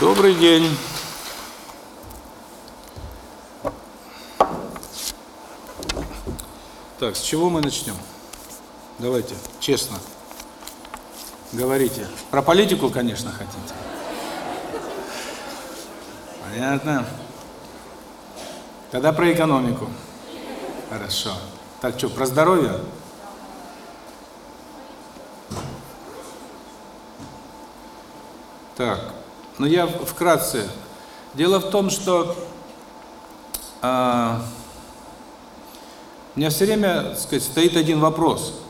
Добрый день. Так, с чего мы начнем? Давайте, честно. Говорите. Про политику, конечно, хотите. Понятно. Тогда про экономику. Хорошо. Так что, про здоровье? Так, ну я вкратце. Дело в том, что а, у меня все время, так сказать, стоит один вопрос.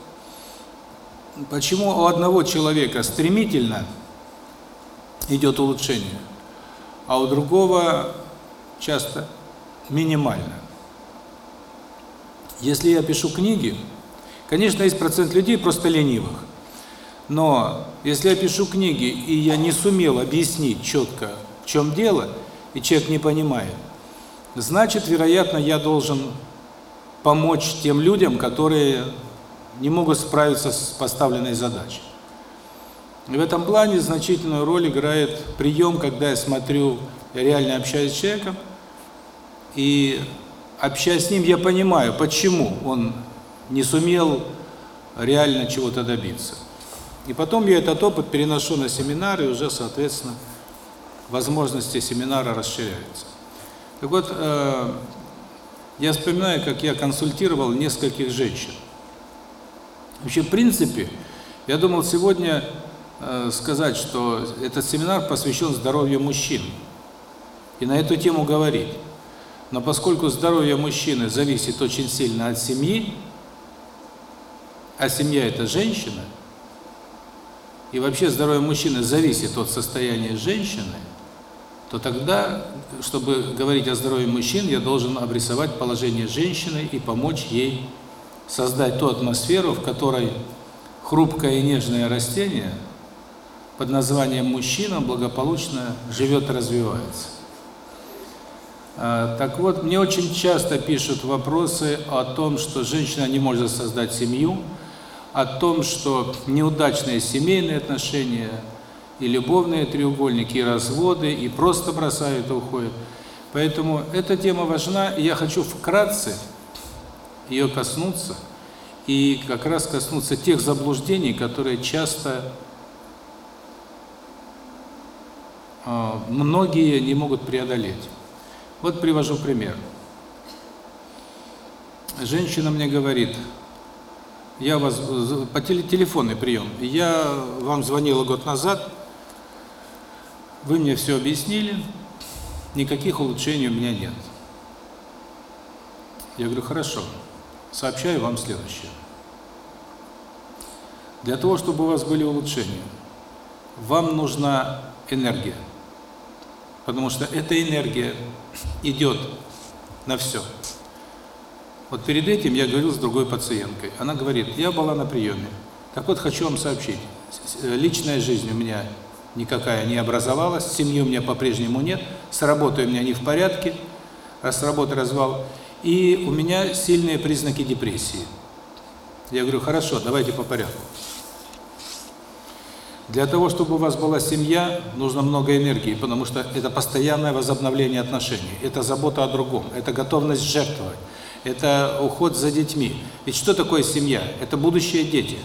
Почему у одного человека стремительно идет улучшение, а у другого часто минимально? Если я пишу книги, конечно, есть процент людей просто ленивых. Но если я пишу книги, и я не сумел объяснить четко, в чем дело, и человек не понимает, значит, вероятно, я должен помочь тем людям, которые не могут справиться с поставленной задачей. В этом плане значительную роль играет прием, когда я смотрю, я реально общаюсь с человеком, и общаясь с ним, я понимаю, почему он не сумел реально чего-то добиться. И потом я этот опыт переношу на семинары, и уже, соответственно, возможности семинара расширяются. Так вот, э, я вспоминаю, как я консультировал нескольких женщин. Вообще, в принципе, я думал сегодня э, сказать, что этот семинар посвящен здоровью мужчин. И на эту тему говорить. Но поскольку здоровье мужчины зависит очень сильно от семьи, а семья – это женщина – и вообще здоровье мужчины зависит от состояния женщины, то тогда, чтобы говорить о здоровье мужчин, я должен обрисовать положение женщины и помочь ей создать ту атмосферу, в которой хрупкое и нежное растение под названием мужчина благополучно живет и развивается. А, так вот, мне очень часто пишут вопросы о том, что женщина не может создать семью, о том, что неудачные семейные отношения, и любовные треугольники, и разводы, и просто бросают и уходят. Поэтому эта тема важна, и я хочу вкратце ее коснуться, и как раз коснуться тех заблуждений, которые часто э, многие не могут преодолеть. Вот привожу пример. Женщина мне говорит, я вас по телефонный прием. Я вам звонила год назад. Вы мне все объяснили. Никаких улучшений у меня нет. Я говорю: "Хорошо. Сообщаю вам следующее. Для того, чтобы у вас были улучшения, вам нужна энергия. Потому что эта энергия идет на все. Вот перед этим я говорил с другой пациенткой. Она говорит, я была на приеме. Так вот, хочу вам сообщить, личная жизнь у меня никакая не образовалась, семьи у меня по-прежнему нет, с работой у меня не в порядке, с работы развал, и у меня сильные признаки депрессии. Я говорю, хорошо, давайте по порядку. Для того, чтобы у вас была семья, нужно много энергии, потому что это постоянное возобновление отношений, это забота о другом, это готовность жертвовать это уход за детьми. Ведь что такое семья? Это будущие дети.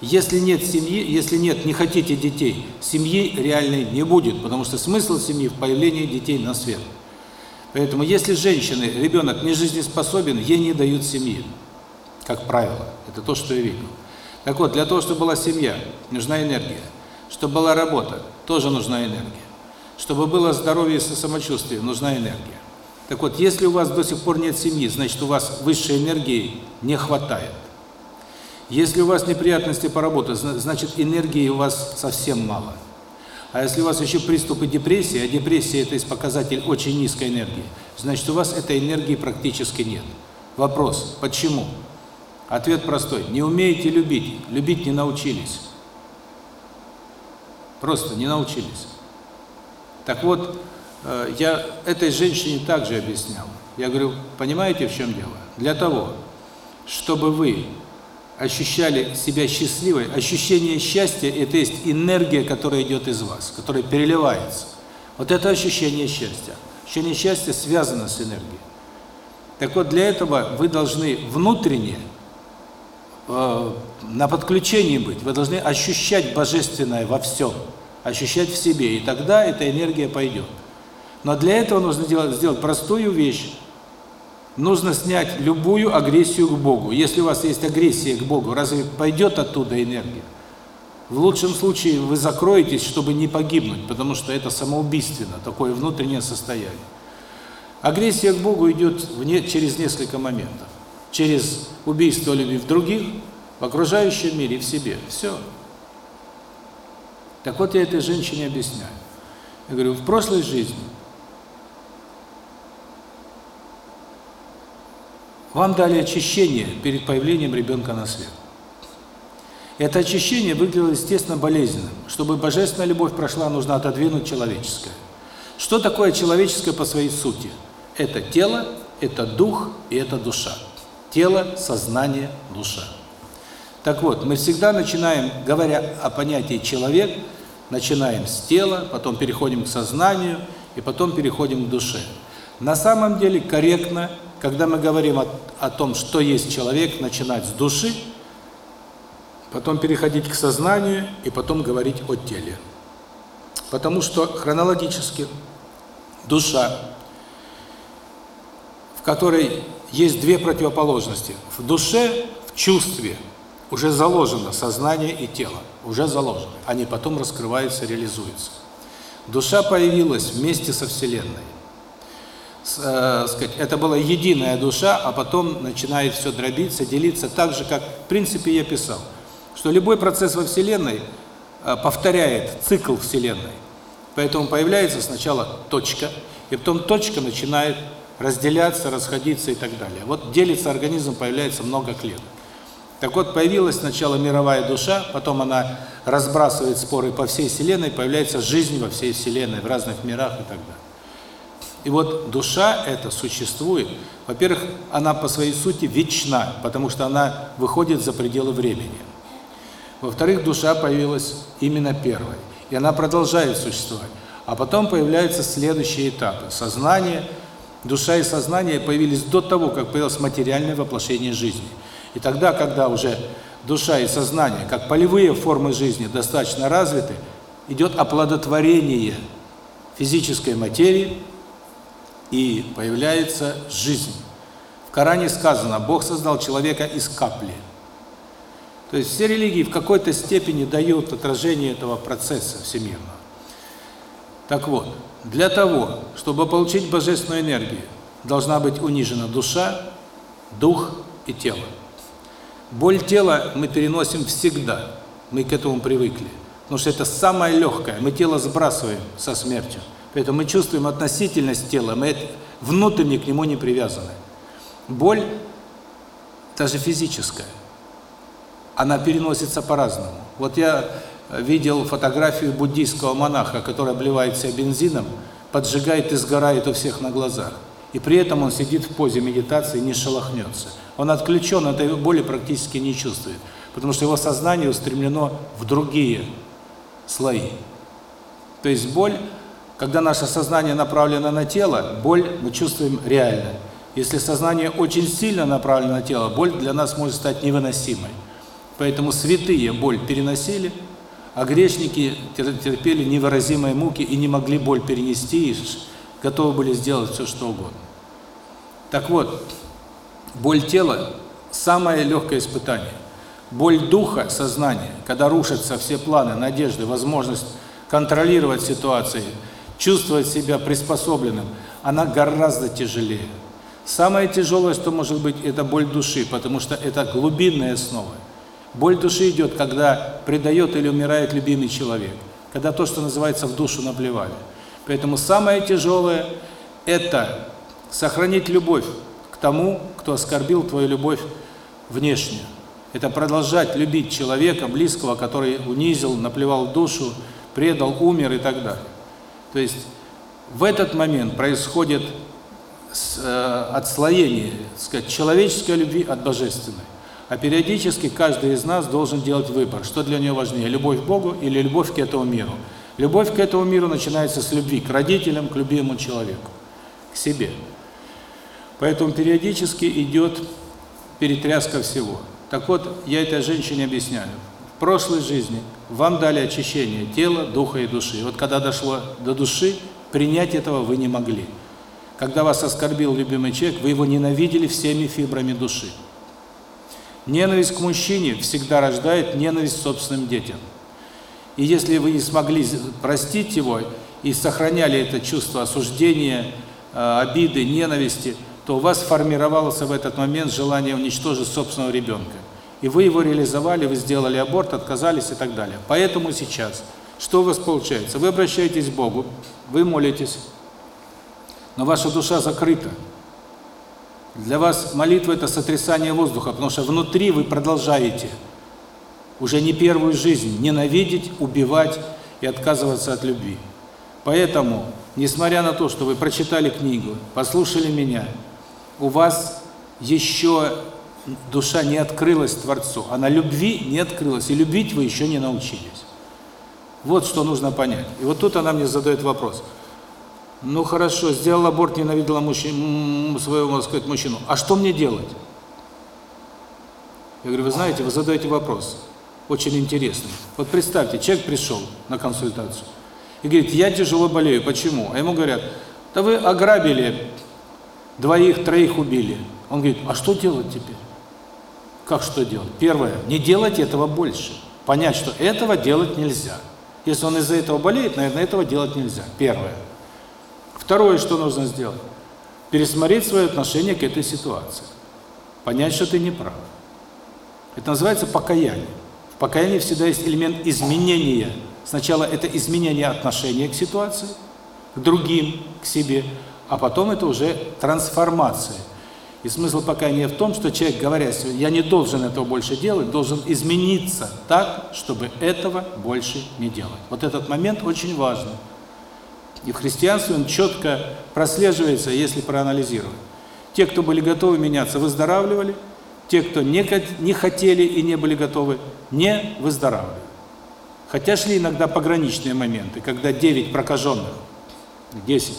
Если нет семьи, если нет, не хотите детей, семьи реальной не будет, потому что смысл семьи в появлении детей на свет. Поэтому если женщины, ребенок не жизнеспособен, ей не дают семьи, как правило. Это то, что я видел. Так вот, для того, чтобы была семья, нужна энергия. Чтобы была работа, тоже нужна энергия. Чтобы было здоровье и самочувствие, нужна энергия. Так вот, если у вас до сих пор нет семьи, значит, у вас высшей энергии не хватает. Если у вас неприятности по работе, значит, энергии у вас совсем мало. А если у вас еще приступы депрессии, а депрессия – это показатель очень низкой энергии, значит, у вас этой энергии практически нет. Вопрос – почему? Ответ простой. Не умеете любить, любить не научились. Просто не научились. Так вот, я этой женщине также объяснял. Я говорю, понимаете, в чем дело? Для того, чтобы вы ощущали себя счастливой, ощущение счастья – это есть энергия, которая идет из вас, которая переливается. Вот это ощущение счастья. Ощущение счастья связано с энергией. Так вот, для этого вы должны внутренне э, на подключении быть, вы должны ощущать божественное во всем, ощущать в себе, и тогда эта энергия пойдет. Но для этого нужно делать, сделать простую вещь. Нужно снять любую агрессию к Богу. Если у вас есть агрессия к Богу, разве пойдет оттуда энергия? В лучшем случае вы закроетесь, чтобы не погибнуть, потому что это самоубийственно, такое внутреннее состояние. Агрессия к Богу идет вне, через несколько моментов. Через убийство любви в других, в окружающем мире, в себе. Все. Так вот я этой женщине объясняю. Я говорю, в прошлой жизни вам дали очищение перед появлением ребенка на свет. Это очищение выглядело, естественно, болезненным. Чтобы божественная любовь прошла, нужно отодвинуть человеческое. Что такое человеческое по своей сути? Это тело, это дух и это душа. Тело, сознание, душа. Так вот, мы всегда начинаем, говоря о понятии «человек», начинаем с тела, потом переходим к сознанию и потом переходим к душе. На самом деле корректно, когда мы говорим о, о том, что есть человек, начинать с души, потом переходить к сознанию и потом говорить о теле. Потому что хронологически душа, в которой есть две противоположности. В душе, в чувстве уже заложено сознание и тело, уже заложено. Они потом раскрываются, реализуются. Душа появилась вместе со Вселенной. Э, сказать, это была единая душа, а потом начинает все дробиться, делиться так же, как в принципе я писал что любой процесс во Вселенной э, повторяет цикл Вселенной. Поэтому появляется сначала точка, и потом точка начинает разделяться, расходиться и так далее. Вот делится организм, появляется много клеток. Так вот, появилась сначала мировая душа, потом она разбрасывает споры по всей Вселенной, появляется жизнь во всей Вселенной, в разных мирах и так далее. И вот душа эта существует. Во-первых, она по своей сути вечна, потому что она выходит за пределы времени. Во-вторых, душа появилась именно первой, и она продолжает существовать. А потом появляются следующие этапы. Сознание, душа и сознание появились до того, как появилось материальное воплощение жизни. И тогда, когда уже душа и сознание, как полевые формы жизни, достаточно развиты, идет оплодотворение физической материи, и появляется жизнь. В Коране сказано, Бог создал человека из капли – то есть все религии в какой-то степени дают отражение этого процесса всемирного. Так вот, для того, чтобы получить божественную энергию, должна быть унижена душа, дух и тело. Боль тела мы переносим всегда, мы к этому привыкли. Потому что это самое легкое, мы тело сбрасываем со смертью. Поэтому мы чувствуем относительность тела, мы внутренне к нему не привязаны. Боль, даже физическая, она переносится по-разному. Вот я видел фотографию буддийского монаха, который обливается бензином, поджигает и сгорает у всех на глазах. И при этом он сидит в позе медитации, не шелохнется. Он отключен, этой боли практически не чувствует, потому что его сознание устремлено в другие слои. То есть боль, когда наше сознание направлено на тело, боль мы чувствуем реально. Если сознание очень сильно направлено на тело, боль для нас может стать невыносимой. Поэтому святые боль переносили, а грешники терпели невыразимые муки и не могли боль перенести, и готовы были сделать все, что угодно. Так вот, боль тела – самое легкое испытание. Боль духа, сознания, когда рушатся все планы, надежды, возможность контролировать ситуации, чувствовать себя приспособленным, она гораздо тяжелее. Самое тяжелое, что может быть, это боль души, потому что это глубинная основа. Боль души идет, когда предает или умирает любимый человек, когда то, что называется в душу наплевали. Поэтому самое тяжелое – это сохранить любовь к тому, кто оскорбил твою любовь внешнюю. Это продолжать любить человека, близкого, который унизил, наплевал в душу, предал, умер и так далее. То есть в этот момент происходит э, отслоение, так сказать, человеческой любви от божественной. А периодически каждый из нас должен делать выбор, что для него важнее, любовь к Богу или любовь к этому миру. Любовь к этому миру начинается с любви к родителям, к любимому человеку, к себе. Поэтому периодически идет перетряска всего. Так вот, я этой женщине объясняю. В прошлой жизни вам дали очищение тела, духа и души. Вот когда дошло до души, принять этого вы не могли. Когда вас оскорбил любимый человек, вы его ненавидели всеми фибрами души. Ненависть к мужчине всегда рождает ненависть к собственным детям. И если вы не смогли простить его и сохраняли это чувство осуждения, э, обиды, ненависти, то у вас формировалось в этот момент желание уничтожить собственного ребенка. И вы его реализовали, вы сделали аборт, отказались и так далее. Поэтому сейчас, что у вас получается? Вы обращаетесь к Богу, вы молитесь, но ваша душа закрыта. Для вас молитва – это сотрясание воздуха, потому что внутри вы продолжаете уже не первую жизнь ненавидеть, убивать и отказываться от любви. Поэтому, несмотря на то, что вы прочитали книгу, послушали меня, у вас еще душа не открылась Творцу, она любви не открылась, и любить вы еще не научились. Вот что нужно понять. И вот тут она мне задает вопрос. Ну хорошо, сделал аборт, ненавидела мужчину, своего, можно сказать, мужчину. А что мне делать? Я говорю, вы знаете, вы задаете вопрос, очень интересный. Вот представьте, человек пришел на консультацию и говорит, я тяжело болею, почему? А ему говорят, да вы ограбили, двоих, троих убили. Он говорит, а что делать теперь? Как что делать? Первое, не делать этого больше. Понять, что этого делать нельзя. Если он из-за этого болеет, наверное, этого делать нельзя. Первое. Второе, что нужно сделать? Пересмотреть свое отношение к этой ситуации. Понять, что ты не прав. Это называется покаяние. В покаянии всегда есть элемент изменения. Сначала это изменение отношения к ситуации, к другим, к себе, а потом это уже трансформация. И смысл покаяния в том, что человек, говоря я не должен этого больше делать, должен измениться так, чтобы этого больше не делать. Вот этот момент очень важный. И в христианстве он четко прослеживается, если проанализировать. Те, кто были готовы меняться, выздоравливали, те, кто не, не хотели и не были готовы, не выздоравливали. Хотя шли иногда пограничные моменты, когда 9 прокаженных, 10,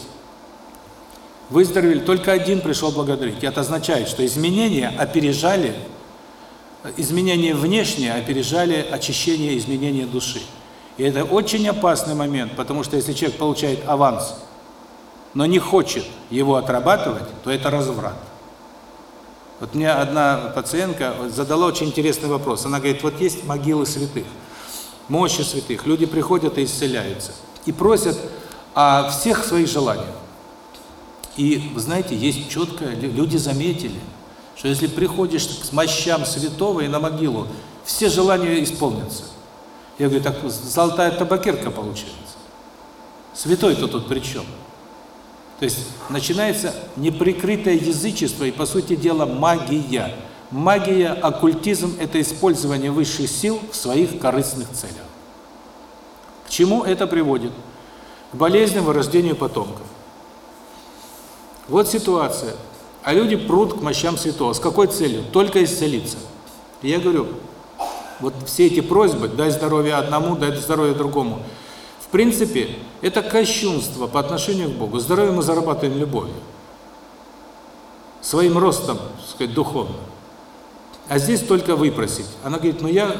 выздоровели, только один пришел благодарить. Это означает, что изменения опережали, изменения внешние опережали очищение изменения души. И это очень опасный момент, потому что если человек получает аванс, но не хочет его отрабатывать, то это разврат. Вот мне одна пациентка задала очень интересный вопрос. Она говорит, вот есть могилы святых, мощи святых, люди приходят и исцеляются, и просят о всех своих желаниях. И, вы знаете, есть четко, люди заметили, что если приходишь к мощам святого и на могилу, все желания исполнятся. Я говорю, так золотая табакерка получается. Святой-то тут при чем? То есть начинается неприкрытое язычество и, по сути дела, магия. Магия, оккультизм – это использование высших сил в своих корыстных целях. К чему это приводит? К болезням, вырождению потомков. Вот ситуация. А люди прут к мощам святого. С какой целью? Только исцелиться. И я говорю, вот все эти просьбы, дай здоровье одному, дай здоровье другому. В принципе, это кощунство по отношению к Богу. Здоровье мы зарабатываем любовью. Своим ростом, так сказать, духовно. А здесь только выпросить. Она говорит, ну я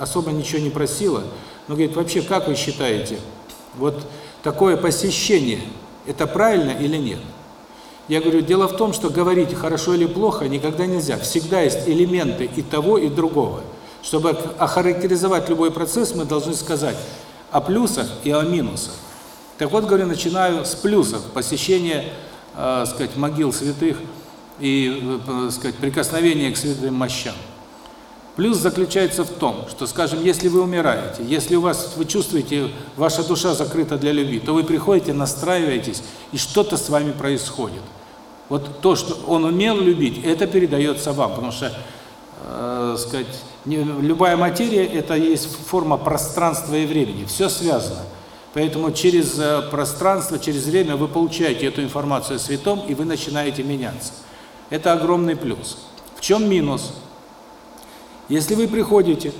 особо ничего не просила. Но говорит, вообще, как вы считаете, вот такое посещение, это правильно или нет? Я говорю, дело в том, что говорить хорошо или плохо никогда нельзя. Всегда есть элементы и того, и другого. Чтобы охарактеризовать любой процесс, мы должны сказать о плюсах и о минусах. Так вот, говорю, начинаю с плюсов посещения, э, сказать, могил святых и, э, сказать, прикосновения к святым мощам. Плюс заключается в том, что, скажем, если вы умираете, если у вас вы чувствуете, ваша душа закрыта для любви, то вы приходите, настраиваетесь, и что-то с вами происходит. Вот то, что он умел любить, это передается вам, потому что, э, сказать, не, любая материя – это есть форма пространства и времени, все связано. Поэтому через э, пространство, через время вы получаете эту информацию о святом, и вы начинаете меняться. Это огромный плюс. В чем минус? Если вы приходите,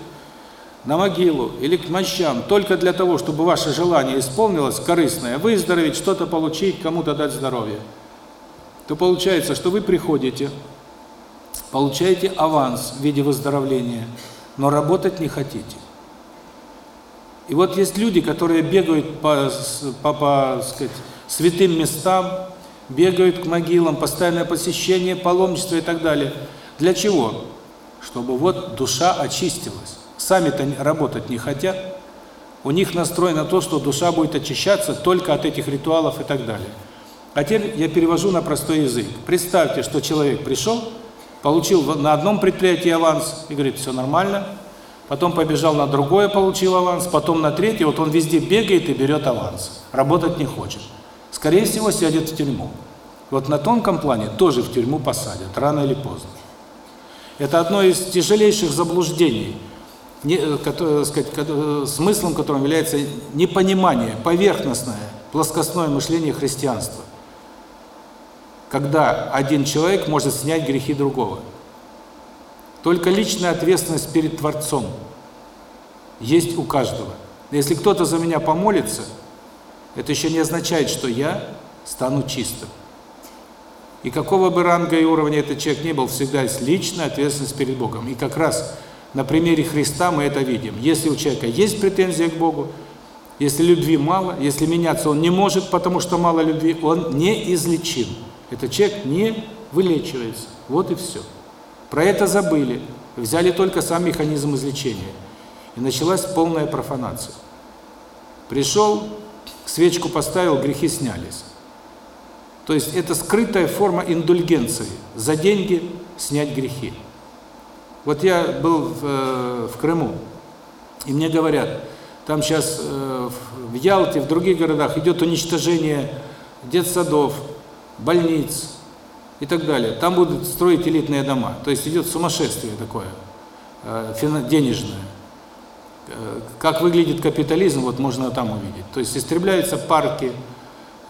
на могилу или к мощам только для того, чтобы ваше желание исполнилось, корыстное, выздороветь, что-то получить, кому-то дать здоровье, то получается, что вы приходите, получаете аванс в виде выздоровления, но работать не хотите. И вот есть люди, которые бегают по, по, по сказать, святым местам, бегают к могилам, постоянное посещение, паломничество и так далее. Для чего? Чтобы вот душа очистилась. Сами-то работать не хотят. У них настроено то, что душа будет очищаться только от этих ритуалов и так далее. А теперь я перевожу на простой язык. Представьте, что человек пришел, получил на одном предприятии аванс и говорит, все нормально, потом побежал на другое, получил аванс, потом на третье, вот он везде бегает и берет аванс, работать не хочет. Скорее всего, сядет в тюрьму. Вот на тонком плане тоже в тюрьму посадят, рано или поздно. Это одно из тяжелейших заблуждений, не, которое, сказать, смыслом которым является непонимание, поверхностное, плоскостное мышление христианства. Когда один человек может снять грехи другого. Только личная ответственность перед Творцом есть у каждого. Если кто-то за меня помолится, это еще не означает, что я стану чистым. И какого бы ранга и уровня этот человек не был, всегда есть личная ответственность перед Богом. И как раз на примере Христа мы это видим. Если у человека есть претензия к Богу, если любви мало, если меняться он не может, потому что мало любви, он не излечим. Этот человек не вылечивается. Вот и все. Про это забыли, взяли только сам механизм излечения. И началась полная профанация. Пришел, свечку поставил, грехи снялись. То есть это скрытая форма индульгенции. За деньги снять грехи. Вот я был в, э, в Крыму, и мне говорят, там сейчас э, в Ялте, в других городах идет уничтожение детсадов, больниц, и так далее. Там будут строить элитные дома. То есть идет сумасшествие такое, э, денежное. Э, как выглядит капитализм, вот можно там увидеть. То есть истребляются парки,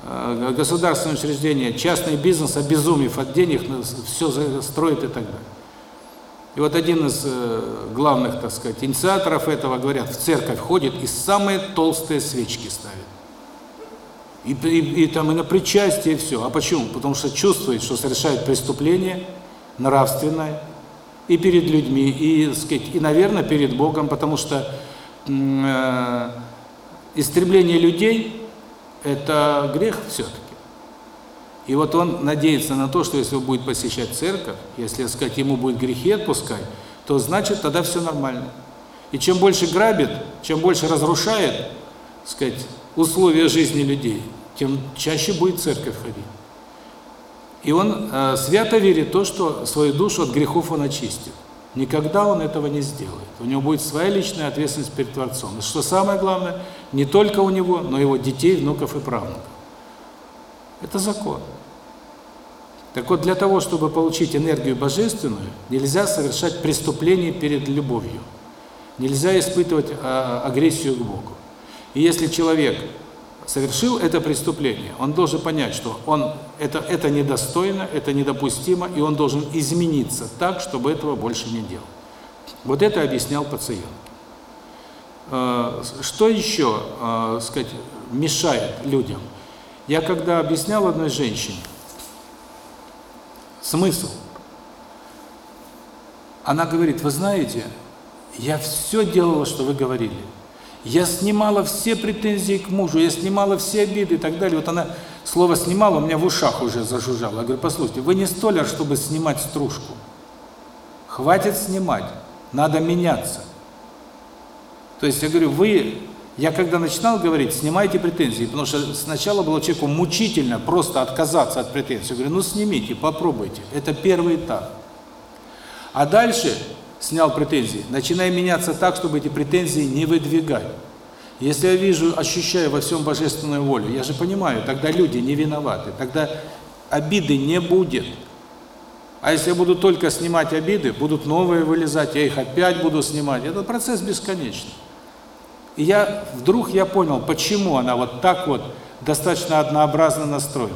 э, государственные учреждения, частный бизнес, обезумев от денег, все строит и так далее. И вот один из главных, так сказать, инициаторов этого, говорят, в церковь ходит и самые толстые свечки ставит. И, и, и там и на причастие, и все. А почему? Потому что чувствует, что совершает преступление нравственное и перед людьми, и, сказать, и, наверное, перед Богом, потому что э, истребление людей – это грех все-таки. И вот он надеется на то, что если он будет посещать церковь, если, сказать, ему будет грехи отпускать, то значит тогда все нормально. И чем больше грабит, чем больше разрушает, сказать, условия жизни людей, тем чаще будет церковь ходить. И он э, свято верит то, что свою душу от грехов он очистит. Никогда он этого не сделает. У него будет своя личная ответственность перед Творцом. И что самое главное, не только у него, но и его детей, внуков и правнуков. Это закон. Так вот, для того, чтобы получить энергию божественную, нельзя совершать преступление перед любовью. Нельзя испытывать э, агрессию к Богу. И если человек совершил это преступление, он должен понять, что он это это недостойно, это недопустимо, и он должен измениться так, чтобы этого больше не делал. Вот это объяснял пациент. Э, что еще, э, сказать, мешает людям? Я когда объяснял одной женщине смысл, она говорит: "Вы знаете, я все делала, что вы говорили. Я снимала все претензии к мужу, я снимала все обиды и так далее. Вот она слово снимала, у меня в ушах уже зажужжало. Я говорю: "Послушайте, вы не столяр, чтобы снимать стружку. Хватит снимать, надо меняться". То есть я говорю: "Вы я когда начинал говорить, снимайте претензии, потому что сначала было человеку мучительно просто отказаться от претензий. Я говорю: "Ну снимите, попробуйте. Это первый этап". А дальше снял претензии, начинай меняться так, чтобы эти претензии не выдвигать. Если я вижу, ощущаю во всем божественную волю, я же понимаю, тогда люди не виноваты, тогда обиды не будет. А если я буду только снимать обиды, будут новые вылезать, я их опять буду снимать. Этот процесс бесконечный. И я вдруг я понял, почему она вот так вот достаточно однообразно настроена.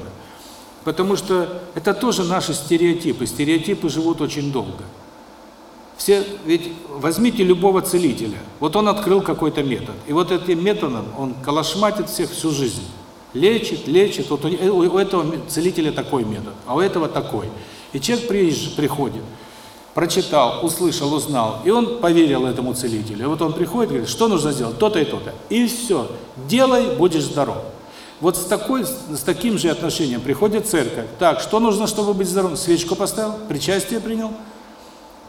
Потому что это тоже наши стереотипы. Стереотипы живут очень долго. Все, ведь возьмите любого целителя. Вот он открыл какой-то метод. И вот этим методом он калашматит всех всю жизнь. Лечит, лечит. Вот у, у этого целителя такой метод, а у этого такой. И человек приходит, прочитал, услышал, узнал, и он поверил этому целителю. И вот он приходит говорит, что нужно сделать, то-то и то-то. И все. Делай, будешь здоров. Вот с такой, с таким же отношением приходит церковь. Так, что нужно, чтобы быть здоровым? Свечку поставил, причастие принял.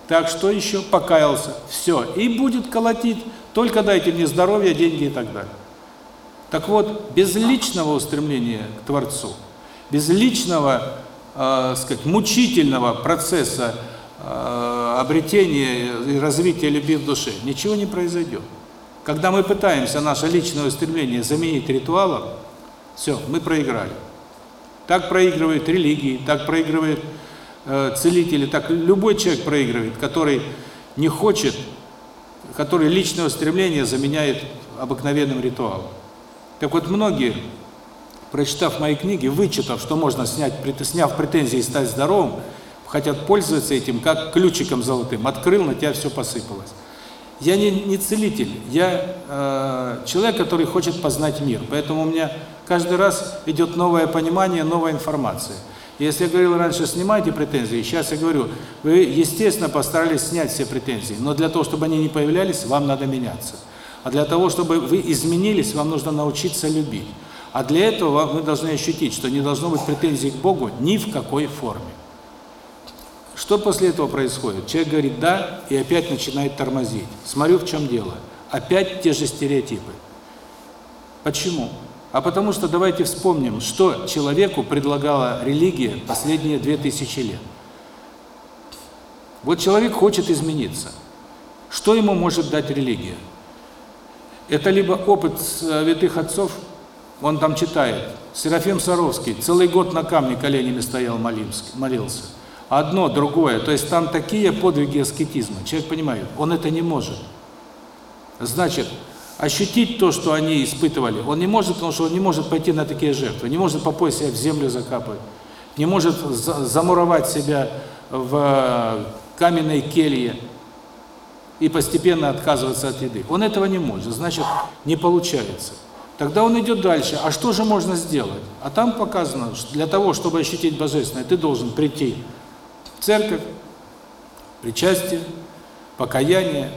Так, что еще? Покаялся. Все. И будет колотить. Только дайте мне здоровье, деньги и так далее. Так вот, без личного устремления к Творцу, без личного, э, сказать, мучительного процесса э, обретения и развития любви в душе, ничего не произойдет. Когда мы пытаемся наше личное устремление заменить ритуалом, все, мы проиграли. Так проигрывают религии, так проигрывают э, целители, так любой человек проигрывает, который не хочет, который личное устремление заменяет обыкновенным ритуалом. Так вот, многие, прочитав мои книги, вычитав, что можно снять, сняв претензии и стать здоровым, хотят пользоваться этим как ключиком золотым. Открыл, на тебя все посыпалось. Я не, не целитель, я э, человек, который хочет познать мир. Поэтому у меня каждый раз идет новое понимание, новая информация. Если я говорил раньше, снимайте претензии, сейчас я говорю, вы, естественно, постарались снять все претензии, но для того, чтобы они не появлялись, вам надо меняться. А для того, чтобы вы изменились, вам нужно научиться любить. А для этого вы должны ощутить, что не должно быть претензий к Богу ни в какой форме. Что после этого происходит? Человек говорит «да» и опять начинает тормозить. Смотрю, в чем дело. Опять те же стереотипы. Почему? А потому что давайте вспомним, что человеку предлагала религия последние две тысячи лет. Вот человек хочет измениться. Что ему может дать религия? Это либо опыт святых отцов, он там читает, Серафим Саровский целый год на камне коленями стоял, молился. Одно, другое. То есть там такие подвиги аскетизма. Человек понимает, он это не может. Значит, ощутить то, что они испытывали, он не может, потому что он не может пойти на такие жертвы, не может по пояс себя в землю закапывать, не может замуровать себя в каменной келье и постепенно отказываться от еды. Он этого не может, значит, не получается. Тогда он идет дальше. А что же можно сделать? А там показано, что для того, чтобы ощутить Божественное, ты должен прийти церковь, причастие, покаяние,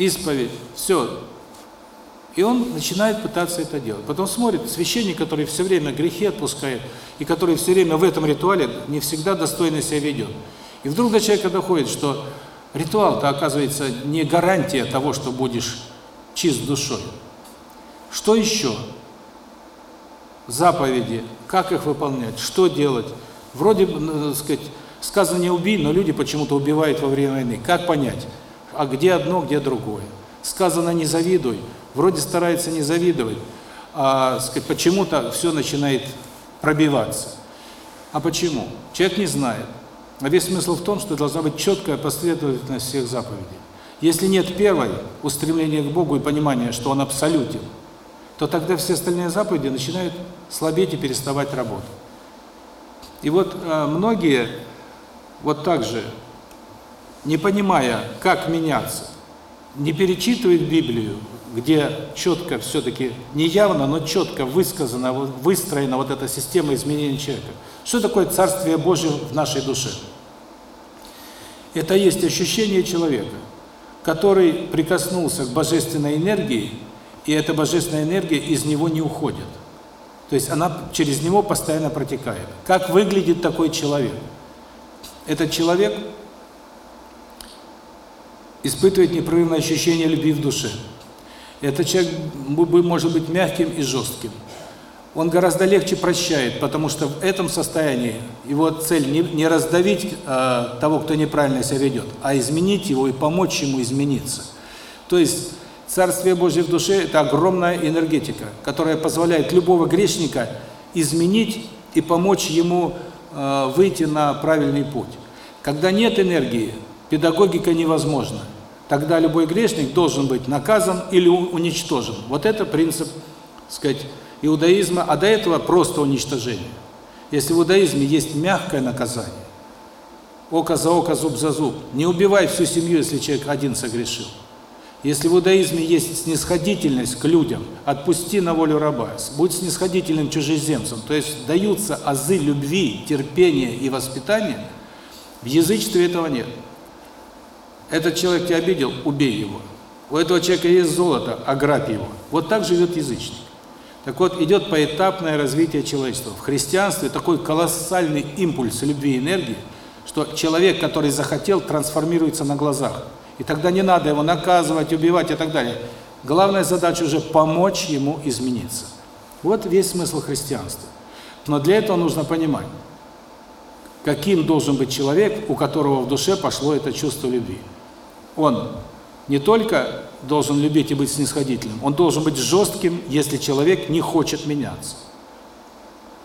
исповедь, все. И он начинает пытаться это делать. Потом смотрит, священник, который все время грехи отпускает, и который все время в этом ритуале не всегда достойно себя ведет. И вдруг до человека доходит, что ритуал-то оказывается не гарантия того, что будешь чист душой. Что еще? Заповеди, как их выполнять, что делать – Вроде, так сказать, сказано не убей, но люди почему-то убивают во время войны. Как понять? А где одно, где другое? Сказано не завидуй, вроде старается не завидовать, а почему-то все начинает пробиваться. А почему? Человек не знает. А весь смысл в том, что должна быть четкая последовательность всех заповедей. Если нет первой, устремления к Богу и понимания, что Он абсолютен, то тогда все остальные заповеди начинают слабеть и переставать работать. И вот э, многие вот так же, не понимая, как меняться, не перечитывают Библию, где четко все-таки, не явно, но четко высказана, выстроена вот эта система изменения человека. Что такое Царствие Божие в нашей душе? Это есть ощущение человека, который прикоснулся к божественной энергии, и эта божественная энергия из него не уходит. То есть она через него постоянно протекает. Как выглядит такой человек? Этот человек испытывает непрерывное ощущение любви в душе. Этот человек может быть мягким и жестким. Он гораздо легче прощает, потому что в этом состоянии его цель не, не раздавить э, того, кто неправильно себя ведет, а изменить его и помочь ему измениться. То есть Царствие Божье в душе – это огромная энергетика, которая позволяет любого грешника изменить и помочь ему э, выйти на правильный путь. Когда нет энергии, педагогика невозможна. Тогда любой грешник должен быть наказан или уничтожен. Вот это принцип, так сказать, иудаизма, а до этого просто уничтожение. Если в иудаизме есть мягкое наказание, око за око, зуб за зуб. Не убивай всю семью, если человек один согрешил. Если в иудаизме есть снисходительность к людям, отпусти на волю раба, будь снисходительным чужеземцам, то есть даются азы любви, терпения и воспитания, в язычестве этого нет. Этот человек тебя обидел, убей его. У этого человека есть золото, ограбь его. Вот так живет язычник. Так вот, идет поэтапное развитие человечества. В христианстве такой колоссальный импульс любви и энергии, что человек, который захотел, трансформируется на глазах. И тогда не надо его наказывать, убивать и так далее. Главная задача уже помочь ему измениться. Вот весь смысл христианства. Но для этого нужно понимать, каким должен быть человек, у которого в душе пошло это чувство любви. Он не только должен любить и быть снисходительным, он должен быть жестким, если человек не хочет меняться.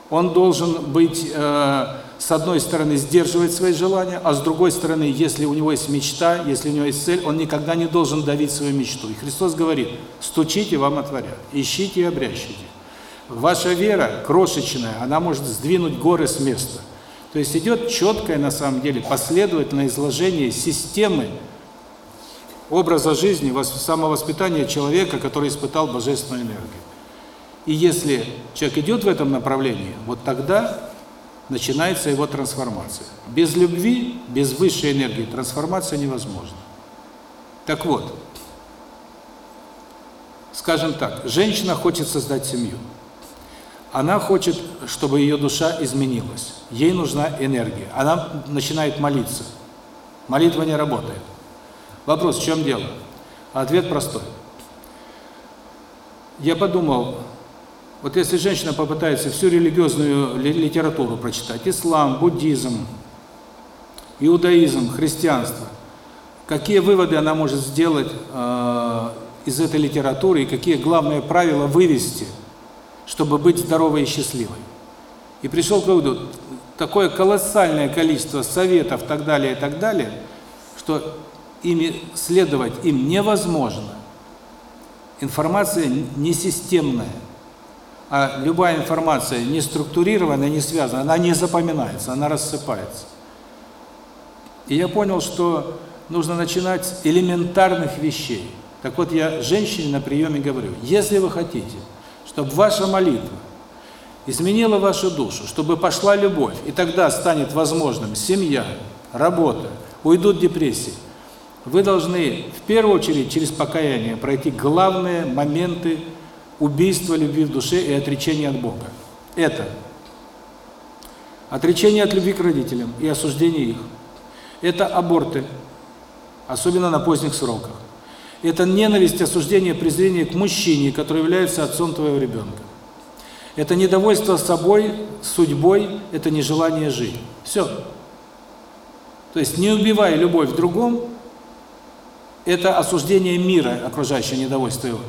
Он должен быть, э, с одной стороны, сдерживать свои желания, а с другой стороны, если у него есть мечта, если у него есть цель, он никогда не должен давить свою мечту. И Христос говорит, стучите, вам отворят, ищите и обрящите. Ваша вера крошечная, она может сдвинуть горы с места. То есть идет четкое, на самом деле, последовательное изложение системы образа жизни, самовоспитания человека, который испытал божественную энергию. И если человек идет в этом направлении, вот тогда начинается его трансформация. Без любви, без высшей энергии трансформация невозможна. Так вот, скажем так, женщина хочет создать семью. Она хочет, чтобы ее душа изменилась. Ей нужна энергия. Она начинает молиться. Молитва не работает. Вопрос, в чем дело? Ответ простой. Я подумал, вот если женщина попытается всю религиозную литературу прочитать, ислам, буддизм, иудаизм, христианство, какие выводы она может сделать э, из этой литературы и какие главные правила вывести, чтобы быть здоровой и счастливой. И пришел к выводу, такое колоссальное количество советов, так далее, и так далее, что ими следовать им невозможно. Информация не системная. А любая информация не структурированная, не связана, она не запоминается, она рассыпается. И я понял, что нужно начинать с элементарных вещей. Так вот, я женщине на приеме говорю, если вы хотите, чтобы ваша молитва изменила вашу душу, чтобы пошла любовь, и тогда станет возможным семья, работа, уйдут депрессии, вы должны в первую очередь через покаяние пройти главные моменты убийства любви в душе и отречения от Бога. Это отречение от любви к родителям и осуждение их. Это аборты, особенно на поздних сроках. Это ненависть, осуждение, презрение к мужчине, который является отцом твоего ребенка. Это недовольство собой, судьбой, это нежелание жить. Все. То есть не убивай любовь в другом, это осуждение мира, окружающее недовольство его.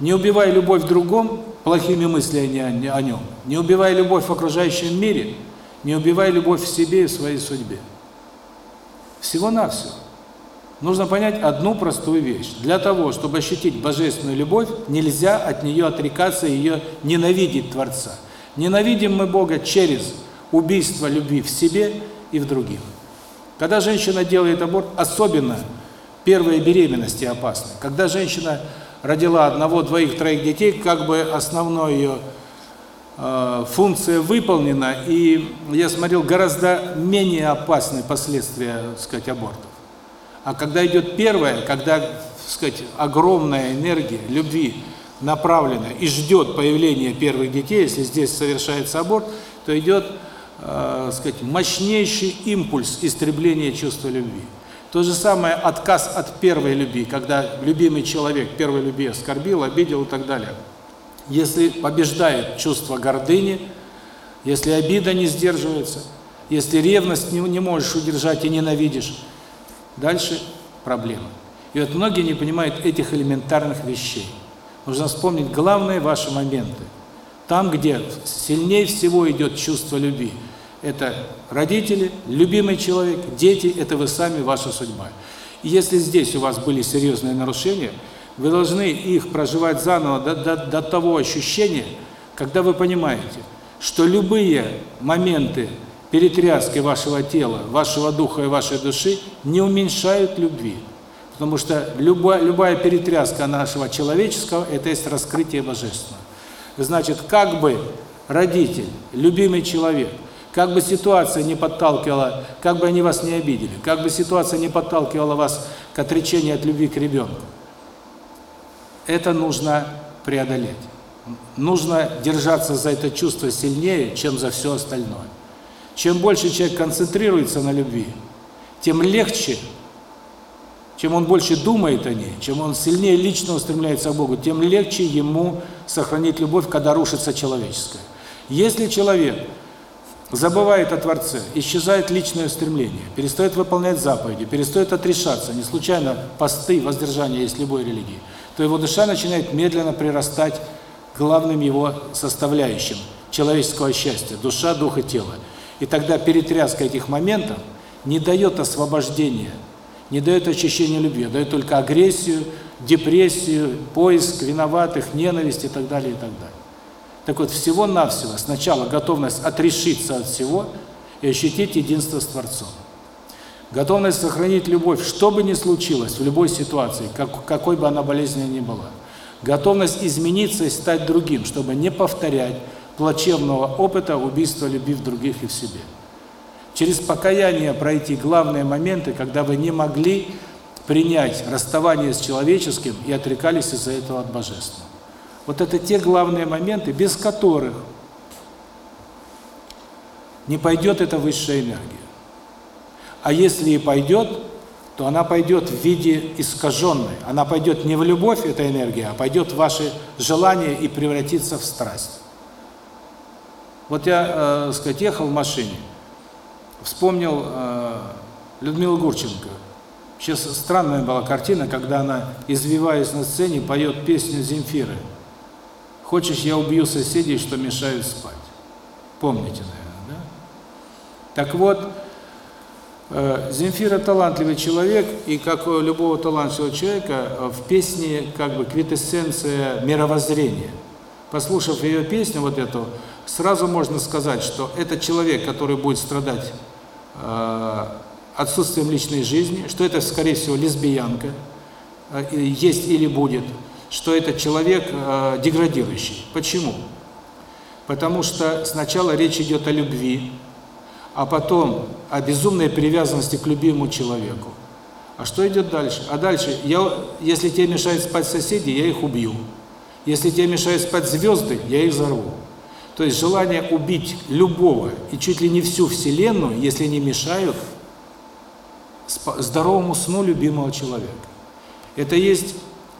Не убивай любовь в другом плохими мыслями о нем. Не убивай любовь в окружающем мире, не убивай любовь в себе и в своей судьбе. Всего-навсего. Нужно понять одну простую вещь. Для того, чтобы ощутить божественную любовь, нельзя от нее отрекаться и ее ненавидеть Творца. Ненавидим мы Бога через убийство любви в себе и в других. Когда женщина делает аборт, особенно первые беременности опасны. Когда женщина родила одного, двоих, троих детей, как бы основная ее э, функция выполнена, и я смотрел гораздо менее опасные последствия, так сказать, абортов. А когда идет первое, когда, так сказать, огромная энергия любви направлена и ждет появления первых детей, если здесь совершается аборт, то идет, э, сказать, мощнейший импульс истребления чувства любви. То же самое отказ от первой любви, когда любимый человек первой любви оскорбил, обидел и так далее. Если побеждает чувство гордыни, если обида не сдерживается, если ревность не, не можешь удержать и ненавидишь, дальше проблема. И вот многие не понимают этих элементарных вещей. Нужно вспомнить главные ваши моменты. Там, где сильнее всего идет чувство любви – это родители, любимый человек, дети – это вы сами, ваша судьба. И если здесь у вас были серьезные нарушения, вы должны их проживать заново до, до, до того ощущения, когда вы понимаете, что любые моменты перетряски вашего тела, вашего духа и вашей души не уменьшают любви. Потому что любая, любая перетряска нашего человеческого – это есть раскрытие божественного. Значит, как бы родитель, любимый человек, как бы ситуация не подталкивала, как бы они вас не обидели, как бы ситуация не подталкивала вас к отречению от любви к ребенку, это нужно преодолеть. Нужно держаться за это чувство сильнее, чем за все остальное. Чем больше человек концентрируется на любви, тем легче, чем он больше думает о ней, чем он сильнее лично устремляется к Богу, тем легче ему сохранить любовь, когда рушится человеческое. Если человек забывает о Творце, исчезает личное стремление, перестает выполнять заповеди, перестает отрешаться, не случайно посты, воздержания есть любой религии, то его душа начинает медленно прирастать главным его составляющим человеческого счастья – душа, дух и тело. И тогда перетряска этих моментов не дает освобождения, не дает ощущения любви, а дает только агрессию, депрессию, поиск виноватых, ненависть и так далее, и так далее. Так вот, всего-навсего сначала готовность отрешиться от всего и ощутить единство с Творцом. Готовность сохранить любовь, что бы ни случилось, в любой ситуации, как, какой бы она болезненной ни была. Готовность измениться и стать другим, чтобы не повторять плачевного опыта убийства любви в других и в себе. Через покаяние пройти главные моменты, когда вы не могли принять расставание с человеческим и отрекались из-за этого от Божественного. Вот это те главные моменты, без которых не пойдет эта высшая энергия. А если и пойдет, то она пойдет в виде искаженной. Она пойдет не в любовь, эта энергия, а пойдет в ваши желания и превратится в страсть. Вот я, э, сказать, ехал в машине, вспомнил э, Людмилу Гурченко. Сейчас странная была картина, когда она, извиваясь на сцене, поет песню Земфиры. Хочешь, я убью соседей, что мешают спать. Помните, наверное, да? Так вот, э, Земфира талантливый человек, и как у любого талантливого человека, э, в песне как бы квитэссенция мировоззрения. Послушав ее песню, вот эту, сразу можно сказать, что это человек, который будет страдать э, отсутствием личной жизни, что это, скорее всего, лесбиянка, есть или будет, что это человек э, деградирующий. Почему? Потому что сначала речь идет о любви, а потом о безумной привязанности к любимому человеку. А что идет дальше? А дальше, я, если тебе мешают спать соседи, я их убью. Если тебе мешают спать звезды, я их взорву. То есть желание убить любого и чуть ли не всю Вселенную, если не мешают здоровому сну любимого человека. Это есть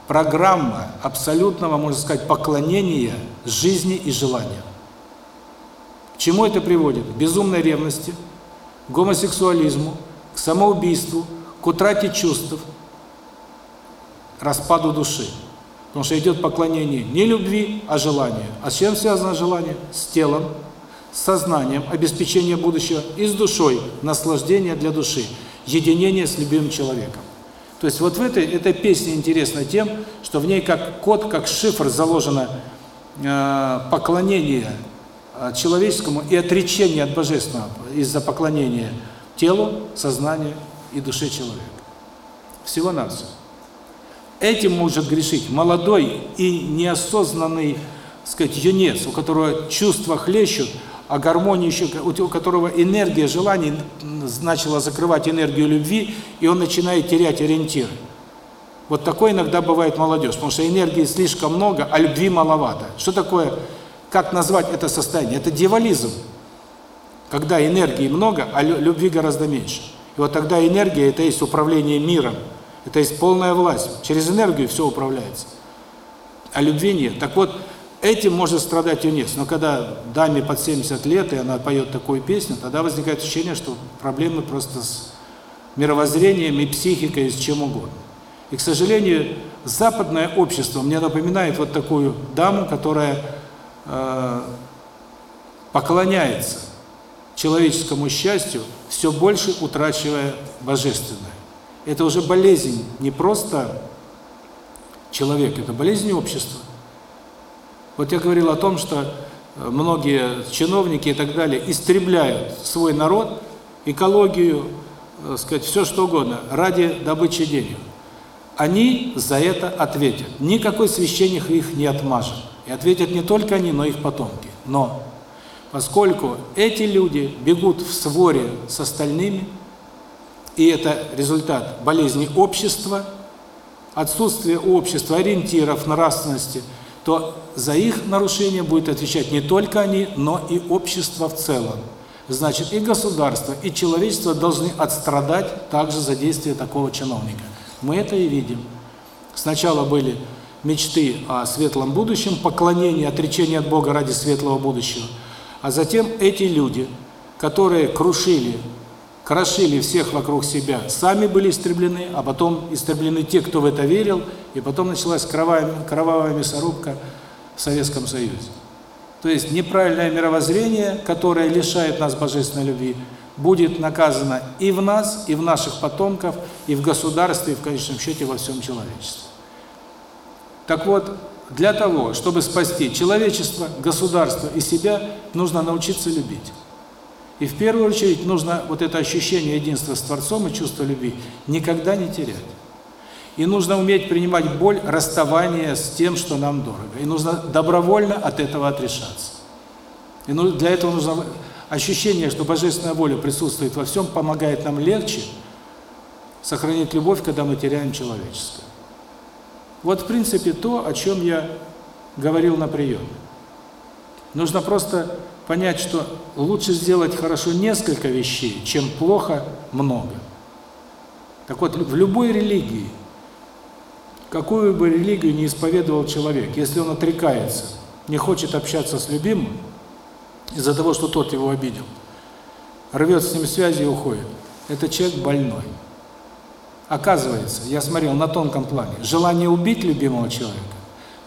программа абсолютного, можно сказать, поклонения жизни и желания. К чему это приводит? К безумной ревности, к гомосексуализму, к самоубийству, к утрате чувств, распаду души. Потому что идет поклонение не любви, а желанию. А с чем связано желание? С телом, с сознанием, обеспечение будущего и с душой, наслаждение для души, единение с любимым человеком. То есть вот в этой этой песне интересно тем, что в ней как код, как шифр заложено э, поклонение э, человеческому и отречение от божественного из-за поклонения телу, сознанию и душе человека. Всего-навсего. Этим может грешить молодой и неосознанный, сказать, юнец, у которого чувства хлещут, а гармония еще, у которого энергия желаний начала закрывать энергию любви, и он начинает терять ориентиры. Вот такое иногда бывает молодежь, потому что энергии слишком много, а любви маловато. Что такое, как назвать это состояние? Это дьяволизм. Когда энергии много, а любви гораздо меньше. И вот тогда энергия – это есть управление миром, это есть полная власть. Через энергию все управляется. А любви нет. Так вот, Этим может страдать юнец, но когда даме под 70 лет, и она поет такую песню, тогда возникает ощущение, что проблемы просто с мировоззрением и психикой, и с чем угодно. И, к сожалению, западное общество мне напоминает вот такую даму, которая э, поклоняется человеческому счастью, все больше утрачивая божественное. Это уже болезнь не просто человека, это болезнь общества. Вот я говорил о том, что многие чиновники и так далее истребляют свой народ, экологию, э, сказать, все что угодно, ради добычи денег. Они за это ответят. Никакой священник их не отмажет. И ответят не только они, но и их потомки. Но поскольку эти люди бегут в своре с остальными, и это результат болезни общества, отсутствия общества, ориентиров, нравственности, то за их нарушение будет отвечать не только они, но и общество в целом. Значит, и государство, и человечество должны отстрадать также за действие такого чиновника. Мы это и видим. Сначала были мечты о светлом будущем, поклонение, отречение от Бога ради светлого будущего. А затем эти люди, которые крушили, крошили всех вокруг себя, сами были истреблены, а потом истреблены те, кто в это верил, и потом началась кровавая, кровавая мясорубка в Советском Союзе. То есть неправильное мировоззрение, которое лишает нас божественной любви, будет наказано и в нас, и в наших потомков, и в государстве, и в конечном счете во всем человечестве. Так вот, для того, чтобы спасти человечество, государство и себя, нужно научиться любить. И в первую очередь нужно вот это ощущение единства с Творцом и чувство любви никогда не терять. И нужно уметь принимать боль расставания с тем, что нам дорого. И нужно добровольно от этого отрешаться. И ну, для этого нужно ощущение, что божественная воля присутствует во всем, помогает нам легче сохранить любовь, когда мы теряем человеческое. Вот, в принципе, то, о чем я говорил на приеме. Нужно просто понять, что лучше сделать хорошо несколько вещей, чем плохо много. Так вот, в любой религии – Какую бы религию не исповедовал человек, если он отрекается, не хочет общаться с любимым, из-за того, что тот его обидел, рвет с ним связи и уходит, это человек больной. Оказывается, я смотрел на тонком плане, желание убить любимого человека,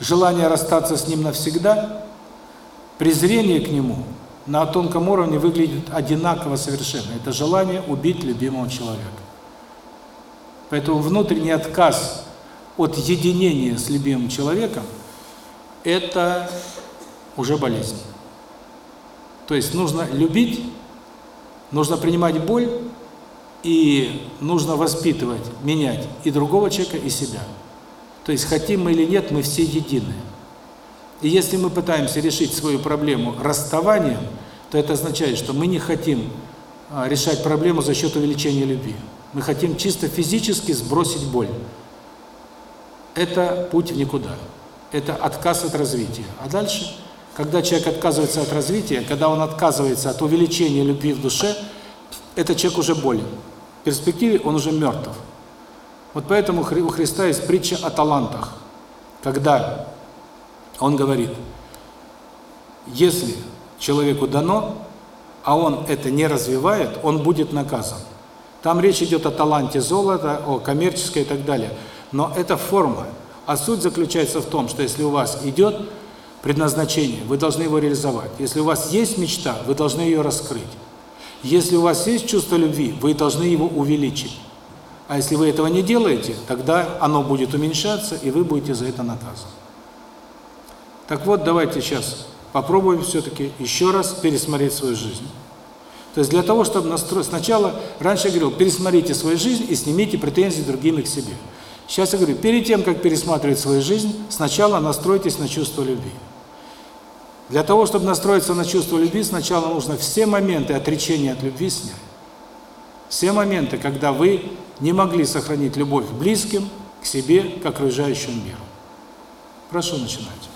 желание расстаться с ним навсегда, презрение к нему на тонком уровне выглядит одинаково совершенно. Это желание убить любимого человека. Поэтому внутренний отказ от единения с любимым человеком, это уже болезнь. То есть нужно любить, нужно принимать боль, и нужно воспитывать, менять и другого человека, и себя. То есть хотим мы или нет, мы все едины. И если мы пытаемся решить свою проблему расставанием, то это означает, что мы не хотим а, решать проблему за счет увеличения любви. Мы хотим чисто физически сбросить боль это путь в никуда. Это отказ от развития. А дальше, когда человек отказывается от развития, когда он отказывается от увеличения любви в душе, этот человек уже болен. В перспективе он уже мертв. Вот поэтому у Христа есть притча о талантах. Когда он говорит, если человеку дано, а он это не развивает, он будет наказан. Там речь идет о таланте золота, о коммерческой и так далее. Но это форма. А суть заключается в том, что если у вас идет предназначение, вы должны его реализовать. Если у вас есть мечта, вы должны ее раскрыть. Если у вас есть чувство любви, вы должны его увеличить. А если вы этого не делаете, тогда оно будет уменьшаться, и вы будете за это наказаны. Так вот, давайте сейчас попробуем все-таки еще раз пересмотреть свою жизнь. То есть для того, чтобы настроить... Сначала, раньше я говорил, пересмотрите свою жизнь и снимите претензии другим к себе. Сейчас я говорю, перед тем, как пересматривать свою жизнь, сначала настройтесь на чувство любви. Для того, чтобы настроиться на чувство любви, сначала нужно все моменты отречения от любви снять. Все моменты, когда вы не могли сохранить любовь к близким, к себе, к окружающему миру. Прошу, начинать.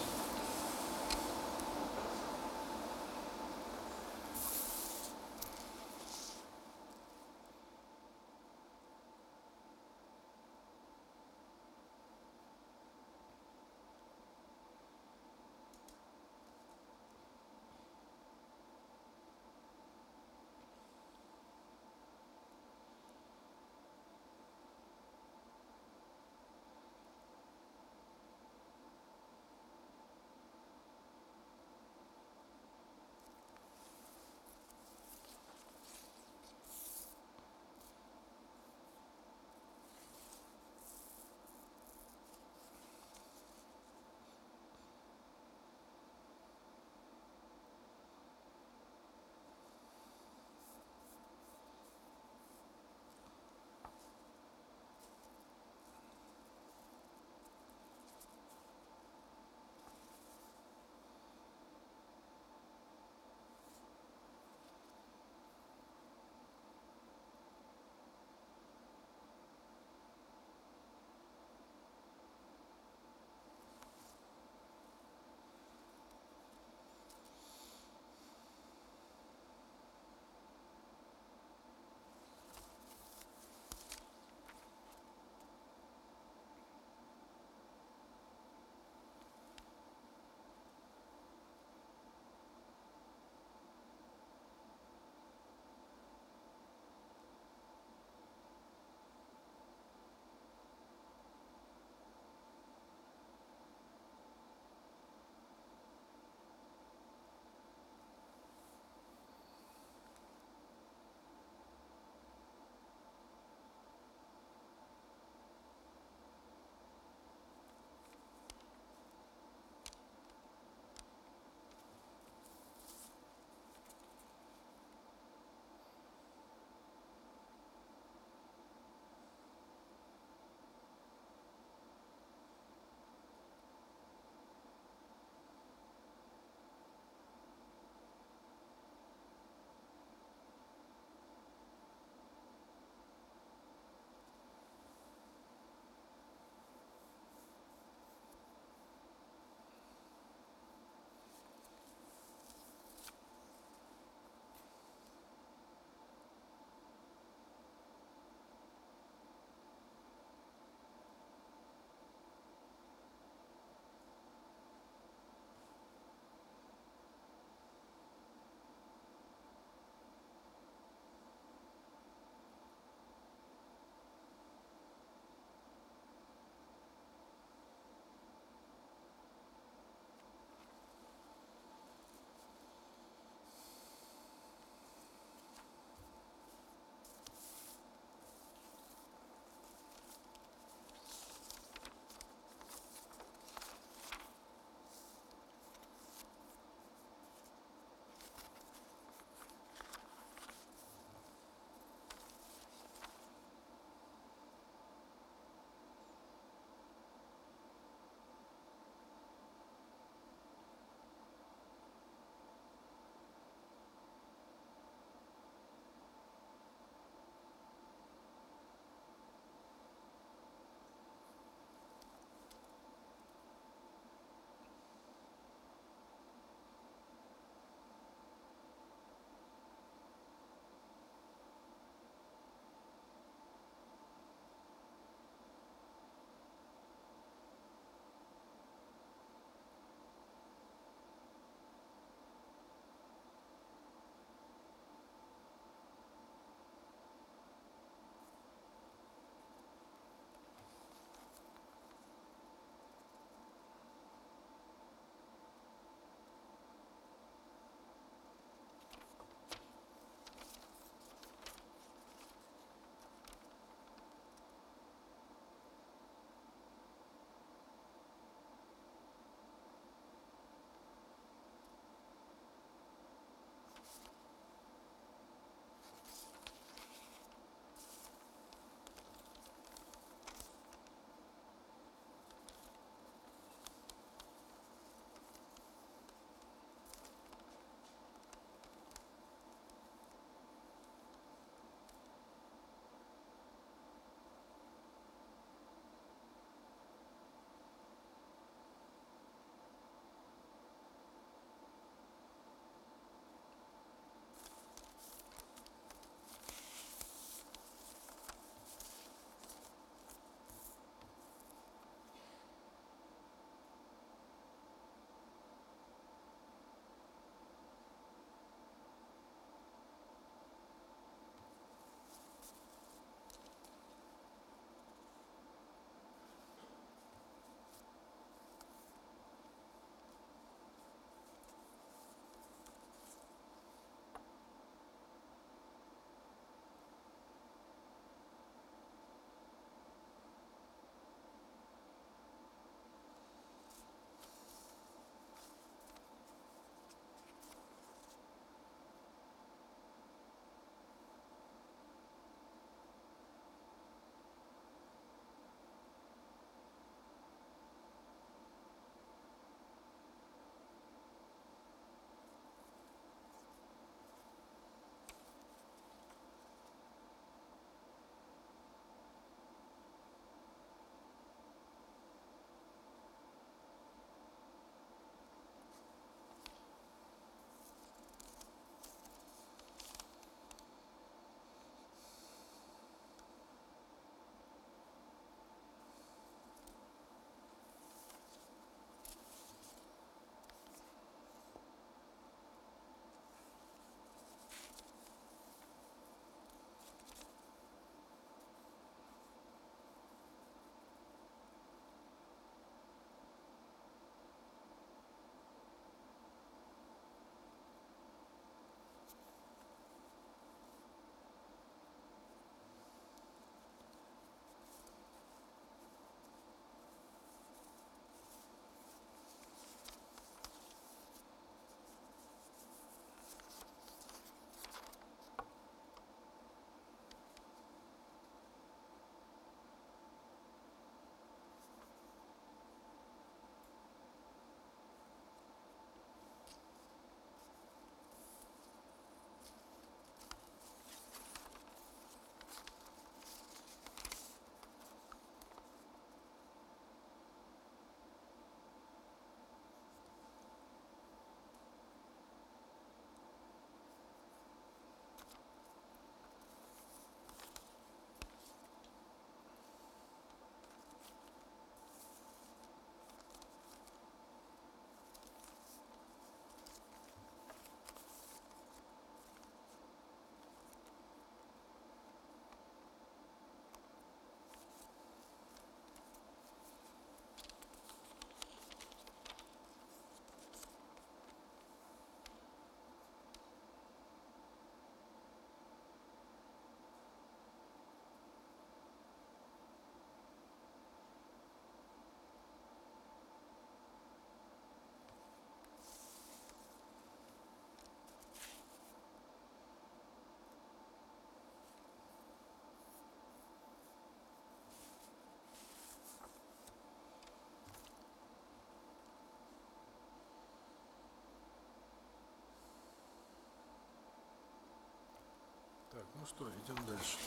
Ну что, идем дальше.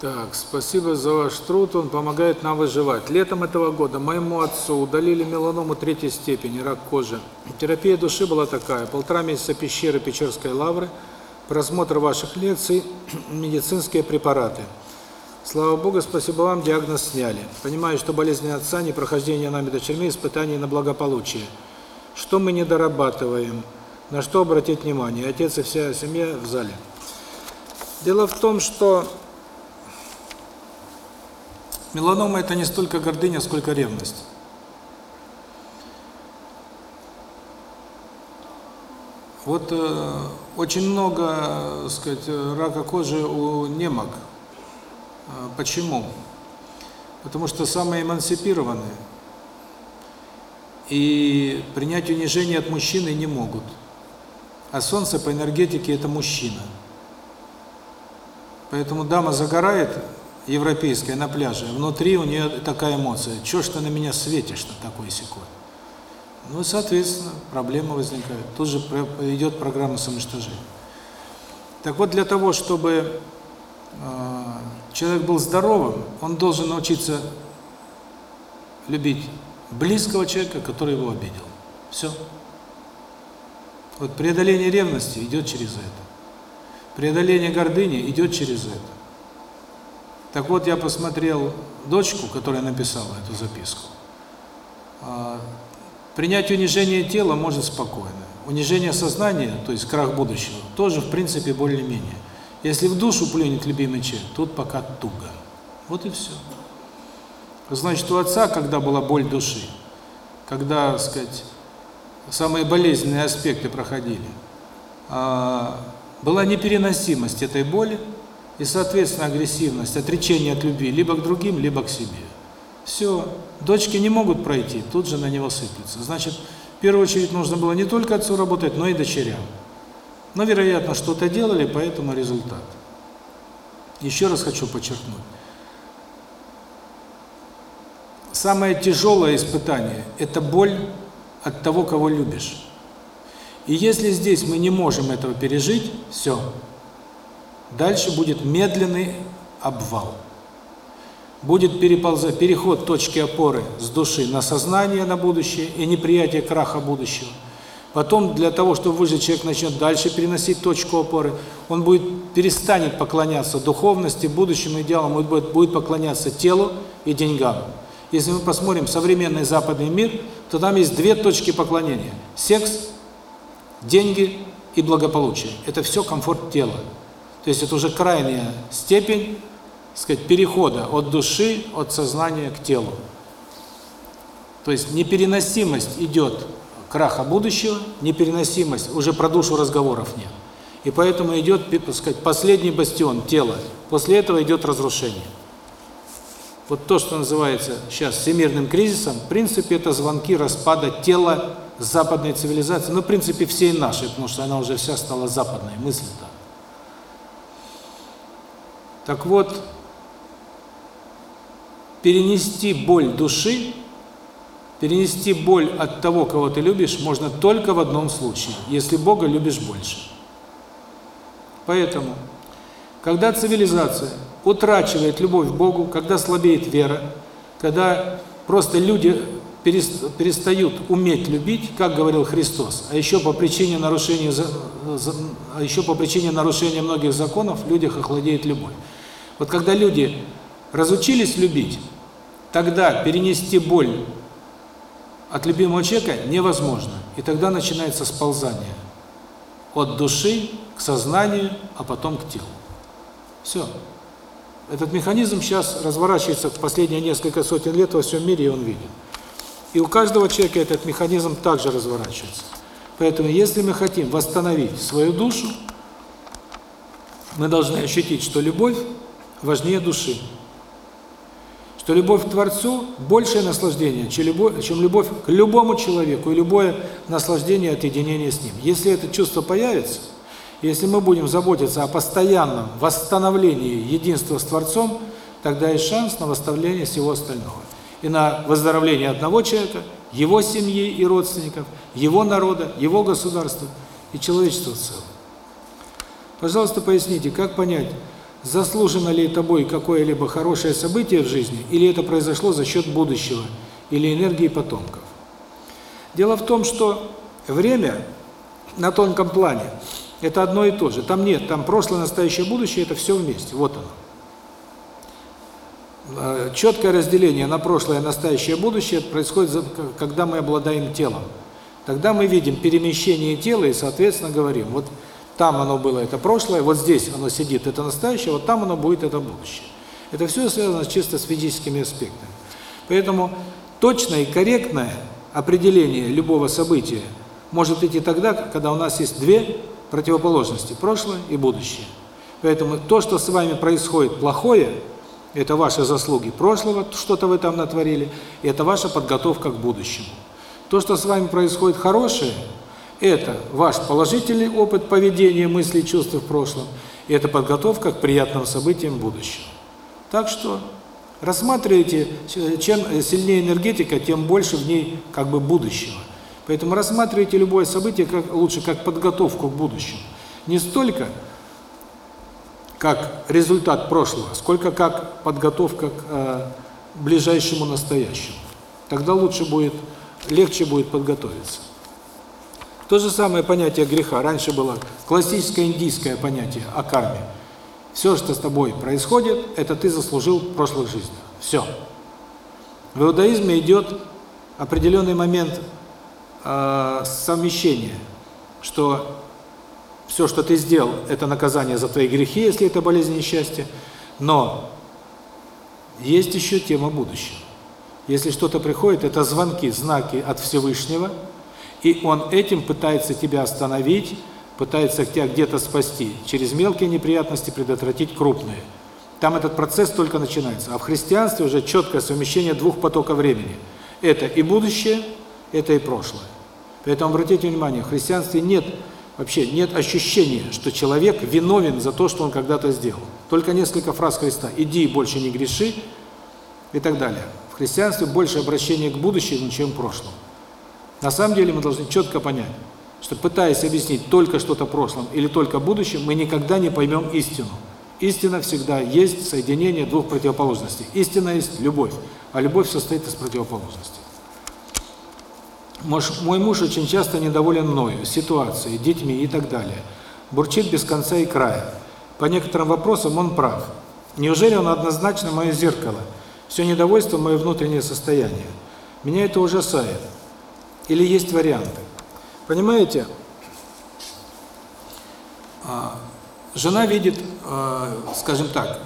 Так, спасибо за ваш труд, он помогает нам выживать. Летом этого года моему отцу удалили меланому третьей степени, рак кожи. Терапия души была такая, полтора месяца пещеры Печерской лавры, просмотр ваших лекций, медицинские препараты. Слава Богу, спасибо вам, диагноз сняли. Понимаю, что болезнь отца, не прохождение нами дочерьми, испытания на благополучие. Что мы не дорабатываем? На что обратить внимание? Отец и вся семья в зале. Дело в том, что Меланома – это не столько гордыня, сколько ревность. Вот э, очень много, сказать, рака кожи у немок. Э, почему? Потому что самые эмансипированные и принять унижение от мужчины не могут. А солнце по энергетике – это мужчина. Поэтому дама загорает, европейская на пляже, внутри у нее такая эмоция. Чего ж ты на меня светишь-то такой секой? Ну, соответственно, проблема возникает. Тут же идет программа самоуничтожения. Так вот, для того, чтобы э, человек был здоровым, он должен научиться любить близкого человека, который его обидел. Все. Вот преодоление ревности идет через это. Преодоление гордыни идет через это. Так вот, я посмотрел дочку, которая написала эту записку. А, принять унижение тела может спокойно. Унижение сознания, то есть крах будущего, тоже, в принципе, более-менее. Если в душу плюнет любимый человек, тут пока туго. Вот и все. Значит, у отца, когда была боль души, когда, так сказать, самые болезненные аспекты проходили, а, была непереносимость этой боли, и, соответственно, агрессивность, отречение от любви либо к другим, либо к себе. Все. Дочки не могут пройти, тут же на него сыплется. Значит, в первую очередь нужно было не только отцу работать, но и дочерям. Но, вероятно, что-то делали, поэтому результат. Еще раз хочу подчеркнуть. Самое тяжелое испытание – это боль от того, кого любишь. И если здесь мы не можем этого пережить, все – Дальше будет медленный обвал. Будет переползать переход точки опоры с души на сознание на будущее и неприятие краха будущего. Потом для того, чтобы выжить, человек начнет дальше переносить точку опоры. Он будет перестанет поклоняться духовности, будущим идеалам, он будет, будет поклоняться телу и деньгам. Если мы посмотрим современный западный мир, то там есть две точки поклонения: секс, деньги и благополучие. Это все комфорт тела. То есть это уже крайняя степень, сказать, перехода от души, от сознания к телу. То есть непереносимость идет краха будущего, непереносимость, уже про душу разговоров нет. И поэтому идет, так сказать, последний бастион тела. После этого идет разрушение. Вот то, что называется сейчас всемирным кризисом, в принципе, это звонки распада тела западной цивилизации, ну, в принципе, всей нашей, потому что она уже вся стала западной, мысль-то. Так вот, перенести боль души, перенести боль от того, кого ты любишь, можно только в одном случае, если Бога любишь больше. Поэтому, когда цивилизация утрачивает любовь к Богу, когда слабеет вера, когда просто люди перестают уметь любить, как говорил Христос, а еще по причине нарушения а еще по причине нарушения многих законов в людях охладеет любовь. Вот когда люди разучились любить, тогда перенести боль от любимого человека невозможно. И тогда начинается сползание от души к сознанию, а потом к телу. Все. Этот механизм сейчас разворачивается в последние несколько сотен лет во всем мире, и он виден. И у каждого человека этот механизм также разворачивается. Поэтому, если мы хотим восстановить свою душу, мы должны ощутить, что любовь важнее души. Что любовь к Творцу – большее наслаждение, чем любовь, чем любовь к любому человеку и любое наслаждение от единения с Ним. Если это чувство появится, если мы будем заботиться о постоянном восстановлении единства с Творцом, тогда есть шанс на восстановление всего остального. И на выздоровление одного человека, его семьи и родственников, его народа, его государства и человечества в целом. Пожалуйста, поясните, как понять, заслужено ли тобой какое-либо хорошее событие в жизни, или это произошло за счет будущего, или энергии потомков. Дело в том, что время на тонком плане – это одно и то же. Там нет, там прошлое, настоящее, будущее – это все вместе. Вот оно. Э, четкое разделение на прошлое, настоящее, будущее происходит, когда мы обладаем телом. Тогда мы видим перемещение тела и, соответственно, говорим, вот там оно было, это прошлое, вот здесь оно сидит, это настоящее, вот там оно будет, это будущее. Это все связано чисто с физическими аспектами. Поэтому точное и корректное определение любого события может идти тогда, когда у нас есть две противоположности – прошлое и будущее. Поэтому то, что с вами происходит плохое, это ваши заслуги прошлого, что-то вы там натворили, и это ваша подготовка к будущему. То, что с вами происходит хорошее, это ваш положительный опыт поведения, мыслей, чувств в прошлом, и это подготовка к приятным событиям будущего. Так что рассматривайте, чем сильнее энергетика, тем больше в ней как бы будущего. Поэтому рассматривайте любое событие как лучше как подготовку к будущему. Не столько как результат прошлого, сколько как подготовка к э, ближайшему настоящему. Тогда лучше будет, легче будет подготовиться. То же самое понятие греха. Раньше было классическое индийское понятие о карме. Все, что с тобой происходит, это ты заслужил в прошлых жизнях. Все. В иудаизме идет определенный момент э, совмещения, что все, что ты сделал, это наказание за твои грехи, если это болезнь и несчастье. Но есть еще тема будущего. Если что-то приходит, это звонки, знаки от Всевышнего, и он этим пытается тебя остановить, пытается тебя где-то спасти, через мелкие неприятности предотвратить крупные. Там этот процесс только начинается. А в христианстве уже четкое совмещение двух потоков времени. Это и будущее, это и прошлое. Поэтому обратите внимание, в христианстве нет вообще нет ощущения, что человек виновен за то, что он когда-то сделал. Только несколько фраз Христа: "Иди и больше не греши" и так далее. В христианстве больше обращение к будущему, чем к прошлому. На самом деле мы должны четко понять, что пытаясь объяснить только что-то прошлом или только будущем, мы никогда не поймем истину. Истина всегда есть соединение двух противоположностей. Истина есть любовь, а любовь состоит из противоположностей. Мой муж очень часто недоволен мною, ситуацией, детьми и так далее. Бурчит без конца и края. По некоторым вопросам он прав. Неужели он однозначно мое зеркало? Все недовольство – мое внутреннее состояние. Меня это ужасает. Или есть варианты? Понимаете, а, жена видит, а, скажем так,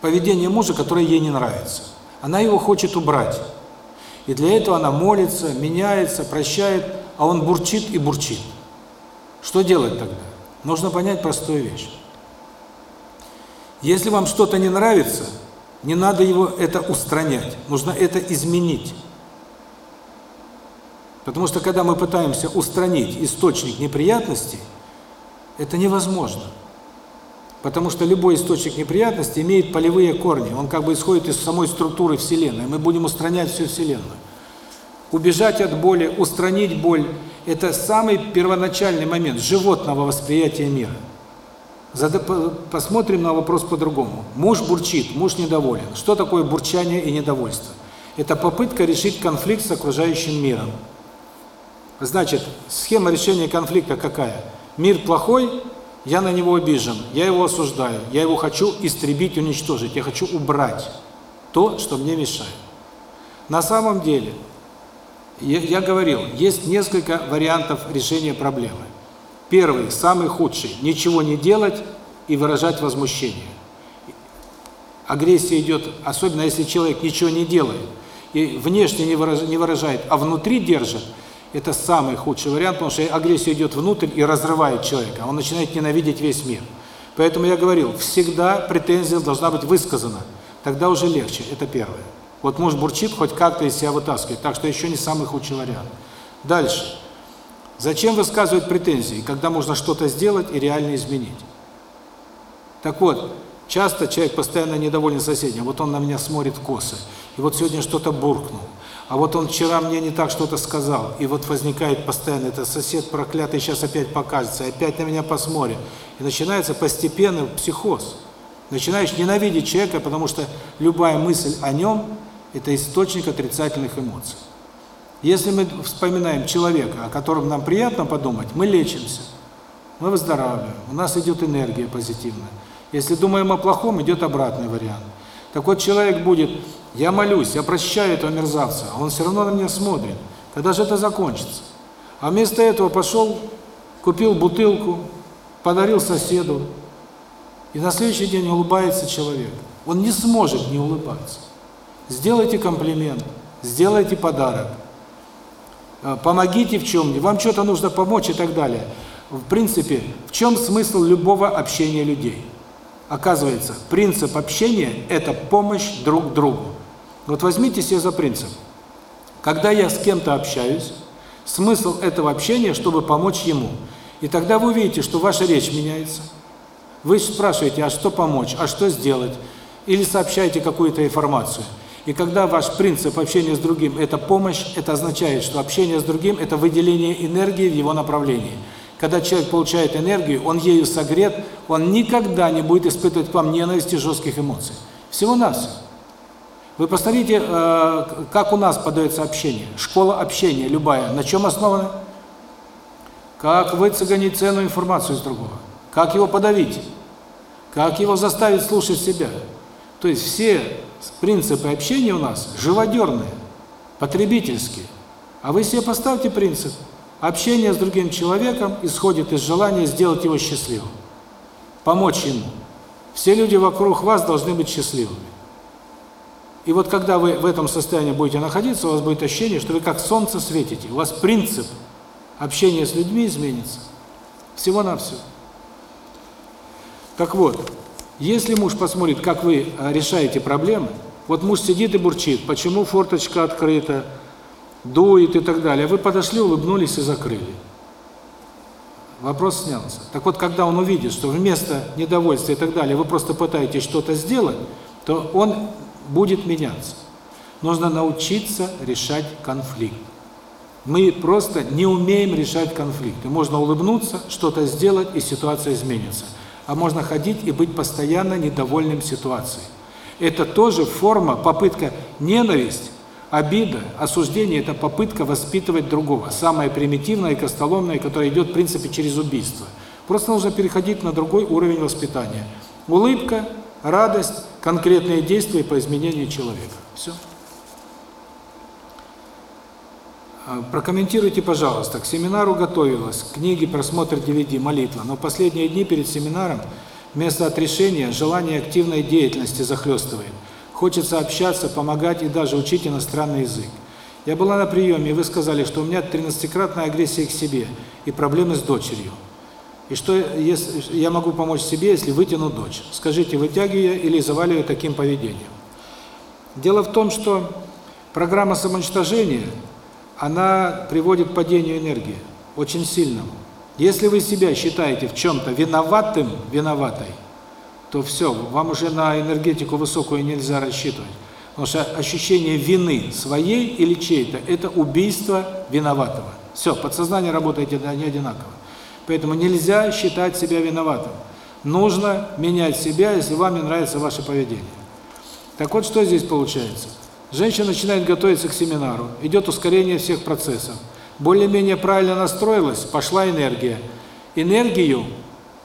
поведение мужа, которое ей не нравится. Она его хочет убрать. И для этого она молится, меняется, прощает, а он бурчит и бурчит. Что делать тогда? Нужно понять простую вещь. Если вам что-то не нравится, не надо его это устранять, нужно это изменить. Потому что когда мы пытаемся устранить источник неприятностей, это невозможно. Потому что любой источник неприятностей имеет полевые корни, он как бы исходит из самой структуры Вселенной. Мы будем устранять всю Вселенную. Убежать от боли, устранить боль – это самый первоначальный момент животного восприятия мира. Посмотрим на вопрос по-другому. Муж бурчит, муж недоволен. Что такое бурчание и недовольство? Это попытка решить конфликт с окружающим миром. Значит, схема решения конфликта какая? Мир плохой, я на него обижен, я его осуждаю, я его хочу истребить, уничтожить, я хочу убрать то, что мне мешает. На самом деле, я, я говорил, есть несколько вариантов решения проблемы. Первый, самый худший – ничего не делать и выражать возмущение. Агрессия идет, особенно если человек ничего не делает, и внешне не выражает, а внутри держит – это самый худший вариант, потому что агрессия идет внутрь и разрывает человека. Он начинает ненавидеть весь мир. Поэтому я говорил, всегда претензия должна быть высказана. Тогда уже легче. Это первое. Вот муж бурчит, хоть как-то из себя вытаскивает. Так что еще не самый худший вариант. Дальше. Зачем высказывать претензии, когда можно что-то сделать и реально изменить? Так вот, часто человек постоянно недоволен соседям. Вот он на меня смотрит косо. И вот сегодня что-то буркнул А вот он вчера мне не так что-то сказал, и вот возникает постоянно, это сосед проклятый сейчас опять покажется, опять на меня посмотрит. И начинается постепенно психоз. Начинаешь ненавидеть человека, потому что любая мысль о нем – это источник отрицательных эмоций. Если мы вспоминаем человека, о котором нам приятно подумать, мы лечимся, мы выздоравливаем, у нас идет энергия позитивная. Если думаем о плохом, идет обратный вариант. Так вот, человек будет, я молюсь, я прощаю этого мерзавца, а он все равно на меня смотрит. Когда же это закончится? А вместо этого пошел, купил бутылку, подарил соседу, и на следующий день улыбается человек. Он не сможет не улыбаться. Сделайте комплимент, сделайте подарок, э, помогите в чем-нибудь, вам что-то нужно помочь и так далее. В принципе, в чем смысл любого общения людей? Оказывается, принцип общения – это помощь друг другу. Вот возьмите себе за принцип. Когда я с кем-то общаюсь, смысл этого общения, чтобы помочь ему. И тогда вы увидите, что ваша речь меняется – вы спрашиваете, а что помочь, а что сделать? Или сообщаете какую-то информацию. И когда ваш принцип общения с другим – это помощь, это означает, что общение с другим – это выделение энергии в его направлении. Когда человек получает энергию, он ею согрет, он никогда не будет испытывать к вам ненависти жестких эмоций. Всего-навсего. Вы посмотрите, э, как у нас подается общение. Школа общения любая. На чем основана? Как выцегонить ценную информацию из другого. Как его подавить? Как его заставить слушать себя? То есть все принципы общения у нас живодерные, потребительские. А вы себе поставьте принцип. Общение с другим человеком исходит из желания сделать его счастливым. Помочь ему. Все люди вокруг вас должны быть счастливыми. И вот когда вы в этом состоянии будете находиться, у вас будет ощущение, что вы как солнце светите. У вас принцип общения с людьми изменится. Всего-навсего. Так вот, если муж посмотрит, как вы а, решаете проблемы, вот муж сидит и бурчит, почему форточка открыта, дует и так далее, вы подошли, улыбнулись и закрыли. Вопрос снялся. Так вот, когда он увидит, что вместо недовольства и так далее вы просто пытаетесь что-то сделать, то он будет меняться. Нужно научиться решать конфликт. Мы просто не умеем решать конфликты. Можно улыбнуться, что-то сделать, и ситуация изменится а можно ходить и быть постоянно недовольным ситуацией. Это тоже форма, попытка ненависть, обида, осуждение – это попытка воспитывать другого. Самая примитивная и костоломная, которая идет, в принципе, через убийство. Просто нужно переходить на другой уровень воспитания. Улыбка, радость, конкретные действия по изменению человека. Все. А, прокомментируйте, пожалуйста, к семинару готовилась, книги, просмотр DVD, молитва, но последние дни перед семинаром вместо отрешения желание активной деятельности захлестывает. Хочется общаться, помогать и даже учить иностранный язык. Я была на приеме, и вы сказали, что у меня 13-кратная агрессия к себе и проблемы с дочерью. И что если я могу помочь себе, если вытяну дочь? Скажите, вытягиваю или заваливаю таким поведением? Дело в том, что программа самоуничтожения – она приводит к падению энергии, очень сильному. Если вы себя считаете в чем-то виноватым, виноватой, то все, вам уже на энергетику высокую нельзя рассчитывать. Потому что ощущение вины своей или чьей-то – это убийство виноватого. Все, подсознание работает не одинаково. Поэтому нельзя считать себя виноватым. Нужно менять себя, если вам не нравится ваше поведение. Так вот, что здесь получается? Женщина начинает готовиться к семинару, идет ускорение всех процессов. Более-менее правильно настроилась, пошла энергия. Энергию,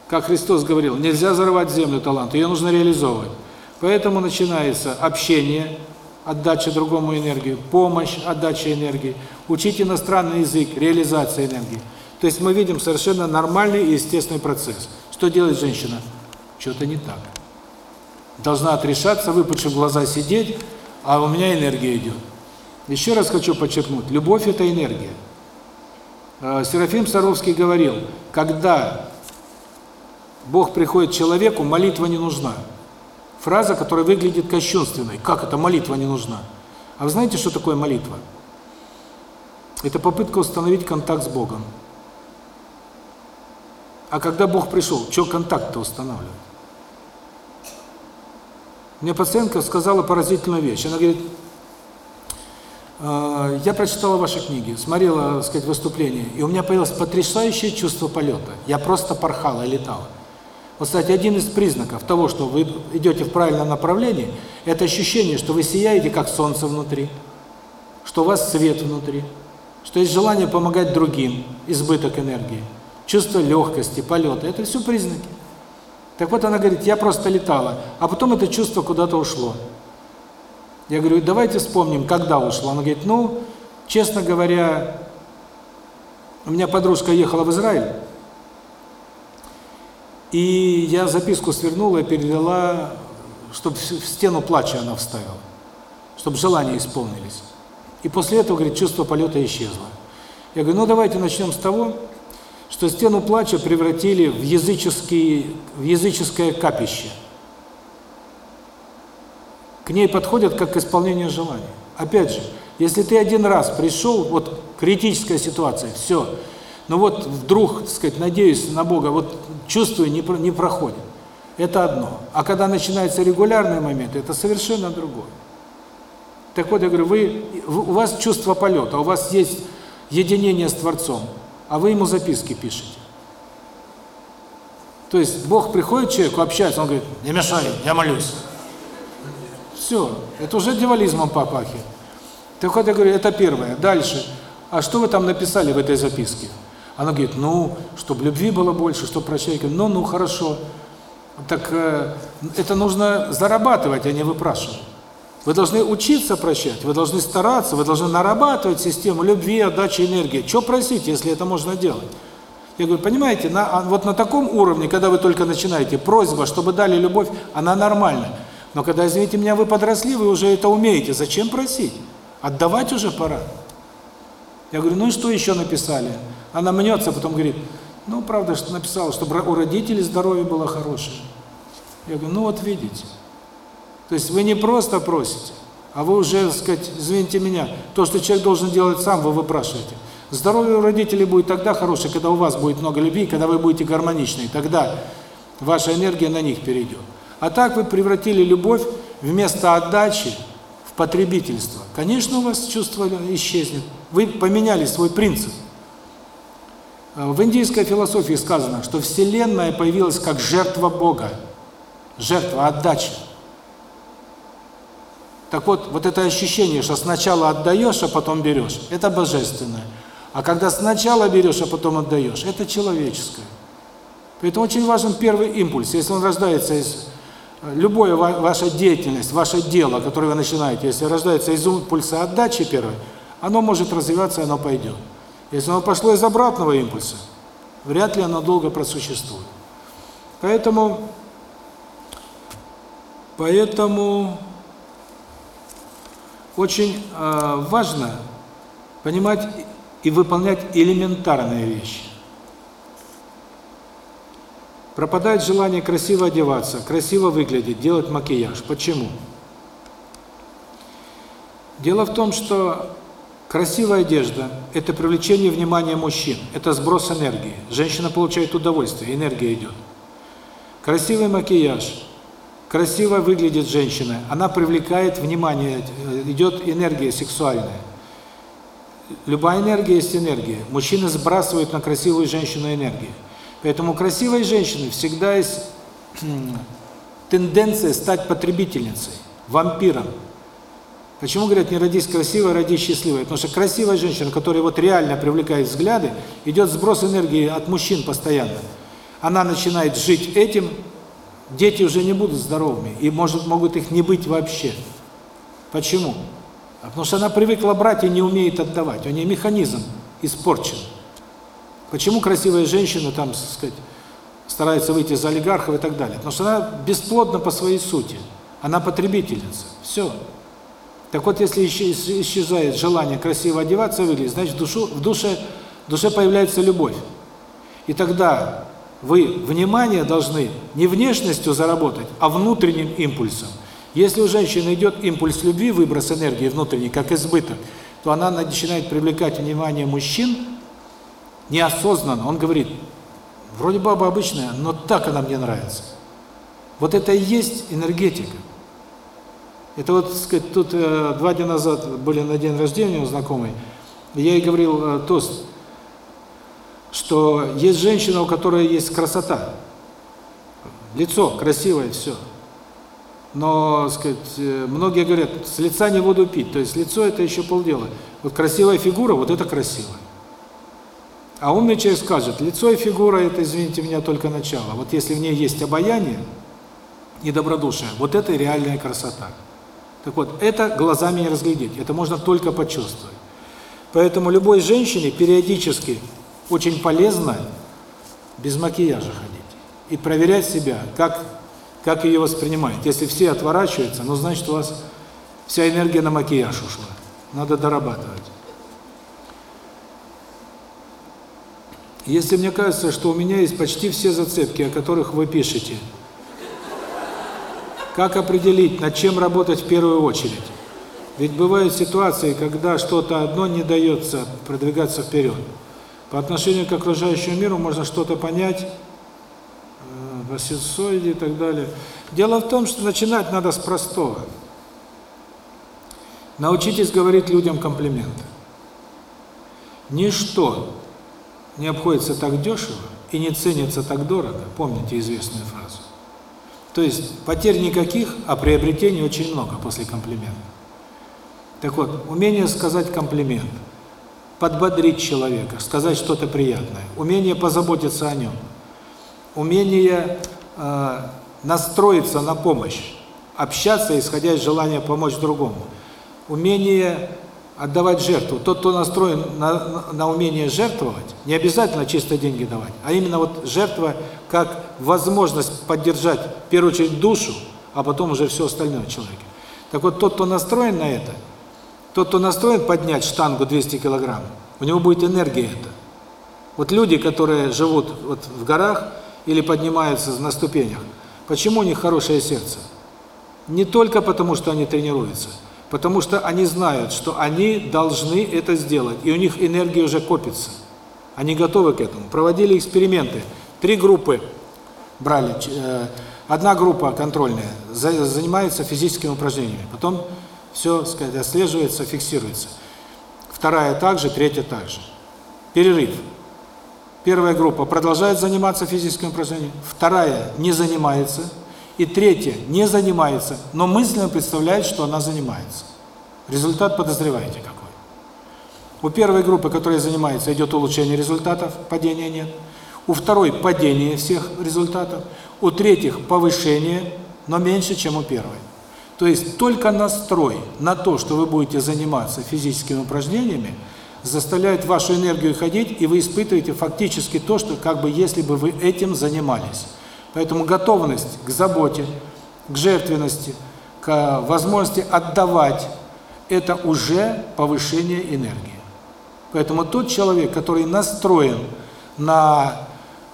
как Христос говорил, нельзя зарывать землю талант, ее нужно реализовывать. Поэтому начинается общение, отдача другому энергии, помощь, отдача энергии, учить иностранный язык, реализация энергии. То есть мы видим совершенно нормальный и естественный процесс. Что делает женщина? Что-то не так. Должна отрешаться, выпучив глаза сидеть, а у меня энергия идет. Еще раз хочу подчеркнуть, любовь – это энергия. Э, Серафим Саровский говорил, когда Бог приходит человеку, молитва не нужна. Фраза, которая выглядит кощунственной. Как это молитва не нужна? А вы знаете, что такое молитва? Это попытка установить контакт с Богом. А когда Бог пришел, что контакт-то устанавливать? Мне пациентка сказала поразительную вещь. Она говорит, Э, я прочитала ваши книги, смотрела, так сказать, выступления, и у меня появилось потрясающее чувство полета. Я просто порхала и летала. Вот, кстати, один из признаков того, что вы идете в правильном направлении, это ощущение, что вы сияете, как солнце внутри, что у вас свет внутри, что есть желание помогать другим, избыток энергии, чувство легкости, полета. Это все признаки. Так вот она говорит, я просто летала, а потом это чувство куда-то ушло. Я говорю, давайте вспомним, когда ушло. Она говорит, ну, честно говоря, у меня подружка ехала в Израиль, и я записку свернула и передала, чтобы в стену плача она вставила, чтобы желания исполнились. И после этого, говорит, чувство полета исчезло. Я говорю, ну давайте начнем с того, что стену плача превратили в языческий, в языческое капище. К ней подходят как к исполнению желаний. Опять же, если ты один раз пришел, вот критическая ситуация, все, но вот вдруг, так сказать, надеюсь на Бога, вот чувствую, не, не проходит. Это одно. А когда начинается регулярный момент, это совершенно другое. Так вот, я говорю, вы, у вас чувство полета, у вас есть единение с Творцом а вы ему записки пишете. То есть Бог приходит человеку, общается, он говорит, не мешай, я молюсь. Все, это уже дьяволизмом попахивает. Так вот я говорю, это первое. Дальше. А что вы там написали в этой записке? Она говорит, ну, чтобы любви было больше, чтобы прощать. Ну, ну, хорошо. Так э, это нужно зарабатывать, а не выпрашивать. Вы должны учиться прощать, вы должны стараться, вы должны нарабатывать систему любви, отдачи энергии. Что просить, если это можно делать? Я говорю, понимаете, на, а вот на таком уровне, когда вы только начинаете, просьба, чтобы дали любовь, она нормальная. Но когда, извините меня, вы подросли, вы уже это умеете, зачем просить? Отдавать уже пора. Я говорю, ну и что еще написали? Она мнется, потом говорит, ну, правда, что написала, чтобы у родителей здоровье было хорошее. Я говорю, ну вот видите. То есть вы не просто просите, а вы уже, сказать, извините меня, то, что человек должен делать сам, вы выпрашиваете. Здоровье у родителей будет тогда хорошее, когда у вас будет много любви, когда вы будете гармоничны, тогда ваша энергия на них перейдет. А так вы превратили любовь вместо отдачи в потребительство. Конечно, у вас чувство исчезнет. Вы поменяли свой принцип. В индийской философии сказано, что Вселенная появилась как жертва Бога, жертва, отдача. Так вот, вот это ощущение, что сначала отдаешь, а потом берешь, это божественное. А когда сначала берешь, а потом отдаешь, это человеческое. Поэтому очень важен первый импульс. Если он рождается из... Любая ваша деятельность, ваше дело, которое вы начинаете, если рождается из импульса отдачи первой, оно может развиваться, оно пойдет. Если оно пошло из обратного импульса, вряд ли оно долго просуществует. Поэтому... Поэтому очень э, важно понимать и выполнять элементарные вещи. Пропадает желание красиво одеваться, красиво выглядеть, делать макияж. Почему? Дело в том, что красивая одежда – это привлечение внимания мужчин, это сброс энергии. Женщина получает удовольствие, энергия идет. Красивый макияж красиво выглядит женщина, она привлекает внимание, э, идет энергия сексуальная. Любая энергия есть энергия. Мужчины сбрасывают на красивую женщину энергию. Поэтому у красивой женщины всегда есть тенденция стать потребительницей, вампиром. Почему говорят, не родись красивой, родись счастливой? Потому что красивая женщина, которая вот реально привлекает взгляды, идет сброс энергии от мужчин постоянно. Она начинает жить этим, дети уже не будут здоровыми, и может могут их не быть вообще. Почему? Потому что она привыкла брать и не умеет отдавать. У нее механизм испорчен. Почему красивая женщина там, так сказать, старается выйти за олигархов и так далее? Потому что она бесплодна по своей сути. Она потребительница. Все. Так вот, если исчезает желание красиво одеваться, выглядеть, значит, в, душу, в душе, в душе появляется любовь. И тогда вы внимание должны не внешностью заработать, а внутренним импульсом. Если у женщины идет импульс любви, выброс энергии внутренний, как избыток, то она начинает привлекать внимание мужчин неосознанно. Он говорит, вроде баба обычная, но так она мне нравится. Вот это и есть энергетика. Это вот, так сказать, тут э, два дня назад были на день рождения у знакомой, я ей говорил э, тост, что есть женщина, у которой есть красота, лицо красивое, все. Но, сказать, э, многие говорят, с лица не воду пить, то есть лицо это еще полдела. Вот красивая фигура, вот это красиво. А умный человек скажет, лицо и фигура это, извините меня, только начало. Вот если в ней есть обаяние и добродушие, вот это реальная красота. Так вот, это глазами не разглядеть, это можно только почувствовать. Поэтому любой женщине периодически очень полезно без макияжа ходить и проверять себя, как как ее воспринимает. Если все отворачиваются, ну значит у вас вся энергия на макияж ушла. Надо дорабатывать. Если мне кажется, что у меня есть почти все зацепки, о которых вы пишете, как определить, над чем работать в первую очередь? Ведь бывают ситуации, когда что-то одно не дается продвигаться вперед. По отношению к окружающему миру можно что-то понять, э, о синсоиде и так далее. Дело в том, что начинать надо с простого. Научитесь говорить людям комплименты. Ничто не обходится так дешево и не ценится так дорого, помните известную фразу. То есть потерь никаких, а приобретений очень много после комплимента. Так вот, умение сказать комплимент, подбодрить человека, сказать что-то приятное, умение позаботиться о нем, умение э, настроиться на помощь, общаться, исходя из желания помочь другому, умение отдавать жертву. Тот, кто настроен на, на умение жертвовать, не обязательно чисто деньги давать, а именно вот жертва как возможность поддержать, в первую очередь, душу, а потом уже все остальное человека. Так вот, тот, кто настроен на это, тот, кто настроен поднять штангу 200 килограмм, у него будет энергия это. Вот люди, которые живут вот в горах или поднимаются на ступенях, почему у них хорошее сердце? Не только потому, что они тренируются – Потому что они знают, что они должны это сделать, и у них энергия уже копится. Они готовы к этому. Проводили эксперименты. Три группы брали. Э, одна группа контрольная занимается физическими упражнениями. Потом все, сказать, отслеживается, фиксируется. Вторая также, третья также. Перерыв. Первая группа продолжает заниматься физическими упражнениями, вторая не занимается, и третья не занимается, но мысленно представляет, что она занимается. Результат подозреваете какой. У первой группы, которая занимается, идет улучшение результатов, падения нет. У второй падение всех результатов. У третьих повышение, но меньше, чем у первой. То есть только настрой на то, что вы будете заниматься физическими упражнениями, заставляет вашу энергию ходить, и вы испытываете фактически то, что как бы если бы вы этим занимались. Поэтому готовность к заботе, к жертвенности, к возможности отдавать – это уже повышение энергии. Поэтому тот человек, который настроен на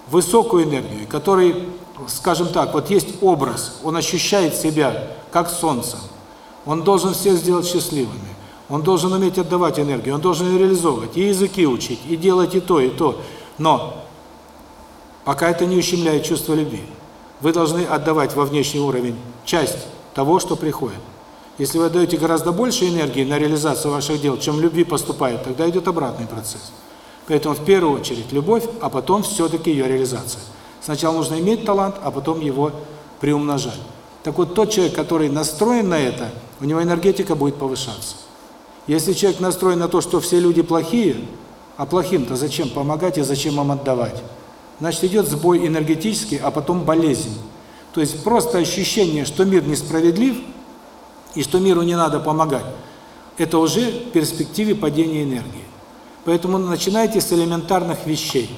высокую энергию, который, скажем так, вот есть образ, он ощущает себя как солнце, он должен всех сделать счастливыми, он должен уметь отдавать энергию, он должен ее реализовывать, и языки учить, и делать и то, и то. Но пока это не ущемляет чувство любви. Вы должны отдавать во внешний уровень часть того, что приходит. Если вы отдаете гораздо больше энергии на реализацию ваших дел, чем любви поступает, тогда идет обратный процесс. Поэтому в первую очередь любовь, а потом все-таки ее реализация. Сначала нужно иметь талант, а потом его приумножать. Так вот, тот человек, который настроен на это, у него энергетика будет повышаться. Если человек настроен на то, что все люди плохие, а плохим-то зачем помогать и зачем им отдавать? Значит, идет сбой энергетический, а потом болезнь. То есть просто ощущение, что мир несправедлив, и что миру не надо помогать, это уже в перспективе падения энергии. Поэтому начинайте с элементарных вещей.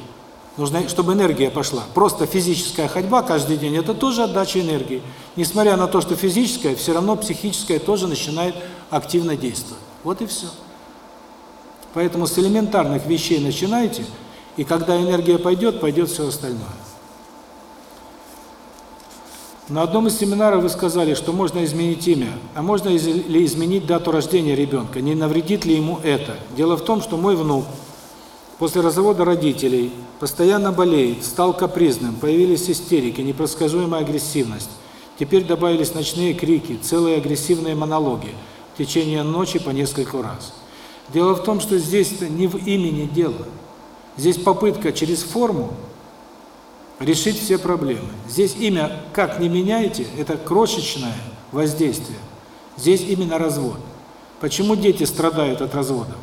Нужно, чтобы энергия пошла. Просто физическая ходьба каждый день – это тоже отдача энергии. Несмотря на то, что физическая, все равно психическая тоже начинает активно действовать. Вот и все. Поэтому с элементарных вещей начинайте – и когда энергия пойдет, пойдет все остальное. На одном из семинаров вы сказали, что можно изменить имя, а можно ли изменить дату рождения ребенка, не навредит ли ему это? Дело в том, что мой внук после развода родителей постоянно болеет, стал капризным, появились истерики, непредсказуемая агрессивность. Теперь добавились ночные крики, целые агрессивные монологи в течение ночи по нескольку раз. Дело в том, что здесь не в имени дело. Здесь попытка через форму решить все проблемы. Здесь имя как не меняете, это крошечное воздействие. Здесь именно развод. Почему дети страдают от разводов?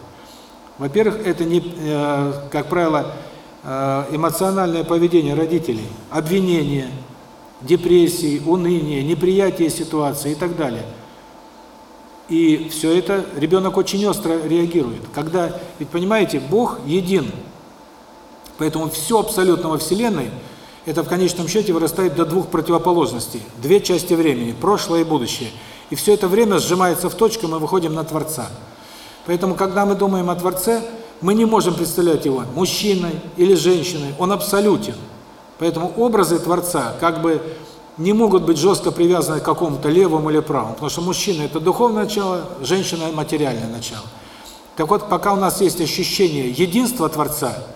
Во-первых, это не, э, как правило, э, эмоциональное поведение родителей, обвинение, депрессии, уныние, неприятие ситуации и так далее. И все это ребенок очень остро реагирует. Когда, ведь понимаете, Бог един. Поэтому все абсолютно во Вселенной – это в конечном счете вырастает до двух противоположностей, две части времени, прошлое и будущее. И все это время сжимается в точку, мы выходим на Творца. Поэтому, когда мы думаем о Творце, мы не можем представлять его мужчиной или женщиной, он абсолютен. Поэтому образы Творца как бы не могут быть жестко привязаны к какому-то левому или правому, потому что мужчина – это духовное начало, женщина – материальное начало. Так вот, пока у нас есть ощущение единства Творца –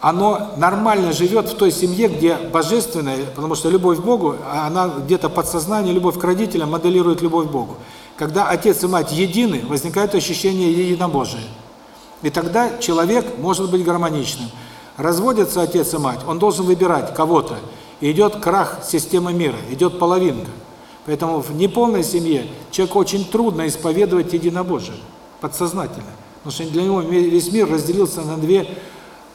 оно нормально живет в той семье, где божественное, потому что любовь к Богу, она где-то подсознание, любовь к родителям моделирует любовь к Богу. Когда отец и мать едины, возникает ощущение единобожия. И тогда человек может быть гармоничным. Разводятся отец и мать, он должен выбирать кого-то. И идет крах системы мира, идет половинка. Поэтому в неполной семье человеку очень трудно исповедовать единобожие, подсознательно. Потому что для него весь мир разделился на две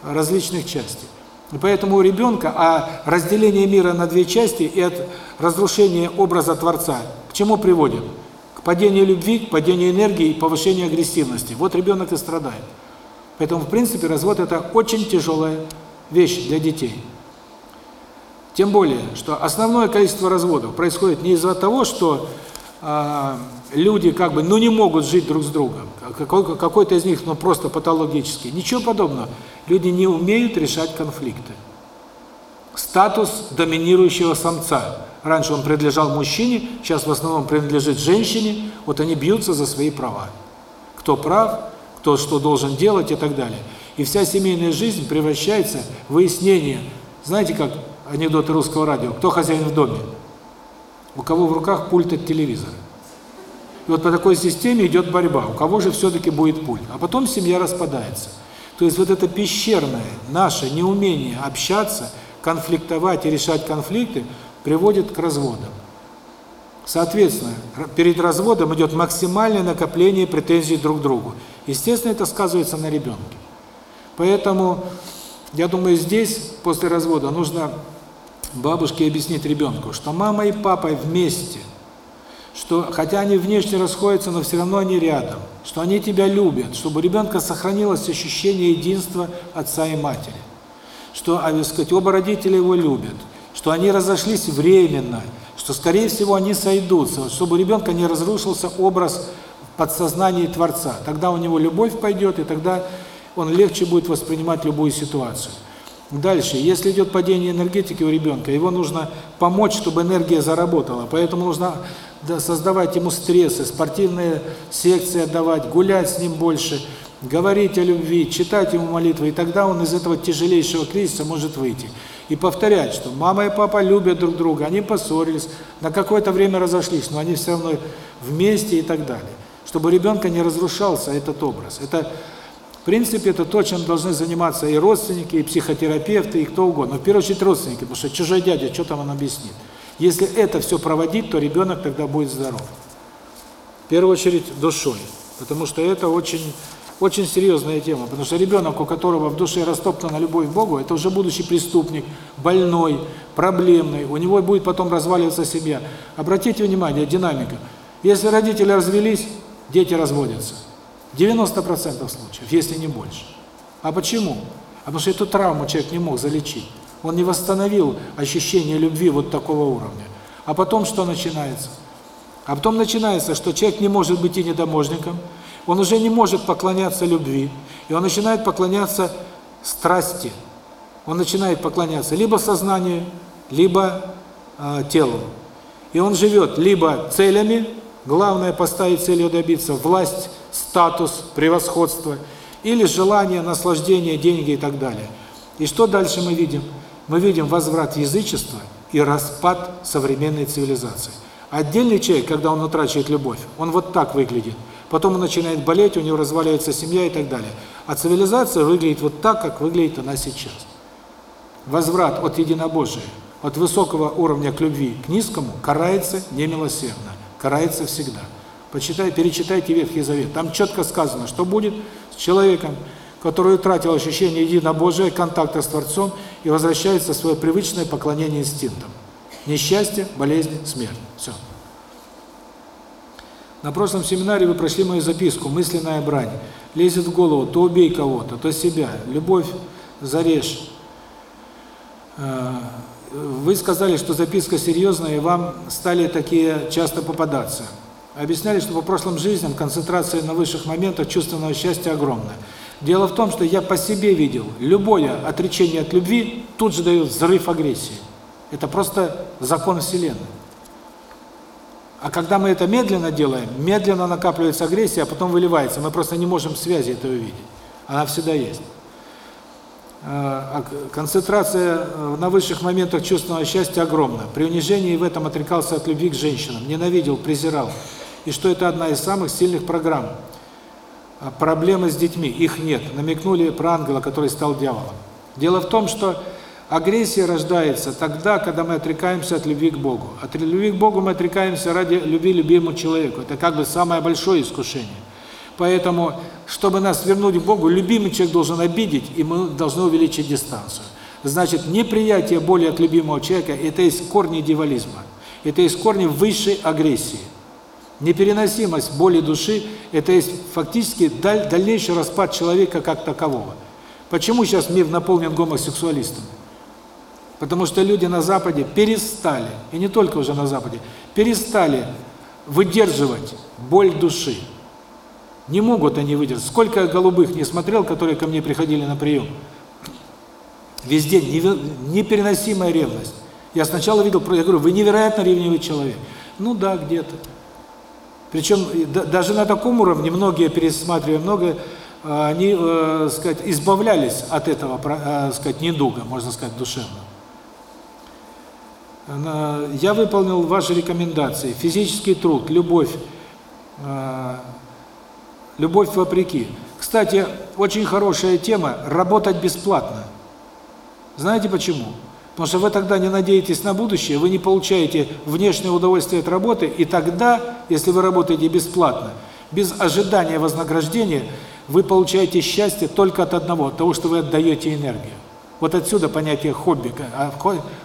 различных частей. И поэтому у ребенка, а разделение мира на две части и от разрушения образа Творца к чему приводит? К падению любви, к падению энергии и повышению агрессивности. Вот ребенок и страдает. Поэтому, в принципе, развод – это очень тяжелая вещь для детей. Тем более, что основное количество разводов происходит не из-за того, что э, люди как бы ну не могут жить друг с другом. Какой-то из них ну просто патологический. Ничего подобного. Люди не умеют решать конфликты. Статус доминирующего самца. Раньше он принадлежал мужчине, сейчас в основном принадлежит женщине. Вот они бьются за свои права. Кто прав, кто что должен делать и так далее. И вся семейная жизнь превращается в выяснение. Знаете, как анекдоты русского радио? Кто хозяин в доме? У кого в руках пульт от телевизора? И вот по такой системе идет борьба. У кого же все-таки будет пульт? А потом семья распадается. То есть вот это пещерное, наше неумение общаться, конфликтовать и решать конфликты приводит к разводам. Соответственно, перед разводом идет максимальное накопление претензий друг к другу. Естественно, это сказывается на ребенке. Поэтому, я думаю, здесь, после развода, нужно бабушке объяснить ребенку, что мама и папа вместе – что хотя они внешне расходятся, но все равно они рядом, что они тебя любят, чтобы у ребенка сохранилось ощущение единства отца и матери, что, а, сказать, оба родителя его любят, что они разошлись временно, что, скорее всего, они сойдутся, чтобы у ребенка не разрушился образ подсознания Творца. Тогда у него любовь пойдет, и тогда он легче будет воспринимать любую ситуацию. Дальше, если идет падение энергетики у ребенка, его нужно помочь, чтобы энергия заработала. Поэтому нужно создавать ему стрессы, спортивные секции отдавать, гулять с ним больше, говорить о любви, читать ему молитвы, и тогда он из этого тяжелейшего кризиса может выйти. И повторять, что мама и папа любят друг друга, они поссорились, на какое-то время разошлись, но они все равно вместе и так далее. Чтобы ребенка не разрушался этот образ. Это в принципе, это то, чем должны заниматься и родственники, и психотерапевты, и кто угодно. Но в первую очередь родственники, потому что чужой дядя, что там он объяснит. Если это все проводить, то ребенок тогда будет здоров. В первую очередь душой, потому что это очень очень серьезная тема, потому что ребенок, у которого в душе растоптана любовь к Богу, это уже будущий преступник, больной, проблемный, у него будет потом разваливаться семья. Обратите внимание, динамика. Если родители развелись, дети разводятся. 90% случаев, если не больше. А почему? А потому что эту травму человек не мог залечить. Он не восстановил ощущение любви вот такого уровня. А потом что начинается? А потом начинается, что человек не может быть и недоможником, он уже не может поклоняться любви, и он начинает поклоняться страсти. Он начинает поклоняться либо сознанию, либо э, телу. И он живет либо целями, главное поставить целью добиться, власть, статус, превосходство, или желание, наслаждение, деньги и так далее. И что дальше мы видим? Мы видим возврат язычества и распад современной цивилизации. Отдельный человек, когда он утрачивает любовь, он вот так выглядит. Потом он начинает болеть, у него разваливается семья и так далее. А цивилизация выглядит вот так, как выглядит она сейчас. Возврат от единобожия, от высокого уровня к любви к низкому карается немилосердно, карается всегда. Почитай, перечитайте Ветхий Завет. Там четко сказано, что будет с человеком, который утратил ощущение единобожия, контакта с Творцом и возвращается в свое привычное поклонение инстинктам. Несчастье, болезнь, смерть. Все. На прошлом семинаре вы прошли мою записку «Мысленная брань». Лезет в голову, то убей кого-то, то себя. Любовь зарежь. Э, вы сказали, что записка серьезная, и вам стали такие часто попадаться. Объясняли, что по прошлым жизням концентрация на высших моментах чувственного счастья огромная. Дело в том, что я по себе видел, любое отречение от любви тут же дает взрыв агрессии. Это просто закон Вселенной. А когда мы это медленно делаем, медленно накапливается агрессия, а потом выливается. Мы просто не можем связи этого видеть. Она всегда есть. А, а концентрация э, на высших моментах чувственного счастья огромна. При унижении в этом отрекался от любви к женщинам, ненавидел, презирал. И что это одна из самых сильных программ. А проблемы с детьми, их нет. Намекнули про ангела, который стал дьяволом. Дело в том, что агрессия рождается тогда, когда мы отрекаемся от любви к Богу. От любви к Богу мы отрекаемся ради любви любимому человеку. Это как бы самое большое искушение. Поэтому, чтобы нас вернуть к Богу, любимый человек должен обидеть, и мы должны увеличить дистанцию. Значит, неприятие боли от любимого человека – это из корни дьяволизма. Это из корни высшей агрессии. Непереносимость боли души – это есть фактически даль, дальнейший распад человека как такового. Почему сейчас мир наполнен гомосексуалистами? Потому что люди на Западе перестали, и не только уже на Западе, перестали выдерживать боль души. Не могут они выдержать. Сколько голубых не смотрел, которые ко мне приходили на прием. Везде непереносимая ревность. Я сначала видел, я говорю, вы невероятно ревнивый человек. Ну да, где-то. Причем даже на таком уровне многие, пересматривая много, а, они, э, сказать, избавлялись от этого, э, сказать, недуга, можно сказать, душевного. Я выполнил ваши рекомендации. Физический труд, любовь, э, любовь вопреки. Кстати, очень хорошая тема – работать бесплатно. Знаете почему? Потому что вы тогда не надеетесь на будущее, вы не получаете внешнее удовольствие от работы, и тогда, если вы работаете бесплатно, без ожидания вознаграждения, вы получаете счастье только от одного, от того, что вы отдаете энергию. Вот отсюда понятие хобби.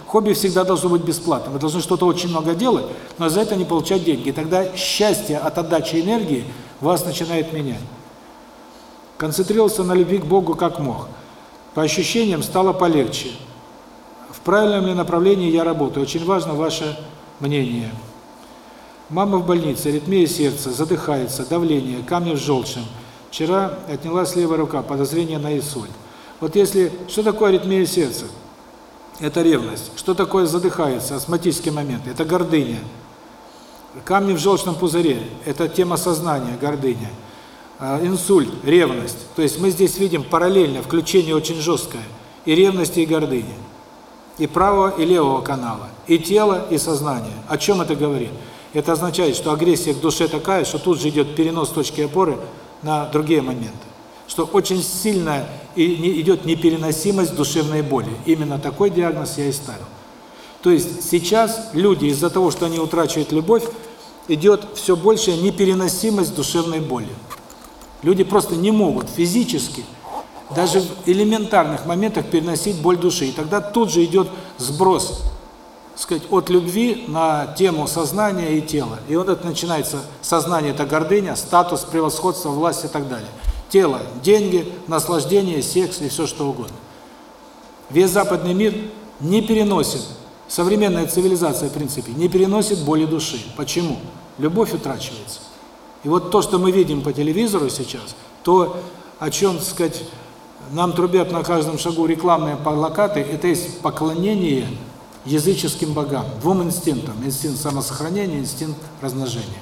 Хобби всегда должно быть бесплатным. Вы должны что-то очень много делать, но за это не получать деньги. И тогда счастье от отдачи энергии вас начинает менять. Концентрировался на любви к Богу как мог. По ощущениям стало полегче правильном ли направлении я работаю. Очень важно ваше мнение. Мама в больнице, аритмия сердца, задыхается, давление, камни в желчном. Вчера отнялась левая рука, подозрение на инсульт. Вот если... Что такое аритмия сердца? Это ревность. Что такое задыхается, астматический момент? Это гордыня. Камни в желчном пузыре – это тема сознания, гордыня. А, инсульт, ревность. То есть мы здесь видим параллельно включение очень жесткое и ревности, и гордыни и правого, и левого канала, и тело, и сознание. О чем это говорит? Это означает, что агрессия к душе такая, что тут же идет перенос точки опоры на другие моменты. Что очень сильно идет непереносимость душевной боли. Именно такой диагноз я и ставил. То есть сейчас люди из-за того, что они утрачивают любовь, идет все большая непереносимость душевной боли. Люди просто не могут физически даже в элементарных моментах переносить боль души. И тогда тут же идет сброс, сказать, от любви на тему сознания и тела. И вот это начинается сознание – это гордыня, статус, превосходство, власть и так далее. Тело – деньги, наслаждение, секс и все что угодно. Весь западный мир не переносит, современная цивилизация, в принципе, не переносит боли души. Почему? Любовь утрачивается. И вот то, что мы видим по телевизору сейчас, то, о чем, сказать, нам трубят на каждом шагу рекламные плакаты, это есть поклонение языческим богам, двум инстинктам, инстинкт самосохранения, инстинкт размножения.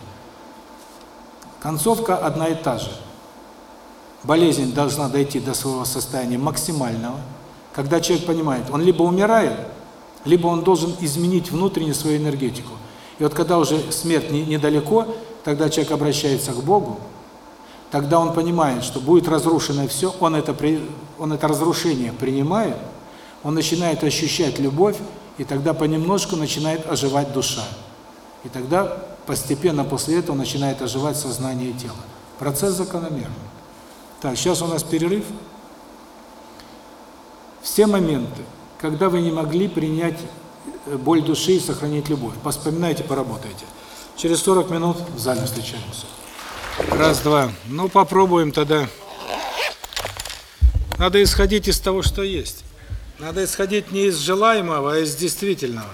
Концовка одна и та же. Болезнь должна дойти до своего состояния максимального, когда человек понимает, он либо умирает, либо он должен изменить внутренне свою энергетику. И вот когда уже смерть не, недалеко, тогда человек обращается к Богу, тогда он понимает, что будет разрушено все, он это, он это разрушение принимает, он начинает ощущать любовь, и тогда понемножку начинает оживать душа. И тогда постепенно после этого начинает оживать сознание и тело. Процесс закономерный. Так, сейчас у нас перерыв. Все моменты, когда вы не могли принять э, боль души и сохранить любовь. Поспоминайте, поработайте. Через 40 минут в зале встречаемся. Раз, два. Ну, попробуем тогда. Надо исходить из того, что есть. Надо исходить не из желаемого, а из действительного.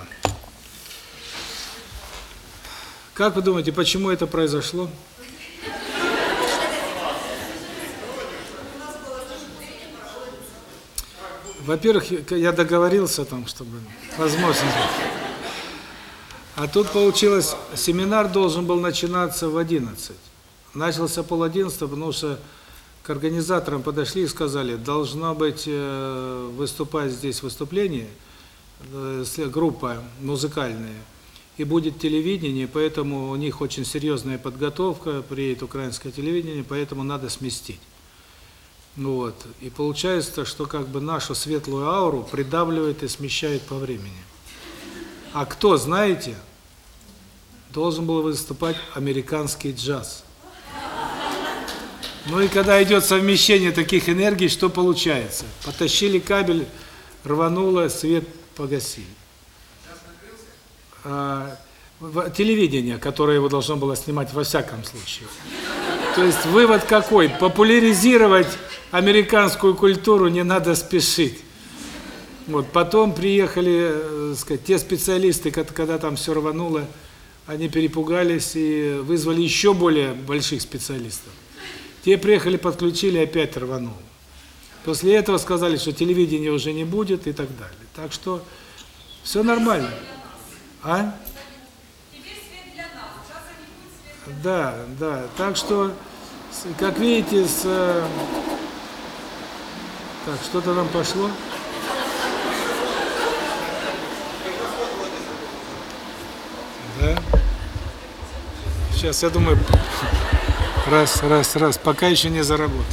Как вы думаете, почему это произошло? Во-первых, я договорился там, чтобы возможность. А тут получилось, семинар должен был начинаться в 11. Начался пол одиннадцатого, потому что к организаторам подошли и сказали, должна быть э, выступать здесь выступление, э, группа музыкальная, и будет телевидение, поэтому у них очень серьезная подготовка, приедет украинское телевидение, поэтому надо сместить. Вот. И получается, что как бы нашу светлую ауру придавливает и смещает по времени. А кто, знаете, должен был выступать американский джаз. Ну и когда идет совмещение таких энергий, что получается? Потащили кабель, рвануло, свет погасили. А, телевидение, которое его должно было снимать во всяком случае. То есть вывод какой? Популяризировать американскую культуру не надо спешить. Вот потом приехали, э, сказать, те специалисты, когда там все рвануло, они перепугались и вызвали еще более больших специалистов. Те приехали, подключили, опять рванул. После этого сказали, что телевидения уже не будет и так далее. Так что все нормально. А? Да, да. Так что, как видите, с э, так, что-то нам пошло. Да? Сейчас, я думаю, раз, раз, раз, пока еще не заработал.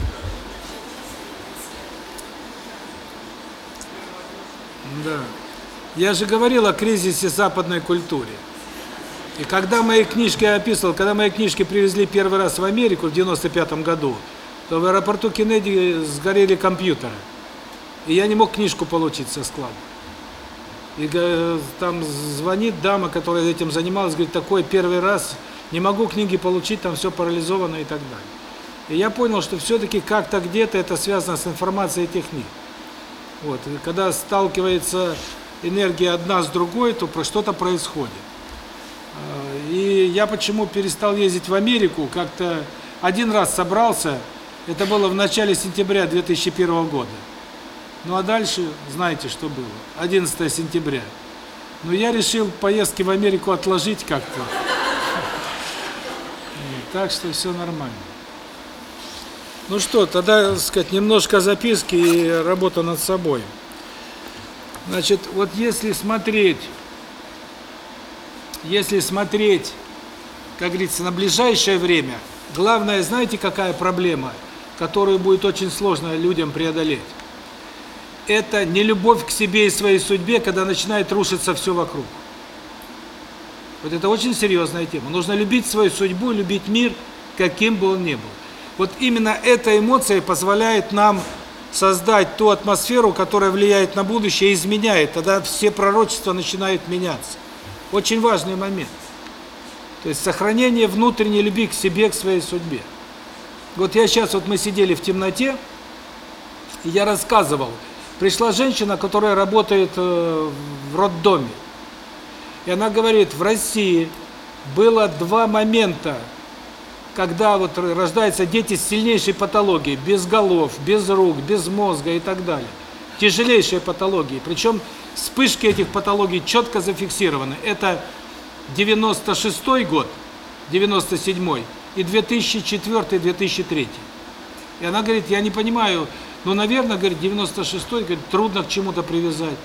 Да. Я же говорил о кризисе западной культуры. И когда мои книжки я описывал, когда мои книжки привезли первый раз в Америку в 95 году, то в аэропорту Кеннеди сгорели компьютеры. И я не мог книжку получить со склада. И там звонит дама, которая этим занималась, говорит, такой первый раз, не могу книги получить, там все парализовано и так далее. И я понял, что все-таки как-то где-то это связано с информацией этих книг. Вот, и когда сталкивается энергия одна с другой, то про что-то происходит. А, и я почему перестал ездить в Америку, как-то один раз собрался, это было в начале сентября 2001 года. Ну а дальше, знаете, что было. 11 сентября. Но я решил поездки в Америку отложить как-то. Так что все нормально. Ну что, тогда, так сказать, немножко записки и работа над собой. Значит, вот если смотреть, если смотреть, как говорится, на ближайшее время, главное, знаете, какая проблема – которую будет очень сложно людям преодолеть. Это не любовь к себе и своей судьбе, когда начинает рушиться все вокруг. Вот это очень серьезная тема. Нужно любить свою судьбу, любить мир, каким бы он ни был. Вот именно эта эмоция позволяет нам создать ту атмосферу, которая влияет на будущее и изменяет. Тогда все пророчества начинают меняться. Очень важный момент. То есть сохранение внутренней любви к себе, к своей судьбе. Вот я сейчас, вот мы сидели в темноте, и я рассказывал. Пришла женщина, которая работает э, в роддоме. И она говорит, в России было два момента, когда вот рождаются дети с сильнейшей патологией, без голов, без рук, без мозга и так далее. Тяжелейшие патологии. Причем вспышки этих патологий четко зафиксированы. Это 96 год, 97 и 2004-2003. И она говорит, я не понимаю, ну, наверное, говорит, 96-й, говорит, трудно к чему-то привязать.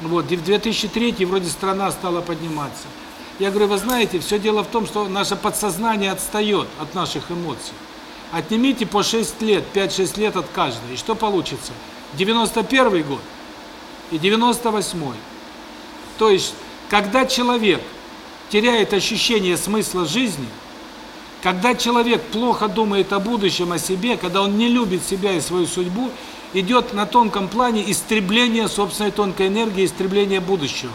Вот, в 2003 вроде страна стала подниматься. Я говорю, вы знаете, все дело в том, что наше подсознание отстает от наших эмоций. Отнимите по 6 лет, 5-6 лет от каждой, и что получится? 91 год и 98 -й. То есть, когда человек теряет ощущение смысла жизни, когда человек плохо думает о будущем, о себе, когда он не любит себя и свою судьбу, идет на тонком плане истребление собственной тонкой энергии, истребление будущего.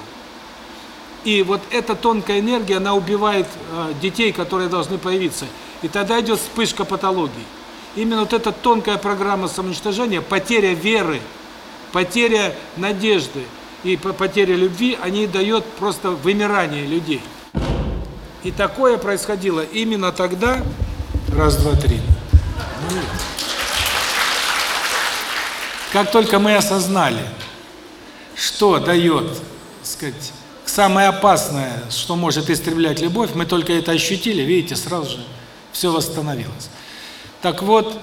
И вот эта тонкая энергия, она убивает э, детей, которые должны появиться. И тогда идет вспышка патологии. Именно вот эта тонкая программа самоуничтожения, потеря веры, потеря надежды и потеря любви, они дают просто вымирание людей. И такое происходило именно тогда, раз, два, три. Как только мы осознали, что дает, сказать, самое опасное, что может истреблять любовь, мы только это ощутили, видите, сразу же все восстановилось. Так вот,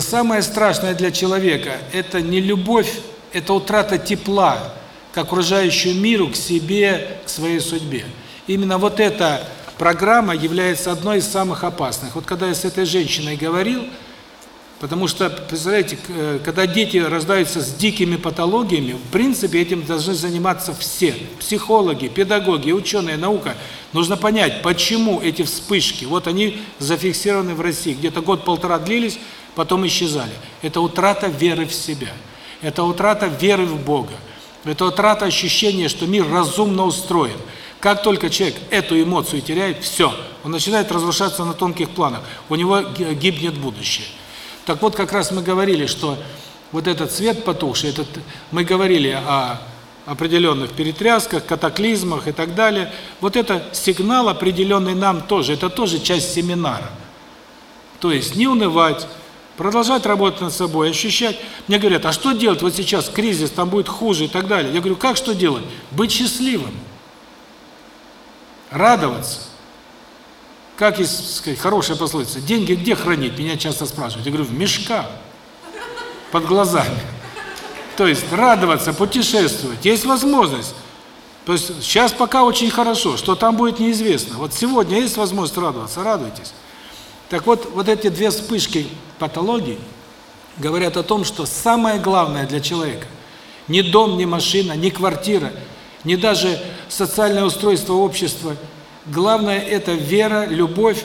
самое страшное для человека – это не любовь, это утрата тепла к окружающему миру, к себе, к своей судьбе. Именно вот эта программа является одной из самых опасных. Вот когда я с этой женщиной говорил, потому что, представляете, э, когда дети рождаются с дикими патологиями, в принципе, этим должны заниматься все. Психологи, педагоги, ученые, наука. Нужно понять, почему эти вспышки, вот они зафиксированы в России, где-то год-полтора длились, потом исчезали. Это утрата веры в себя. Это утрата веры в Бога. Это утрата ощущения, что мир разумно устроен. Как только человек эту эмоцию теряет, все, он начинает разрушаться на тонких планах, у него гибнет будущее. Так вот, как раз мы говорили, что вот этот свет потухший, этот, мы говорили о определенных перетрясках, катаклизмах и так далее. Вот это сигнал определенный нам тоже, это тоже часть семинара. То есть не унывать, продолжать работать над собой, ощущать. Мне говорят, а что делать вот сейчас, кризис, там будет хуже и так далее. Я говорю, как что делать? Быть счастливым радоваться. Как есть, сказать, хорошая пословица, деньги где хранить? Меня часто спрашивают. Я говорю, в мешках, под глазами. То есть радоваться, путешествовать. Есть возможность. То есть сейчас пока очень хорошо, что там будет неизвестно. Вот сегодня есть возможность радоваться, радуйтесь. Так вот, вот эти две вспышки патологии говорят о том, что самое главное для человека не дом, не машина, не квартира – не даже социальное устройство общества. Главное – это вера, любовь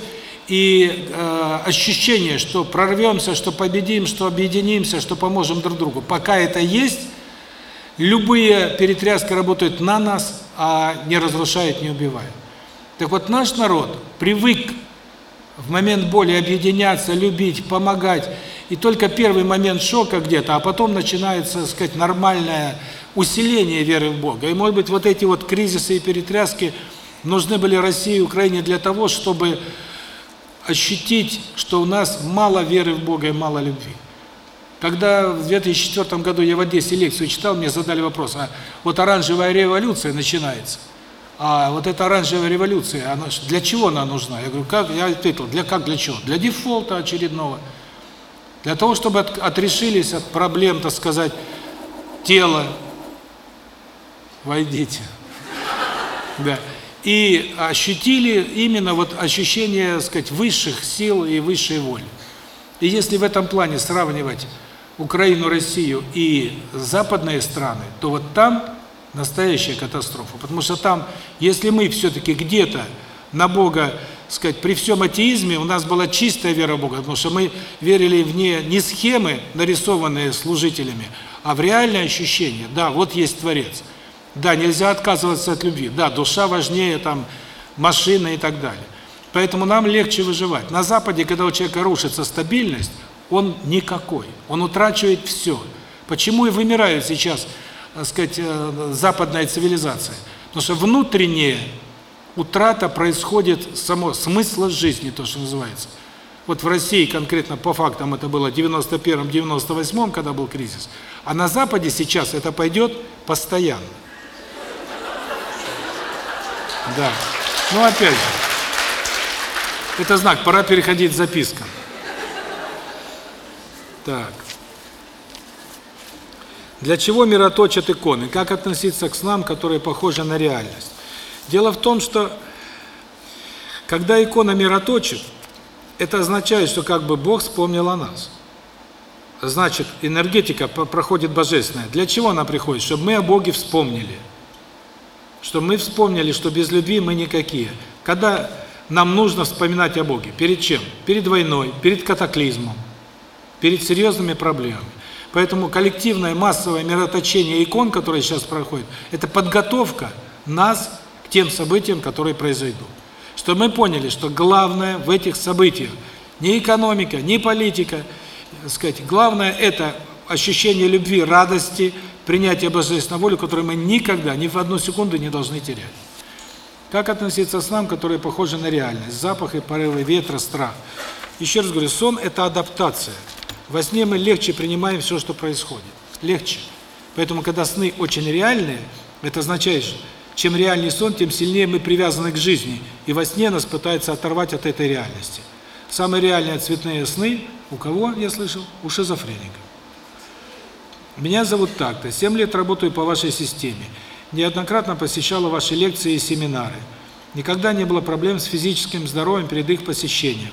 и э, ощущение, что прорвемся, что победим, что объединимся, что поможем друг другу. Пока это есть, любые перетряски работают на нас, а не разрушают, не убивают. Так вот, наш народ привык в момент боли объединяться, любить, помогать. И только первый момент шока где-то, а потом начинается, так сказать, нормальная усиление веры в Бога. И, может быть, вот эти вот кризисы и перетряски нужны были России и Украине для того, чтобы ощутить, что у нас мало веры в Бога и мало любви. Когда в 2004 году я в Одессе лекцию читал, мне задали вопрос, а вот оранжевая революция начинается, а вот эта оранжевая революция, она для чего она нужна? Я говорю, как? Я ответил, для как, для чего? Для дефолта очередного. Для того, чтобы от, отрешились от проблем, так сказать, тела, войдите. Да. И ощутили именно вот ощущение, так сказать, высших сил и высшей воли. И если в этом плане сравнивать Украину, Россию и западные страны, то вот там настоящая катастрофа. Потому что там, если мы все-таки где-то на Бога, сказать, при всем атеизме у нас была чистая вера в Бога, потому что мы верили в не, не схемы, нарисованные служителями, а в реальное ощущение, да, вот есть Творец – да, нельзя отказываться от любви. Да, душа важнее там машины и так далее. Поэтому нам легче выживать. На Западе, когда у человека рушится стабильность, он никакой. Он утрачивает все. Почему и вымирает сейчас, так сказать, э, западная цивилизация? Потому что внутренняя утрата происходит само смысла жизни, то, что называется. Вот в России конкретно по фактам это было в 91-98, когда был кризис. А на Западе сейчас это пойдет постоянно. Да. Ну, опять же, это знак, пора переходить к запискам. Так. Для чего мироточат иконы? Как относиться к снам, которые похожи на реальность? Дело в том, что когда икона мироточит, это означает, что как бы Бог вспомнил о нас. Значит, энергетика проходит божественная. Для чего она приходит? Чтобы мы о Боге вспомнили. Чтобы мы вспомнили, что без любви мы никакие. Когда нам нужно вспоминать о Боге? Перед чем? Перед войной, перед катаклизмом, перед серьезными проблемами. Поэтому коллективное массовое мироточение икон, которое сейчас проходит, это подготовка нас к тем событиям, которые произойдут. Чтобы мы поняли, что главное в этих событиях не экономика, не политика, сказать, главное это ощущение любви, радости, принятия божественной воли, которую мы никогда, ни в одну секунду не должны терять. Как относиться к снам, которые похожи на реальность? Запахи, порывы ветра, страх. Еще раз говорю, сон – это адаптация. Во сне мы легче принимаем все, что происходит. Легче. Поэтому, когда сны очень реальные, это означает, что чем реальнее сон, тем сильнее мы привязаны к жизни. И во сне нас пытаются оторвать от этой реальности. Самые реальные цветные сны у кого, я слышал? У шизофреников. Меня зовут так-то. Семь лет работаю по вашей системе. Неоднократно посещала ваши лекции и семинары. Никогда не было проблем с физическим здоровьем перед их посещением.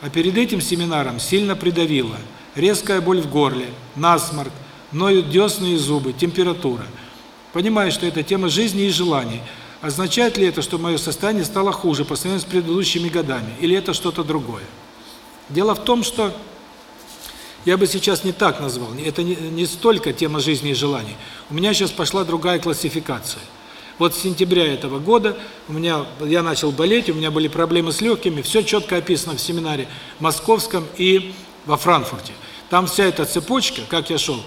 А перед этим семинаром сильно придавило – резкая боль в горле, насморк, ноют десны и зубы, температура. Понимаю, что это тема жизни и желаний. Означает ли это, что мое состояние стало хуже по сравнению с предыдущими годами, или это что-то другое? Дело в том, что я бы сейчас не так назвал, это не, не столько тема жизни и желаний. У меня сейчас пошла другая классификация. Вот с сентября этого года у меня я начал болеть, у меня были проблемы с легкими, все четко описано в семинаре московском и во Франкфурте. Там вся эта цепочка, как я шел,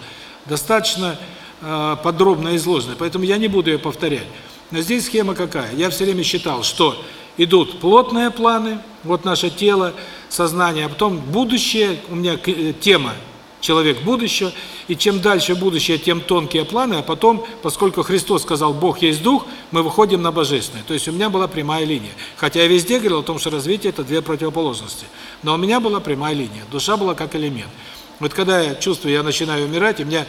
достаточно э, подробно изложена, поэтому я не буду ее повторять. Но здесь схема какая? Я все время считал, что идут плотные планы, вот наше тело, сознание, а потом будущее, у меня э, тема человек будущего, и чем дальше будущее, тем тонкие планы, а потом, поскольку Христос сказал, Бог есть Дух, мы выходим на Божественное. То есть у меня была прямая линия. Хотя я везде говорил о том, что развитие – это две противоположности. Но у меня была прямая линия, душа была как элемент. Вот когда я чувствую, я начинаю умирать, и мне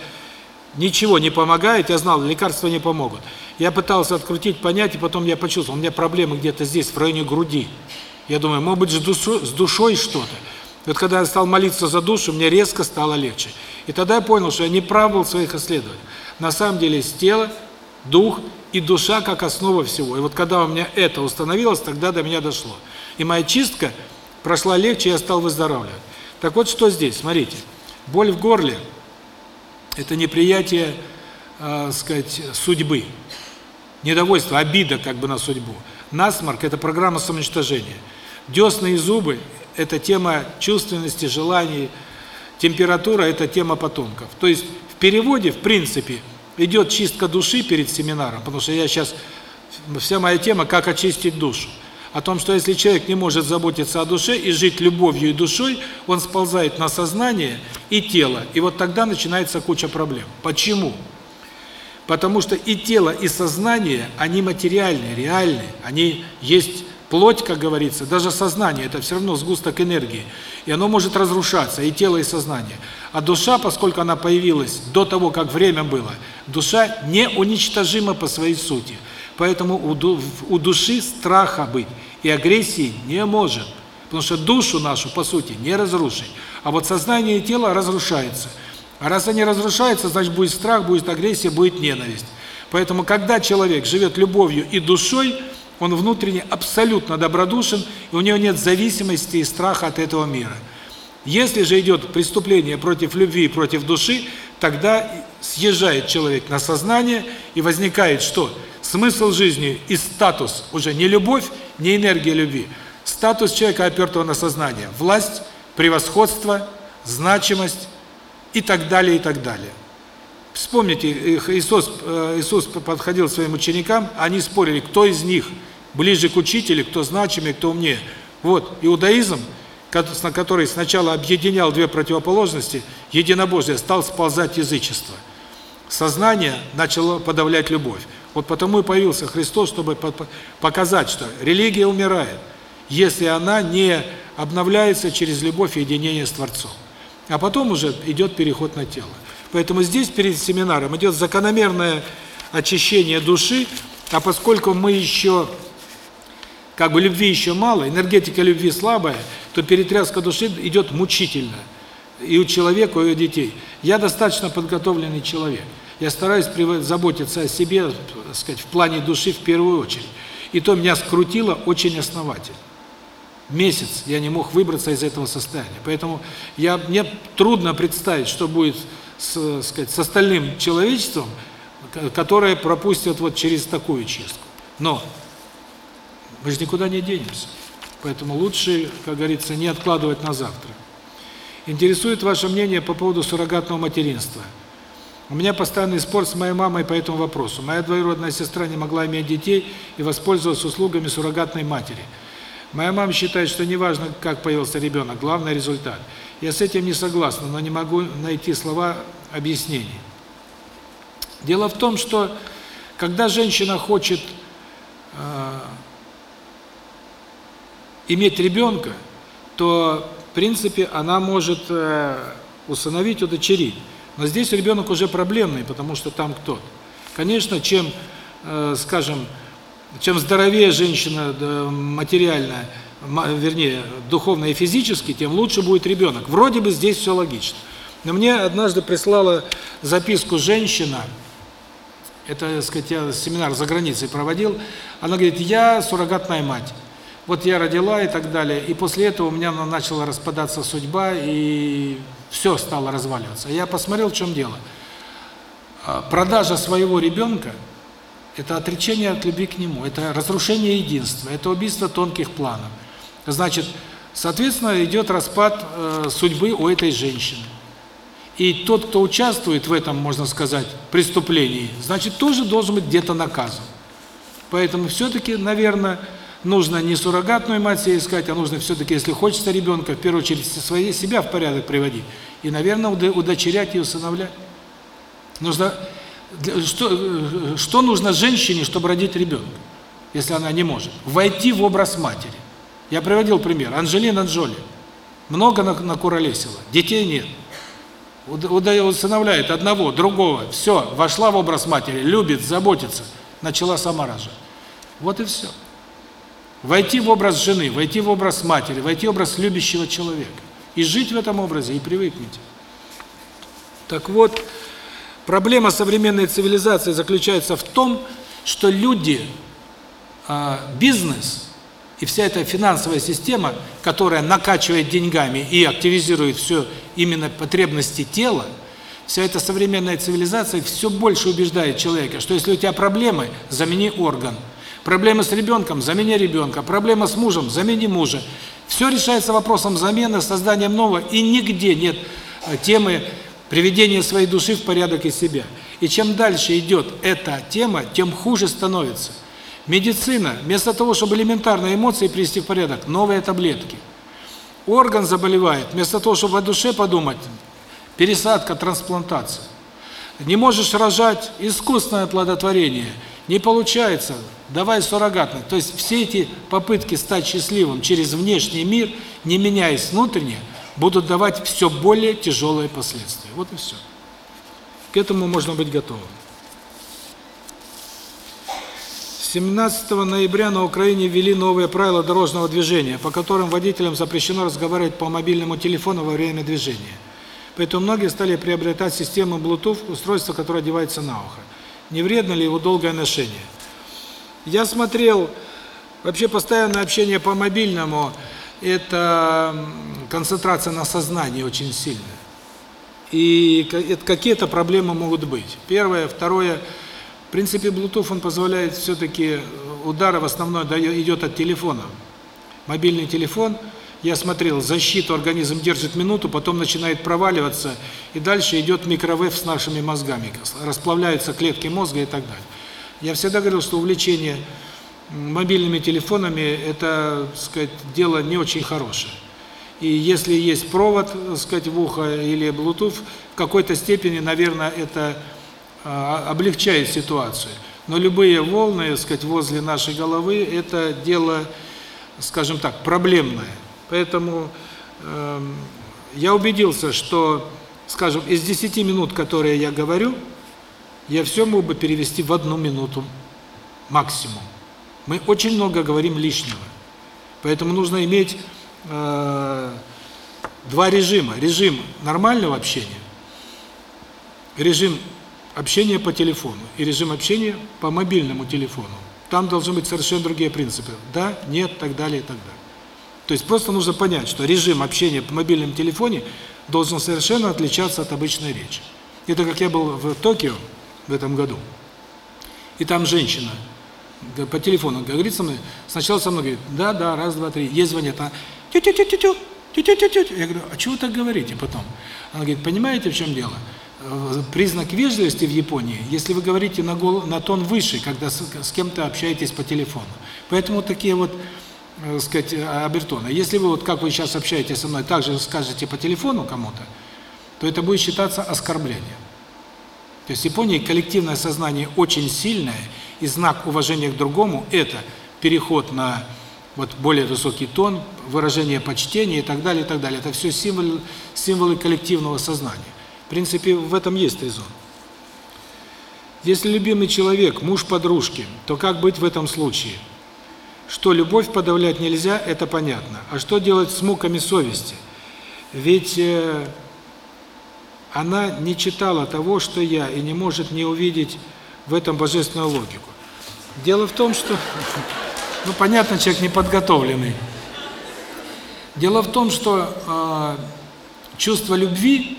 ничего не помогает, я знал, лекарства не помогут. Я пытался открутить, понять, и потом я почувствовал, у меня проблемы где-то здесь, в районе груди. Я думаю, может быть, с душой, с душой что-то. Вот когда я стал молиться за душу, мне резко стало легче. И тогда я понял, что я не прав был в своих исследованиях. На самом деле есть тело, дух и душа как основа всего. И вот когда у меня это установилось, тогда до меня дошло. И моя чистка прошла легче, я стал выздоравливать. Так вот, что здесь, смотрите. Боль в горле – это неприятие, э, сказать, судьбы. Недовольство, обида как бы на судьбу. Насморк – это программа самоуничтожения. Десны и зубы это тема чувственности, желаний, температура – это тема потомков. То есть в переводе, в принципе, идет чистка души перед семинаром, потому что я сейчас, вся моя тема – как очистить душу. О том, что если человек не может заботиться о душе и жить любовью и душой, он сползает на сознание и тело, и вот тогда начинается куча проблем. Почему? Потому что и тело, и сознание, они материальные, реальные, они есть Плоть, как говорится, даже сознание – это все равно сгусток энергии. И оно может разрушаться, и тело, и сознание. А душа, поскольку она появилась до того, как время было, душа неуничтожима по своей сути. Поэтому у души страха быть и агрессии не может. Потому что душу нашу, по сути, не разрушить. А вот сознание и тело разрушаются. А раз они разрушаются, значит будет страх, будет агрессия, будет ненависть. Поэтому, когда человек живет любовью и душой – он внутренне абсолютно добродушен, и у него нет зависимости и страха от этого мира. Если же идет преступление против любви и против души, тогда съезжает человек на сознание, и возникает что? Смысл жизни и статус уже не любовь, не энергия любви. Статус человека, опертого на сознание. Власть, превосходство, значимость и так далее, и так далее. Вспомните, Иисус, э, Иисус подходил к своим ученикам, они спорили, кто из них ближе к учителю, кто значимее, кто умнее. Вот, иудаизм, который сначала объединял две противоположности, единобожие, стал сползать язычество. Сознание начало подавлять любовь. Вот потому и появился Христос, чтобы показать, что религия умирает, если она не обновляется через любовь и единение с Творцом. А потом уже идет переход на тело. Поэтому здесь перед семинаром идет закономерное очищение души, а поскольку мы еще, как бы любви еще мало, энергетика любви слабая, то перетряска души идет мучительно. И у человека, и у детей. Я достаточно подготовленный человек. Я стараюсь заботиться о себе, так сказать, в плане души в первую очередь. И то меня скрутило очень основательно. Месяц я не мог выбраться из этого состояния. Поэтому я мне трудно представить, что будет с, сказать, с остальным человечеством, которое пропустит вот через такую чистку. Но мы же никуда не денемся. Поэтому лучше, как говорится, не откладывать на завтра. Интересует ваше мнение по поводу суррогатного материнства. У меня постоянный спор с моей мамой по этому вопросу. Моя двоюродная сестра не могла иметь детей и воспользовалась услугами суррогатной матери. Моя мама считает, что неважно, как появился ребенок, главный результат. Я с этим не согласна, но не могу найти слова объяснений. Дело в том, что когда женщина хочет э, иметь ребенка, то, в принципе, она может э, усыновить, удочерить. Но здесь ребенок уже проблемный, потому что там кто? Конечно, чем, э, скажем, чем здоровее женщина материально, вернее, духовно и физически, тем лучше будет ребенок. Вроде бы здесь все логично. Но мне однажды прислала записку женщина, это, так сказать, я семинар за границей проводил, она говорит, я суррогатная мать. Вот я родила и так далее, и после этого у меня начала распадаться судьба, и все стало разваливаться. Я посмотрел, в чем дело. А, продажа своего ребенка – это отречение от любви к нему, это разрушение единства, это убийство тонких планов. Значит, соответственно, идет распад э, судьбы у этой женщины. И тот, кто участвует в этом, можно сказать, преступлении, значит, тоже должен быть где-то наказан. Поэтому все-таки, наверное, нужно не суррогатную мать себе искать, а нужно все-таки, если хочется ребенка, в первую очередь своей, себя в порядок приводить. И, наверное, удочерять и усыновлять. Нужно, что, что нужно женщине, чтобы родить ребенка, если она не может? Войти в образ матери. Я приводил пример. Анжелина Джоли. Много накуролесила, детей нет. Усыновляет одного, другого. Все, вошла в образ матери, любит, заботится. Начала сама рожать. Вот и все. Войти в образ жены, войти в образ матери, войти в образ любящего человека. И жить в этом образе, и привыкнуть. Так вот, проблема современной цивилизации заключается в том, что люди, а, бизнес и вся эта финансовая система, которая накачивает деньгами и активизирует все именно потребности тела, вся эта современная цивилизация все больше убеждает человека, что если у тебя проблемы, замени орган – Проблемы с ребенком – замени ребенка. Проблема с мужем – замени мужа. Все решается вопросом замены, созданием нового, и нигде нет э, темы приведения своей души в порядок из себя. И чем дальше идет эта тема, тем хуже становится. Медицина, вместо того, чтобы элементарные эмоции привести в порядок, новые таблетки. Орган заболевает, вместо того, чтобы о душе подумать, пересадка, трансплантация. Не можешь рожать, искусственное плодотворение. Не получается, давай суррогатно. То есть все эти попытки стать счастливым через внешний мир, не меняясь внутренне, будут давать все более тяжелые последствия. Вот и все. К этому можно быть готовым. 17 ноября на Украине ввели новые правила дорожного движения, по которым водителям запрещено разговаривать по мобильному телефону во время движения. Поэтому многие стали приобретать систему Bluetooth, устройство, которое одевается на ухо. Не вредно ли его долгое ношение? Я смотрел, вообще постоянное общение по мобильному, это концентрация на сознании очень сильная. И какие-то проблемы могут быть. Первое. Второе. В принципе, Bluetooth он позволяет все-таки, удара в основном идет от телефона. Мобильный телефон, я смотрел, защиту организм держит минуту, потом начинает проваливаться, и дальше идет микровейв с нашими мозгами. Расплавляются клетки мозга и так далее. Я всегда говорил, что увлечение мобильными телефонами – это, сказать, дело не очень хорошее. И если есть провод, сказать, в ухо или Bluetooth, в какой-то степени, наверное, это а, облегчает ситуацию. Но любые волны, сказать, возле нашей головы – это дело, скажем так, проблемное. Поэтому э, я убедился, что скажем, из 10 минут, которые я говорю, я все мог бы перевести в одну минуту максимум. Мы очень много говорим лишнего. Поэтому нужно иметь э, два режима. Режим нормального общения, режим общения по телефону и режим общения по мобильному телефону. Там должны быть совершенно другие принципы. Да, нет, так далее и так далее. То есть просто нужно понять, что режим общения по мобильному телефоне должен совершенно отличаться от обычной речи. Это как я был в Токио в этом году. И там женщина по телефону говорит со мной, сначала со мной говорит, да, да, раз, два, три, ей звонят, она тю-тю-тю-тю-тю, тю-тю-тю-тю. Я говорю, а чего так говорите потом? Она говорит, понимаете, в чем дело? Э, признак вежливости в Японии, если вы говорите на, гол, на тон выше, когда с, с кем-то общаетесь по телефону. Поэтому такие вот, э, сказать, обертоны. Если вы, вот как вы сейчас общаетесь со мной, также скажете по телефону кому-то, то это будет считаться оскорблением. То есть в Японии коллективное сознание очень сильное, и знак уважения к другому – это переход на вот более высокий тон, выражение почтения и так далее, и так далее. Это все символы, символы коллективного сознания. В принципе, в этом есть резон. Если любимый человек – муж подружки, то как быть в этом случае? Что любовь подавлять нельзя – это понятно. А что делать с муками совести? Ведь э, она не читала того, что я, и не может не увидеть в этом божественную логику. Дело в том, что, ну, понятно, человек неподготовленный. Дело в том, что э, чувство любви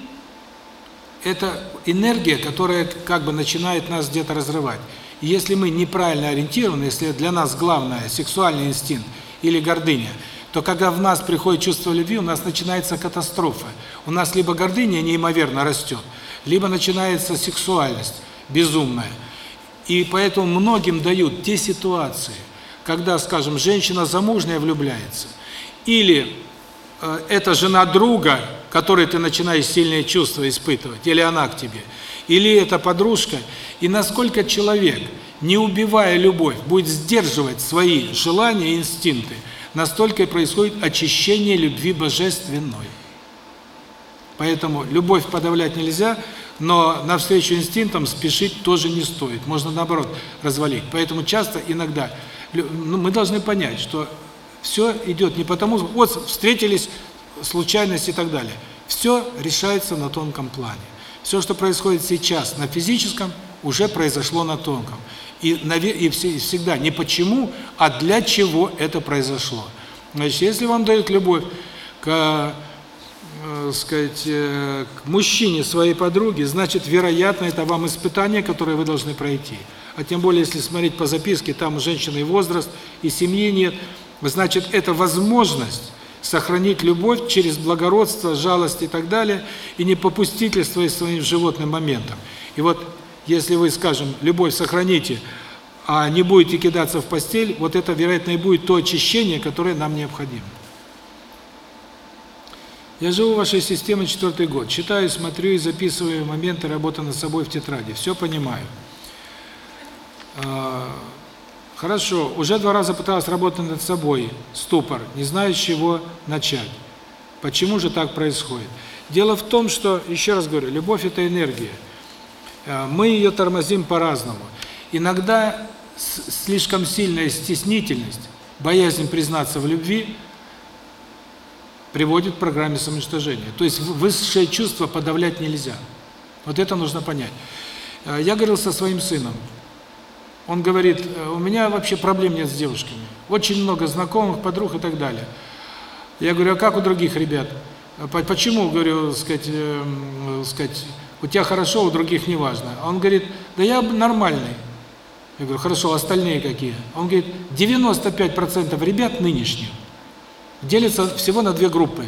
– это энергия, которая как бы начинает нас где-то разрывать. Если мы неправильно ориентированы, если для нас главное – сексуальный инстинкт или гордыня – то когда в нас приходит чувство любви, у нас начинается катастрофа. У нас либо гордыня неимоверно растет, либо начинается сексуальность безумная. И поэтому многим дают те ситуации, когда, скажем, женщина замужняя влюбляется, или э, это жена друга, которой ты начинаешь сильные чувства испытывать, или она к тебе, или это подружка, и насколько человек, не убивая любовь, будет сдерживать свои желания и инстинкты, настолько и происходит очищение любви божественной. Поэтому любовь подавлять нельзя, но навстречу инстинктам спешить тоже не стоит. Можно наоборот развалить. Поэтому часто, иногда, ну, мы должны понять, что все идет не потому, вот встретились, случайность и так далее. Все решается на тонком плане. Все, что происходит сейчас на физическом, уже произошло на тонком. И, и всегда не почему, а для чего это произошло. Значит, если вам дают любовь к, э, сказать, э, к мужчине своей подруги, значит, вероятно, это вам испытание, которое вы должны пройти. А тем более, если смотреть по записке, там у женщины и возраст, и семьи нет, значит, это возможность сохранить любовь через благородство, жалость и так далее, и не попустительство своим животным моментом. И вот если вы, скажем, любовь сохраните, а не будете кидаться в постель, вот это, вероятно, и будет то очищение, которое нам необходимо. Я живу в вашей системе четвертый год. Читаю, смотрю и записываю моменты работы над собой в тетради. Все понимаю. А, хорошо. Уже два раза пыталась работать над собой. Ступор. Не знаю, с чего начать. Почему же так происходит? Дело в том, что, еще раз говорю, любовь – это энергия. Э, мы ее тормозим по-разному. Иногда слишком сильная стеснительность, боязнь признаться в любви приводит к программе самоуничтожения. То есть высшее чувство подавлять нельзя. Вот это нужно понять. Э, я говорил со своим сыном. Он говорит, «Э, у меня вообще проблем нет с девушками. Очень много знакомых, подруг и так далее. Я говорю, а как у других ребят? Почему, говорю, сказать, э, сказать, у тебя хорошо, у других не важно. А он говорит, да я нормальный. Я говорю, хорошо, остальные какие? А он говорит, 95% ребят нынешних делятся всего на две группы.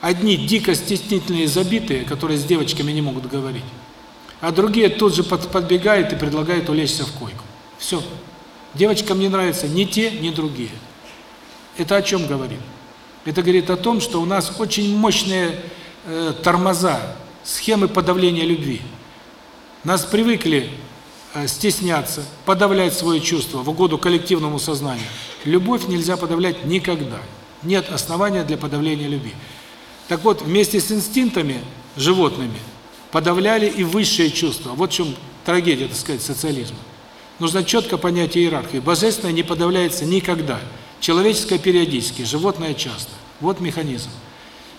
Одни дико стеснительные, забитые, которые с девочками не могут говорить. А другие тут же подбегают и предлагают улечься в койку. Все. Девочкам не нравятся ни те, ни другие. Это о чем говорит? Это говорит о том, что у нас очень мощные э, тормоза, схемы подавления любви. Нас привыкли э, стесняться, подавлять свои чувства в угоду коллективному сознанию. Любовь нельзя подавлять никогда. Нет основания для подавления любви. Так вот, вместе с инстинктами животными подавляли и высшие чувства. Вот в чем трагедия, так сказать, социализма. Нужно четко понять иерархию. Божественное не подавляется никогда. Человеческое периодически, животное часто. Вот механизм.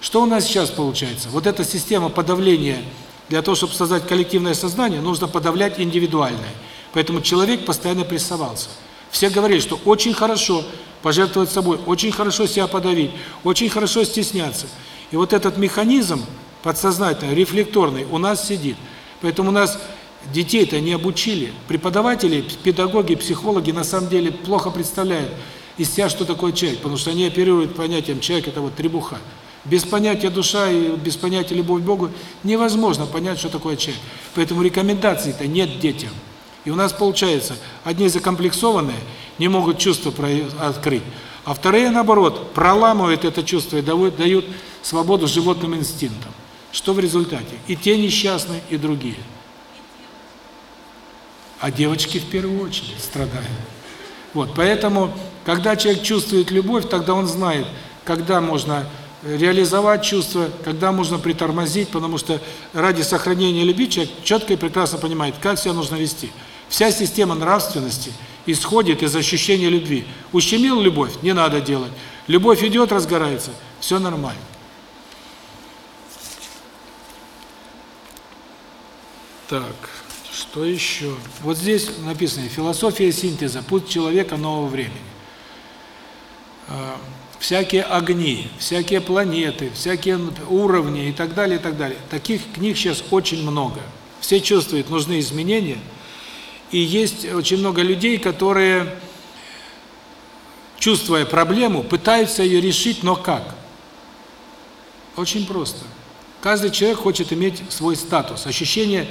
Что у нас сейчас получается? Вот эта система подавления, для того, чтобы создать коллективное сознание, нужно подавлять индивидуальное. Поэтому человек постоянно прессовался. Все говорили, что очень хорошо пожертвовать собой, очень хорошо себя подавить, очень хорошо стесняться. И вот этот механизм подсознательный, рефлекторный у нас сидит. Поэтому у нас детей-то не обучили. Преподаватели, педагоги, психологи на самом деле плохо представляют из себя, что такое человек, потому что они оперируют понятием человек – это вот требуха. Без понятия душа и без понятия любовь к Богу невозможно понять, что такое человек. Поэтому рекомендаций-то нет детям. И у нас получается, одни закомплексованные не могут чувства открыть, а вторые, наоборот, проламывают это чувство и дают, дают свободу животным инстинктам. Что в результате? И те несчастные, и другие. А девочки в первую очередь страдают. Вот, поэтому, когда человек чувствует любовь, тогда он знает, когда можно реализовать чувства, когда можно притормозить, потому что ради сохранения любви человек четко и прекрасно понимает, как себя нужно вести. Вся система нравственности исходит из ощущения любви. Ущемил любовь – не надо делать. Любовь идет, разгорается – все нормально. Так, что еще? Вот здесь написано «Философия синтеза. Путь человека нового времени». Всякие огни, всякие планеты, всякие уровни и так далее, и так далее. Таких книг сейчас очень много. Все чувствуют, нужны изменения – и есть очень много людей, которые, чувствуя проблему, пытаются ее решить, но как? Очень просто. Каждый человек хочет иметь свой статус, ощущение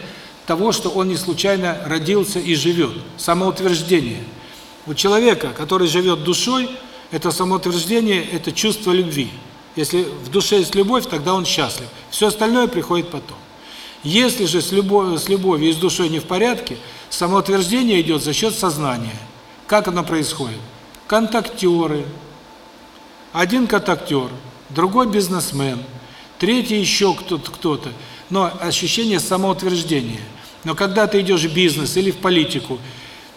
того, что он не случайно родился и живет, самоутверждение. У человека, который живет душой, это самоутверждение – это чувство любви. Если в душе есть любовь, тогда он счастлив. Все остальное приходит потом. Если же с любовью, с любовью и с душой не в порядке – Самоутверждение идет за счет сознания. Как оно происходит? Контактеры. Один контактер, другой бизнесмен, третий еще кто-то, кто-то. Но ощущение самоутверждения. Но когда ты идешь в бизнес или в политику,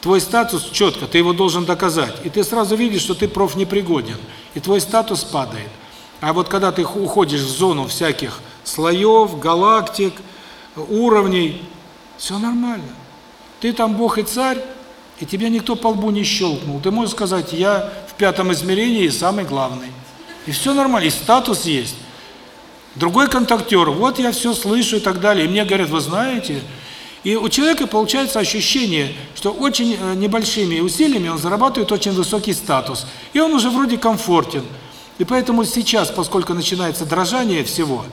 твой статус четко, ты его должен доказать. И ты сразу видишь, что ты профнепригоден. И твой статус падает. А вот когда ты уходишь в зону всяких слоев, галактик, уровней, все нормально. Ты там Бог и царь, и тебя никто по лбу не щелкнул. Ты можешь сказать, я в пятом измерении самый главный. И все нормально, и статус есть. Другой контактер, вот я все слышу и так далее. И мне говорят, вы знаете... И у человека получается ощущение, что очень э, небольшими усилиями он зарабатывает очень высокий статус. И он уже вроде комфортен. И поэтому сейчас, поскольку начинается дрожание всего,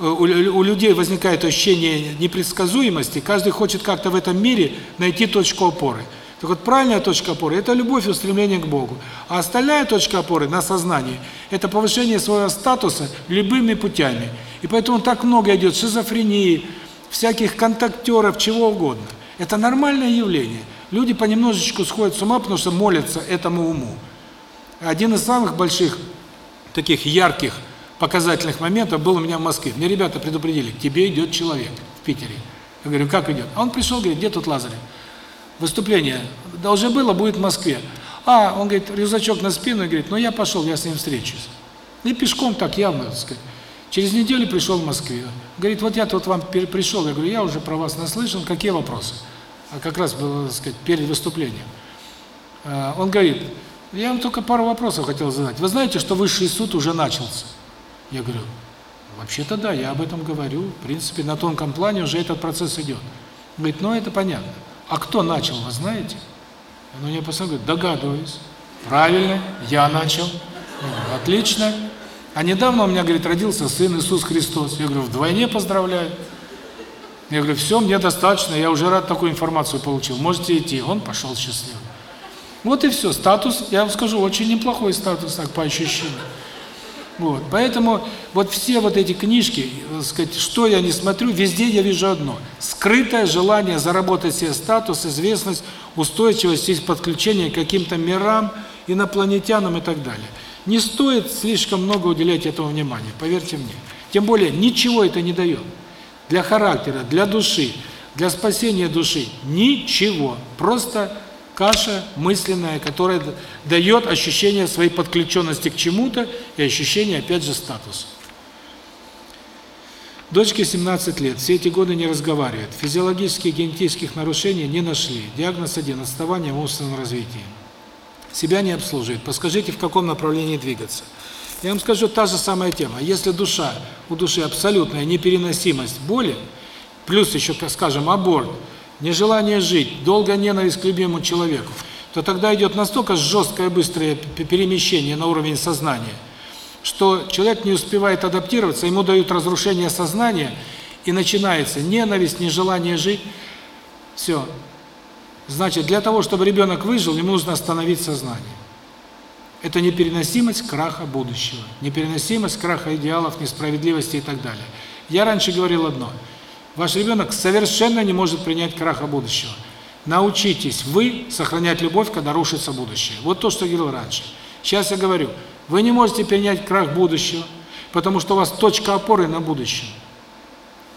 у, у людей возникает ощущение непредсказуемости, каждый хочет как-то в этом мире найти точку опоры. Так вот, правильная точка опоры – это любовь и устремление к Богу. А остальная точка опоры на сознании – это повышение своего статуса любыми путями. И поэтому так много идет шизофрении, всяких контактеров, чего угодно. Это нормальное явление. Люди понемножечку сходят с ума, потому что молятся этому уму. Один из самых больших, таких ярких показательных моментов был у меня в Москве. Мне ребята предупредили, к тебе идет человек в Питере. Я говорю, как идет? А он пришел, говорит, где тут Лазарев? Выступление должно было, будет в Москве. А, он говорит, рюкзачок на спину, и говорит, ну я пошел, я с ним встречусь. И пешком так явно, так сказать. Через неделю пришел в Москве. Говорит, вот я тут вам пришел, я говорю, я уже про вас наслышан, какие вопросы? А как раз было, так сказать, перед выступлением. А, он говорит, я вам только пару вопросов хотел задать. Вы знаете, что высший суд уже начался? Я говорю, вообще-то да, я об этом говорю. В принципе, на тонком плане уже этот процесс идет. Говорит, ну это понятно. А кто начал, вы знаете? Он мне посмотрел, говорит, догадываюсь. Правильно, я начал. Отлично. А недавно у меня, говорит, родился сын Иисус Христос. Я говорю, вдвойне поздравляю. Я говорю, все, мне достаточно, я уже рад такую информацию получил. Можете идти. Он пошел счастливый. Вот и все. Статус, я вам скажу, очень неплохой статус, так по ощущениям. Вот. Поэтому вот все вот эти книжки, так сказать, что я не смотрю, везде я вижу одно. Скрытое желание заработать себе статус, известность, устойчивость и подключение к каким-то мирам, инопланетянам и так далее. Не стоит слишком много уделять этому внимания, поверьте мне. Тем более, ничего это не дает. для характера, для души, для спасения души ничего. Просто каша мысленная, которая дает ощущение своей подключенности к чему-то и ощущение, опять же, статуса. Дочке 17 лет, все эти годы не разговаривает, физиологических генетических нарушений не нашли, диагноз один – отставание в умственном развитии. Себя не обслуживает. Подскажите, в каком направлении двигаться? Я вам скажу, та же самая тема. Если душа, у души абсолютная непереносимость боли, плюс еще, скажем, аборт, нежелание жить, долгая ненависть к любимому человеку, то тогда идет настолько жесткое быстрое перемещение на уровень сознания – что человек не успевает адаптироваться, ему дают разрушение сознания, и начинается ненависть, нежелание жить. Все. Значит, для того, чтобы ребенок выжил, ему нужно остановить сознание. Это непереносимость краха будущего, непереносимость краха идеалов, несправедливости и так далее. Я раньше говорил одно. Ваш ребенок совершенно не может принять краха будущего. Научитесь вы сохранять любовь, когда рушится будущее. Вот то, что я говорил раньше. Сейчас я говорю – вы не можете принять крах будущего, потому что у вас точка опоры на будущее.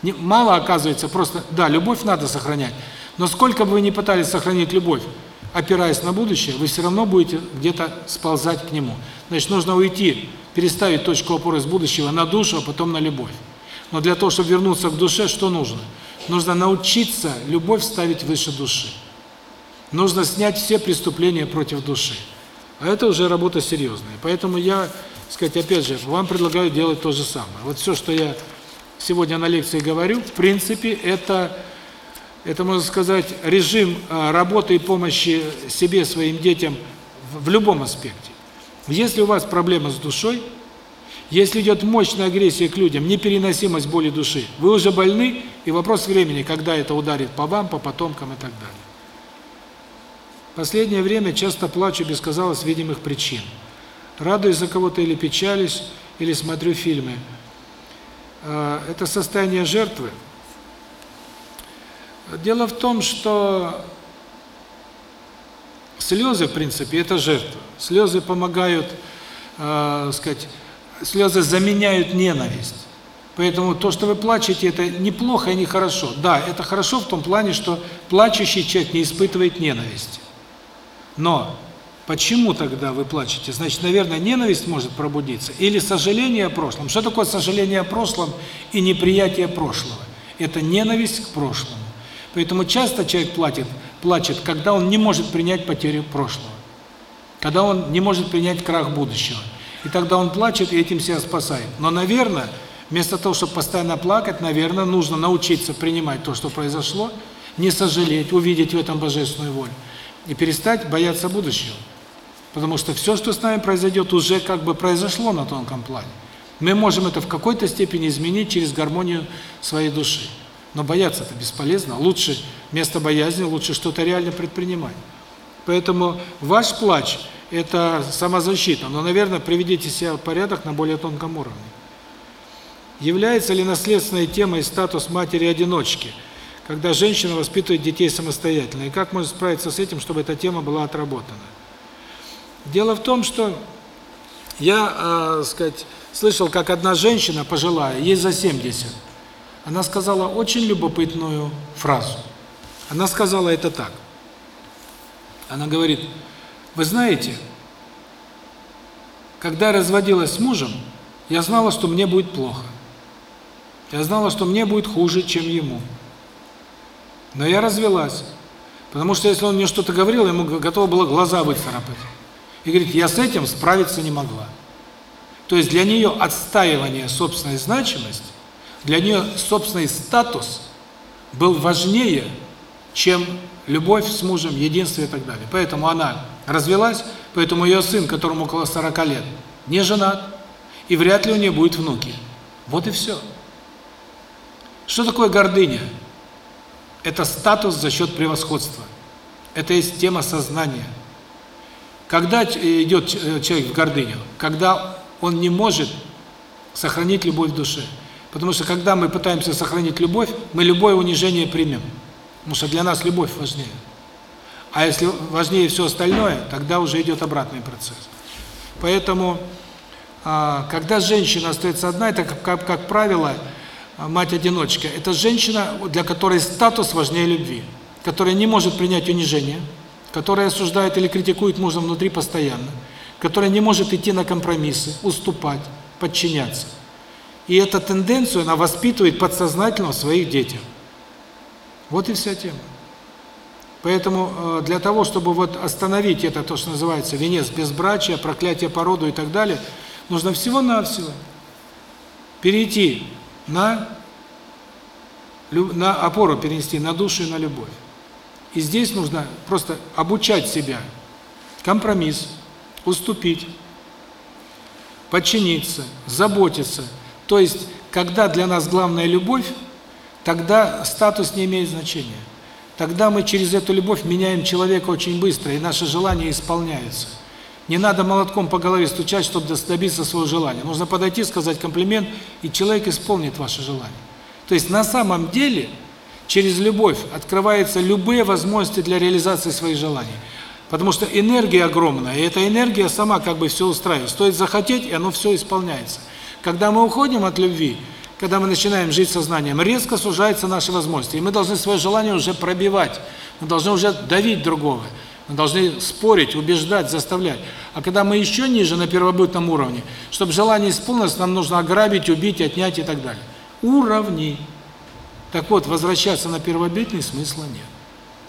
Мало оказывается просто, да, любовь надо сохранять, но сколько бы вы ни пытались сохранить любовь, опираясь на будущее, вы все равно будете где-то сползать к нему. Значит, нужно уйти, переставить точку опоры с будущего на душу, а потом на любовь. Но для того, чтобы вернуться к душе, что нужно? Нужно научиться любовь ставить выше души. Нужно снять все преступления против души. А это уже работа серьезная. Поэтому я, сказать, опять же, вам предлагаю делать то же самое. Вот все, что я сегодня на лекции говорю, в принципе, это, это можно сказать, режим а, работы и помощи себе, своим детям в любом аспекте. Если у вас проблема с душой, если идет мощная агрессия к людям, непереносимость боли души, вы уже больны, и вопрос времени, когда это ударит по вам, по потомкам и так далее. Последнее время часто плачу без, казалось, видимых причин. Радуюсь за кого-то или печалюсь, или смотрю фильмы. А, это состояние жертвы. Дело в том, что слезы, в принципе, это жертва. Слезы помогают, э, сказать, слезы заменяют ненависть. Поэтому то, что вы плачете, это неплохо и нехорошо. Да, это хорошо в том плане, что плачущий человек не испытывает ненависти. Но почему тогда вы плачете? Значит, наверное, ненависть может пробудиться или сожаление о прошлом. Что такое сожаление о прошлом и неприятие прошлого? Это ненависть к прошлому. Поэтому часто человек платит, плачет, когда он не может принять потерю прошлого. Когда он не может принять крах будущего. И тогда он плачет и этим себя спасает. Но, наверное, вместо того, чтобы постоянно плакать, наверное, нужно научиться принимать то, что произошло, не сожалеть, увидеть в этом божественную волю и перестать бояться будущего. Потому что все, что с нами произойдет, уже как бы произошло на тонком плане. Мы можем это в какой-то степени изменить через гармонию своей души. Но бояться это бесполезно. Лучше вместо боязни, лучше что-то реально предпринимать. Поэтому ваш плач – это самозащита. Но, наверное, приведите себя в порядок на более тонком уровне. Является ли наследственной темой статус матери-одиночки – когда женщина воспитывает детей самостоятельно. И как можно справиться с этим, чтобы эта тема была отработана? Дело в том, что я, э, сказать, слышал, как одна женщина пожилая, ей за 70, она сказала очень любопытную фразу. Она сказала это так. Она говорит, вы знаете, когда разводилась с мужем, я знала, что мне будет плохо. Я знала, что мне будет хуже, чем ему. Но я развелась. Потому что если он мне что-то говорил, ему готова была глаза выцарапать. И говорит, я с этим справиться не могла. То есть для нее отстаивание собственной значимости, для нее собственный статус был важнее, чем любовь с мужем, единство и так далее. Поэтому она развелась, поэтому ее сын, которому около 40 лет, не женат, и вряд ли у нее будет внуки. Вот и все. Что такое гордыня? Это статус за счет превосходства. Это есть тема сознания. Когда идет человек в гордыню? Когда он не может сохранить любовь в душе. Потому что когда мы пытаемся сохранить любовь, мы любое унижение примем. Потому что для нас любовь важнее. А если важнее все остальное, тогда уже идет обратный процесс. Поэтому, а, когда женщина остается одна, это, как, как, правило, а, мать-одиночка, это женщина, для которой статус важнее любви, которая не может принять унижение, которая осуждает или критикует мужа внутри постоянно, которая не может идти на компромиссы, уступать, подчиняться. И эту тенденцию она воспитывает подсознательно в своих детях. Вот и вся тема. Поэтому э, для того, чтобы вот остановить это, то, что называется венец безбрачия, проклятие по роду и так далее, нужно всего-навсего перейти на, на опору, перенести на душу и на любовь. И здесь нужно просто обучать себя, компромисс, уступить, подчиниться, заботиться. То есть, когда для нас главная любовь, тогда статус не имеет значения. Тогда мы через эту любовь меняем человека очень быстро, и наши желания исполняются. Не надо молотком по голове стучать, чтобы добиться своего желания. Нужно подойти, сказать комплимент, и человек исполнит ваше желание. То есть на самом деле через любовь открываются любые возможности для реализации своих желаний. Потому что энергия огромная, и эта энергия сама как бы все устраивает. Стоит захотеть, и оно все исполняется. Когда мы уходим от любви, когда мы начинаем жить сознанием, резко сужаются наши возможности. И мы должны свое желание уже пробивать. Мы должны уже давить другого. Мы должны спорить, убеждать, заставлять. А когда мы еще ниже, на первобытном уровне, чтобы желание исполнилось, нам нужно ограбить, убить, отнять и так далее. Уровни. Так вот, возвращаться на первобытный смысла нет.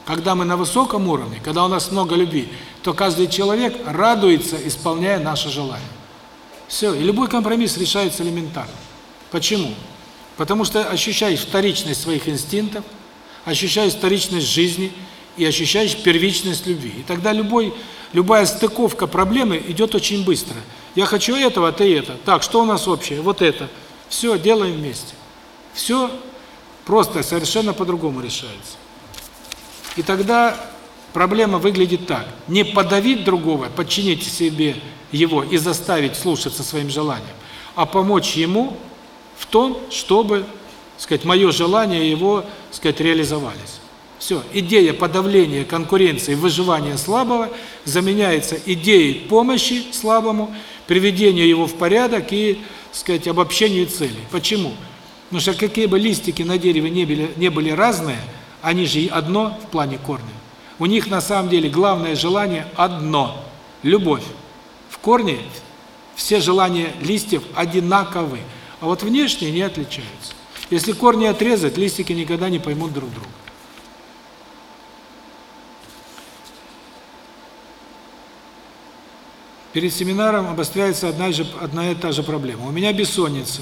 Когда мы на высоком уровне, когда у нас много любви, то каждый человек радуется, исполняя наше желание. Все, и любой компромисс решается элементарно. Почему? Потому что ощущаешь вторичность своих инстинктов, ощущаешь вторичность жизни и ощущаешь первичность любви. И тогда любой, любая стыковка проблемы идет очень быстро. Я хочу этого, а ты это. Так, что у нас общее? Вот это. Все, делаем вместе. Все просто совершенно по-другому решается. И тогда проблема выглядит так. Не подавить другого, подчинить себе его и заставить слушаться своим желаниям, а помочь ему в том, чтобы, сказать, мое желание его, сказать, реализовались. Все, идея подавления конкуренции, выживания слабого заменяется идеей помощи слабому, приведения его в порядок и, сказать, обобщению целей. Почему? Потому что какие бы листики на дереве не были, не были разные, они же и одно в плане корня. У них на самом деле главное желание одно – любовь. В корне все желания листьев одинаковы. А вот внешние не отличаются. Если корни отрезать, листики никогда не поймут друг друга. Перед семинаром обостряется одна, же, одна и та же проблема. У меня бессонница.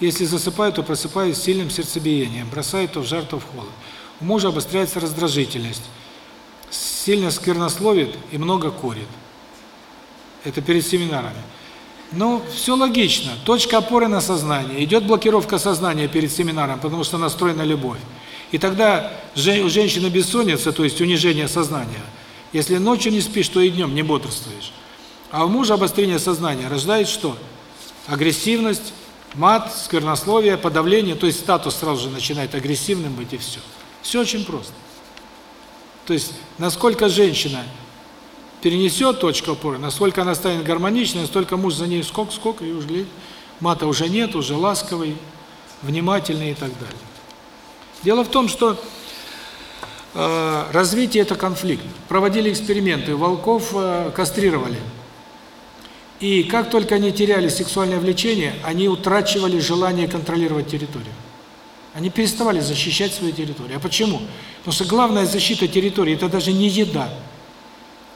Если засыпаю, то просыпаюсь с сильным сердцебиением, бросаю то в жар, то в холод. У мужа обостряется раздражительность, сильно сквернословит и много курит. Это перед семинарами. Ну, все логично. Точка опоры на сознание. Идет блокировка сознания перед семинаром, потому что настроена любовь. И тогда у женщины бессонница, то есть унижение сознания. Если ночью не спишь, то и днем не бодрствуешь. А у мужа обострение сознания рождает что? Агрессивность, мат, сквернословие, подавление, то есть статус сразу же начинает агрессивным быть и все. Все очень просто. То есть, насколько женщина перенесет точку опоры, насколько она станет гармоничной, настолько муж за ней скок-скок, и уже мата уже нет, уже ласковый, внимательный и так далее. Дело в том, что э, развитие – это конфликт. Проводили эксперименты, волков э, кастрировали. И как только они теряли сексуальное влечение, они утрачивали желание контролировать территорию. Они переставали защищать свою территорию. А почему? Потому что главная защита территории – это даже не еда –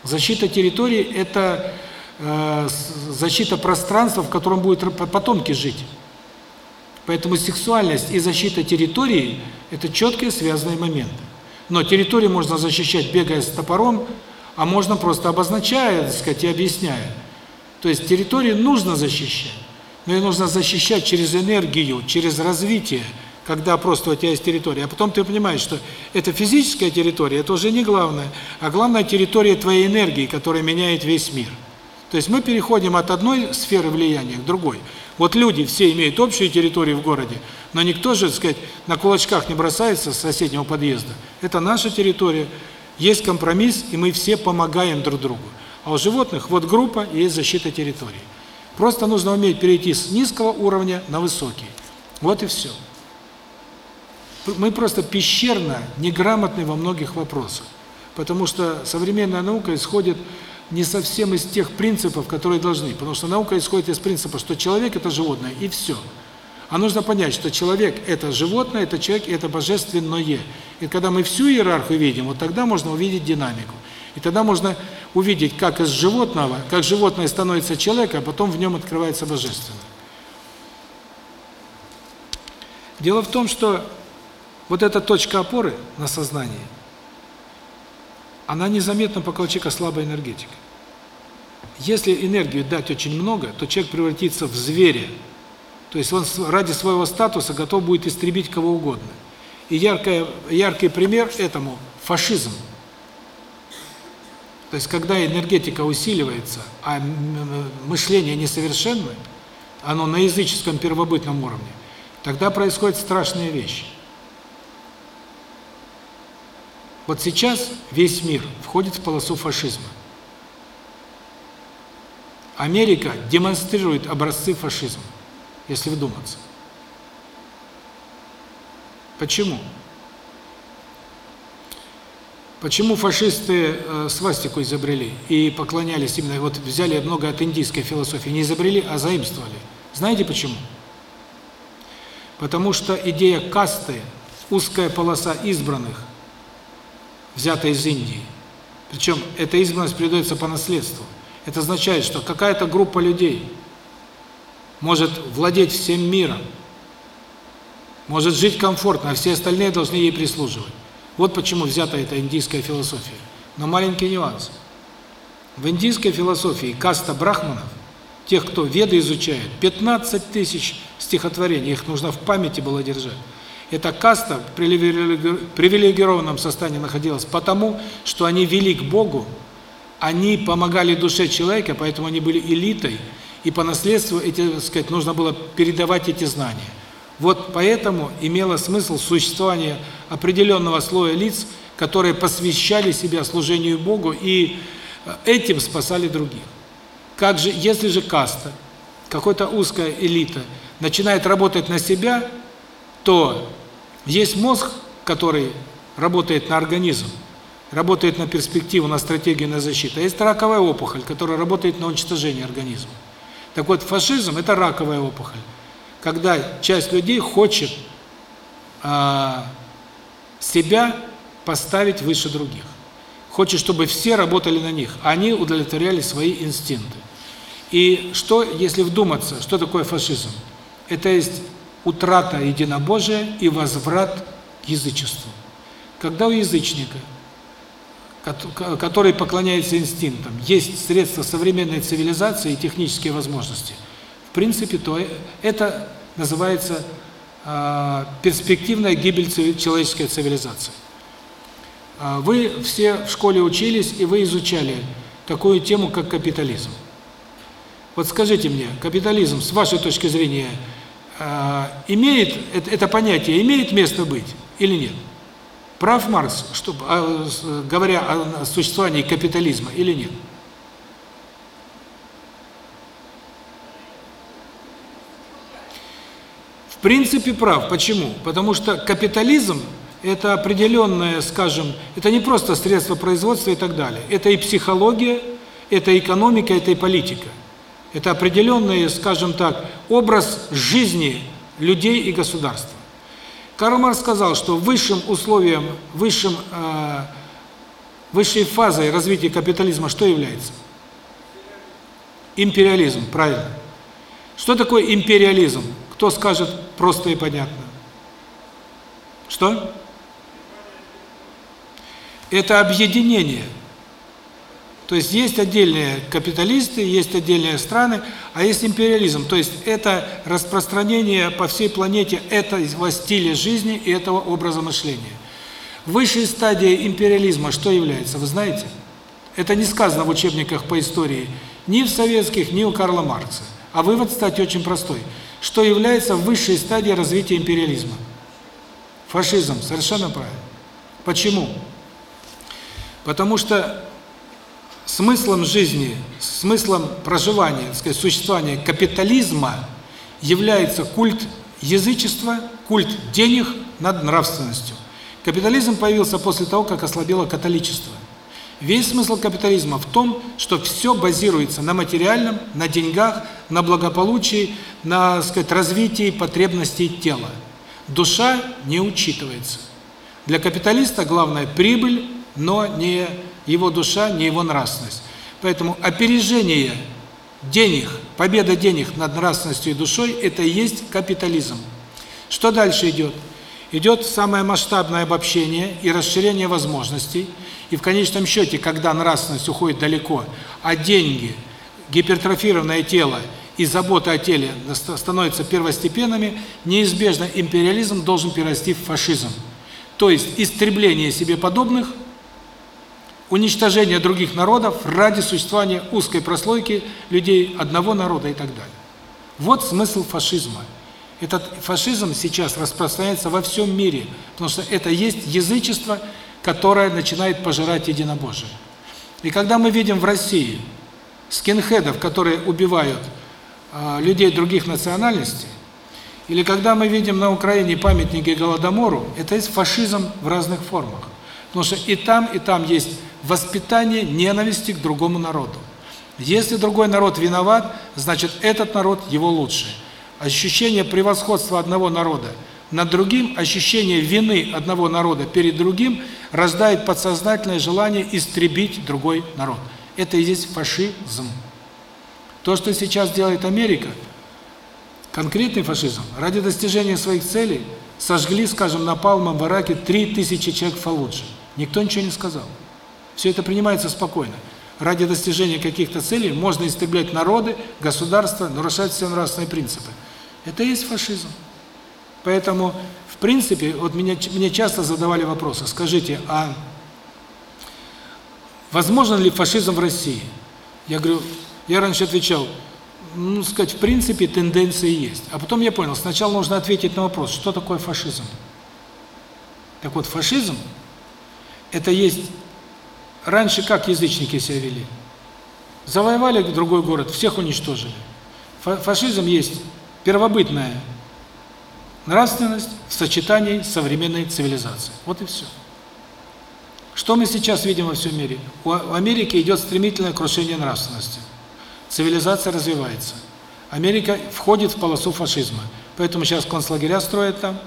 Защита территории – это э, защита пространства, в котором будут потомки жить. Поэтому сексуальность и защита территории – это четкие связанные моменты. Но территорию можно защищать, бегая с топором, а можно просто обозначая, так сказать, и объясняя. То есть территорию нужно защищать, но ее нужно защищать через энергию, через развитие – когда просто у тебя есть территория, а потом ты понимаешь, что это физическая территория, это уже не главное, а главная территория твоей энергии, которая меняет весь мир. То есть мы переходим от одной сферы влияния к другой. Вот люди все имеют общую территорию в городе, но никто же, так сказать, на кулачках не бросается с соседнего подъезда. Это наша территория, есть компромисс, и мы все помогаем друг другу. А у животных вот группа и есть защита территории. Просто нужно уметь перейти с низкого уровня на высокий. Вот и все. Мы просто пещерно неграмотны во многих вопросах. Потому что современная наука исходит не совсем из тех принципов, которые должны. Потому что наука исходит из принципа, что человек – это животное, и все. А нужно понять, что человек – это животное, это человек, это божественное. И когда мы всю иерархию видим, вот тогда можно увидеть динамику. И тогда можно увидеть, как из животного, как животное становится человеком, а потом в нем открывается божественное. Дело в том, что вот эта точка опоры на сознании, она незаметна, пока у человека слабая энергетика. Если энергию дать очень много, то человек превратится в зверя. То есть он ради своего статуса готов будет истребить кого угодно. И яркий, яркий пример этому – фашизм. То есть когда энергетика усиливается, а мышление несовершенное, оно на языческом первобытном уровне, тогда происходят страшные вещи. Вот сейчас весь мир входит в полосу фашизма. Америка демонстрирует образцы фашизма, если вдуматься. Почему? Почему фашисты э, свастику изобрели и поклонялись именно, вот взяли много от индийской философии, не изобрели, а заимствовали? Знаете почему? Потому что идея касты, узкая полоса избранных – взято из Индии. Причем эта избранность передается по наследству. Это означает, что какая-то группа людей может владеть всем миром, может жить комфортно, а все остальные должны ей прислуживать. Вот почему взята эта индийская философия. Но маленький нюанс. В индийской философии каста брахманов, тех, кто веды изучает, 15 тысяч стихотворений, их нужно в памяти было держать. Эта каста в привилегированном состоянии находилась потому, что они вели к Богу, они помогали душе человека, поэтому они были элитой, и по наследству эти, так сказать, нужно было передавать эти знания. Вот поэтому имело смысл существование определенного слоя лиц, которые посвящали себя служению Богу и э, этим спасали других. Как же, если же каста, какая-то узкая элита начинает работать на себя, то есть мозг, который работает на организм, работает на перспективу, на стратегию, на защиту. А есть раковая опухоль, которая работает на уничтожение организма. Так вот, фашизм – это раковая опухоль. Когда часть людей хочет а, себя поставить выше других. Хочет, чтобы все работали на них, а они удовлетворяли свои инстинкты. И что, если вдуматься, что такое фашизм? Это есть утрата единобожия и возврат к язычеству. Когда у язычника, который поклоняется инстинктам, есть средства современной цивилизации и технические возможности, в принципе, то это называется э, перспективная гибель человеческой цивилизации. А, вы все в школе учились, и вы изучали такую тему, как капитализм. Вот скажите мне, капитализм, с вашей точки зрения, имеет это, понятие имеет место быть или нет? Прав Маркс, что, а, говоря о существовании капитализма или нет? В принципе прав. Почему? Потому что капитализм это определенное, скажем, это не просто средство производства и так далее. Это и психология, это экономика, это и политика. Это определенный, скажем так, образ жизни людей и государства. Карл Маркс сказал, что высшим условием, высшим, э, высшей фазой развития капитализма что является? Империализм, правильно. Что такое империализм? Кто скажет просто и понятно? Что? Это объединение то есть есть отдельные капиталисты, есть отдельные страны, а есть империализм. То есть это распространение по всей планете этого стиля жизни и этого образа мышления. Высшей стадией империализма что является, вы знаете? Это не сказано в учебниках по истории ни в советских, ни у Карла Маркса. А вывод, кстати, очень простой. Что является высшей стадией развития империализма? Фашизм, совершенно правильно. Почему? Потому что смыслом жизни, смыслом проживания, так сказать, существования капитализма является культ язычества, культ денег, над нравственностью. Капитализм появился после того, как ослабело католичество. Весь смысл капитализма в том, что все базируется на материальном, на деньгах, на благополучии, на, сказать, развитии потребностей тела. Душа не учитывается. Для капиталиста главное прибыль, но не его душа, не его нравственность. Поэтому опережение денег, победа денег над нравственностью и душой – это и есть капитализм. Что дальше идет? Идет самое масштабное обобщение и расширение возможностей. И в конечном счете, когда нравственность уходит далеко, а деньги, гипертрофированное тело и забота о теле становятся первостепенными, неизбежно империализм должен перерасти в фашизм. То есть истребление себе подобных – уничтожение других народов ради существования узкой прослойки людей одного народа и так далее. Вот смысл фашизма. Этот фашизм сейчас распространяется во всем мире, потому что это есть язычество, которое начинает пожирать единобожие. И когда мы видим в России скинхедов, которые убивают э, людей других национальностей, или когда мы видим на Украине памятники Голодомору, это есть фашизм в разных формах. Потому что и там, и там есть воспитание ненависти к другому народу. Если другой народ виноват, значит этот народ его лучше. Ощущение превосходства одного народа над другим, ощущение вины одного народа перед другим рождает подсознательное желание истребить другой народ. Это и есть фашизм. То, что сейчас делает Америка, конкретный фашизм, ради достижения своих целей сожгли, скажем, напалмом в Ираке 3000 человек в. Никто ничего не сказал. Все это принимается спокойно. Ради достижения каких-то целей можно истреблять народы, государства, нарушать все нравственные принципы. Это и есть фашизм. Поэтому, в принципе, вот меня, мне часто задавали вопросы, скажите, а возможно ли фашизм в России? Я говорю, я раньше отвечал, ну, сказать, в принципе, тенденции есть. А потом я понял, сначала нужно ответить на вопрос, что такое фашизм? Так вот, фашизм – это есть Раньше как язычники себя вели? Завоевали другой город, всех уничтожили. Фашизм есть первобытная нравственность в сочетании с современной цивилизацией. Вот и все. Что мы сейчас видим во всем мире? У Америки идет стремительное крушение нравственности. Цивилизация развивается. Америка входит в полосу фашизма. Поэтому сейчас концлагеря строят там.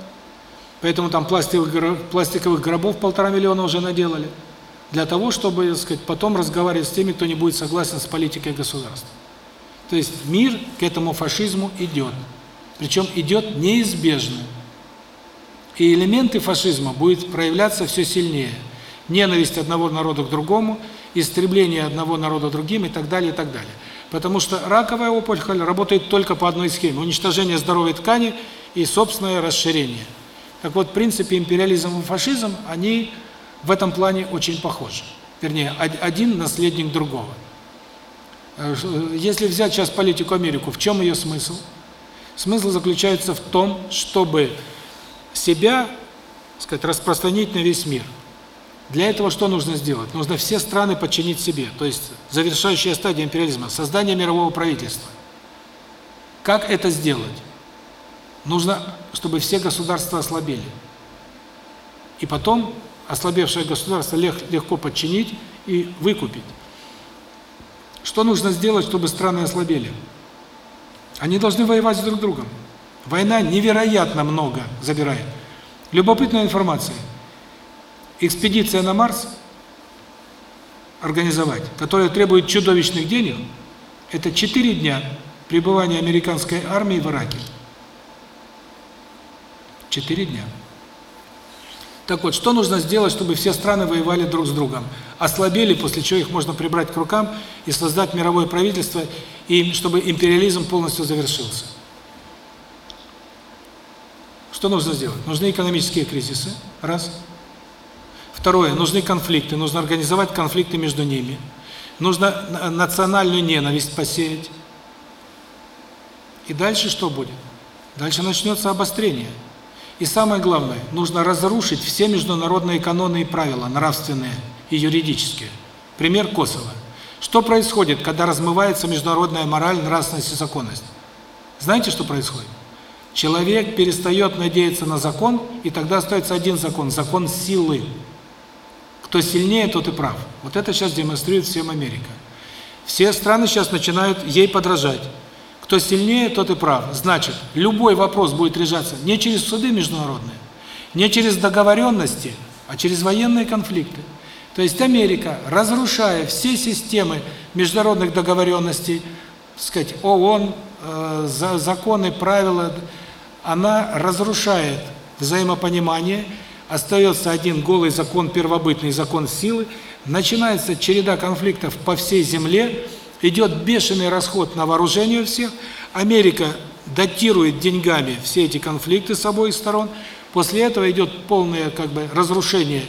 Поэтому там пластиковых, пластиковых гробов полтора миллиона уже наделали для того, чтобы, так сказать, потом разговаривать с теми, кто не будет согласен с политикой государства. То есть мир к этому фашизму идет. Причем идет неизбежно. И элементы фашизма будут проявляться все сильнее. Ненависть одного народа к другому, истребление одного народа другим и так далее, и так далее. Потому что раковая опухоль работает только по одной схеме – уничтожение здоровой ткани и собственное расширение. Так вот, в принципе, империализм и фашизм, они в этом плане очень похожи. Вернее, один наследник другого. Э, если взять сейчас политику Америку, в чем ее смысл? Смысл заключается в том, чтобы себя, сказать, распространить на весь мир. Для этого что нужно сделать? Нужно все страны подчинить себе. То есть завершающая стадия империализма – создание мирового правительства. Как это сделать? Нужно, чтобы все государства ослабели. И потом ослабевшее государство легко подчинить и выкупить. Что нужно сделать, чтобы страны ослабели? Они должны воевать с друг другом. Война невероятно много забирает. Любопытная информация. Экспедиция на Марс организовать, которая требует чудовищных денег, это 4 дня пребывания американской армии в Ираке. 4 дня. Так вот, что нужно сделать, чтобы все страны воевали друг с другом? Ослабели, после чего их можно прибрать к рукам и создать мировое правительство, и чтобы империализм полностью завершился. Что нужно сделать? Нужны экономические кризисы, раз. Второе, нужны конфликты, нужно организовать конфликты между ними. Нужно национальную ненависть посеять. И дальше что будет? Дальше начнется обострение. И самое главное, нужно разрушить все международные каноны и правила, нравственные и юридические. Пример Косово. Что происходит, когда размывается международная мораль, нравственность и законность? Знаете, что происходит? Человек перестает надеяться на закон, и тогда остается один закон – закон силы. Кто сильнее, тот и прав. Вот это сейчас демонстрирует всем Америка. Все страны сейчас начинают ей подражать. Кто сильнее, тот и прав. Значит, любой вопрос будет решаться не через суды международные, не через договоренности, а через военные конфликты. То есть Америка, разрушая все системы международных договоренностей, сказать, ООН, э, законы, правила, она разрушает взаимопонимание, остается один голый закон, первобытный закон силы, начинается череда конфликтов по всей земле, идет бешеный расход на вооружение всех, Америка датирует деньгами все эти конфликты с обоих сторон, после этого идет полное как бы разрушение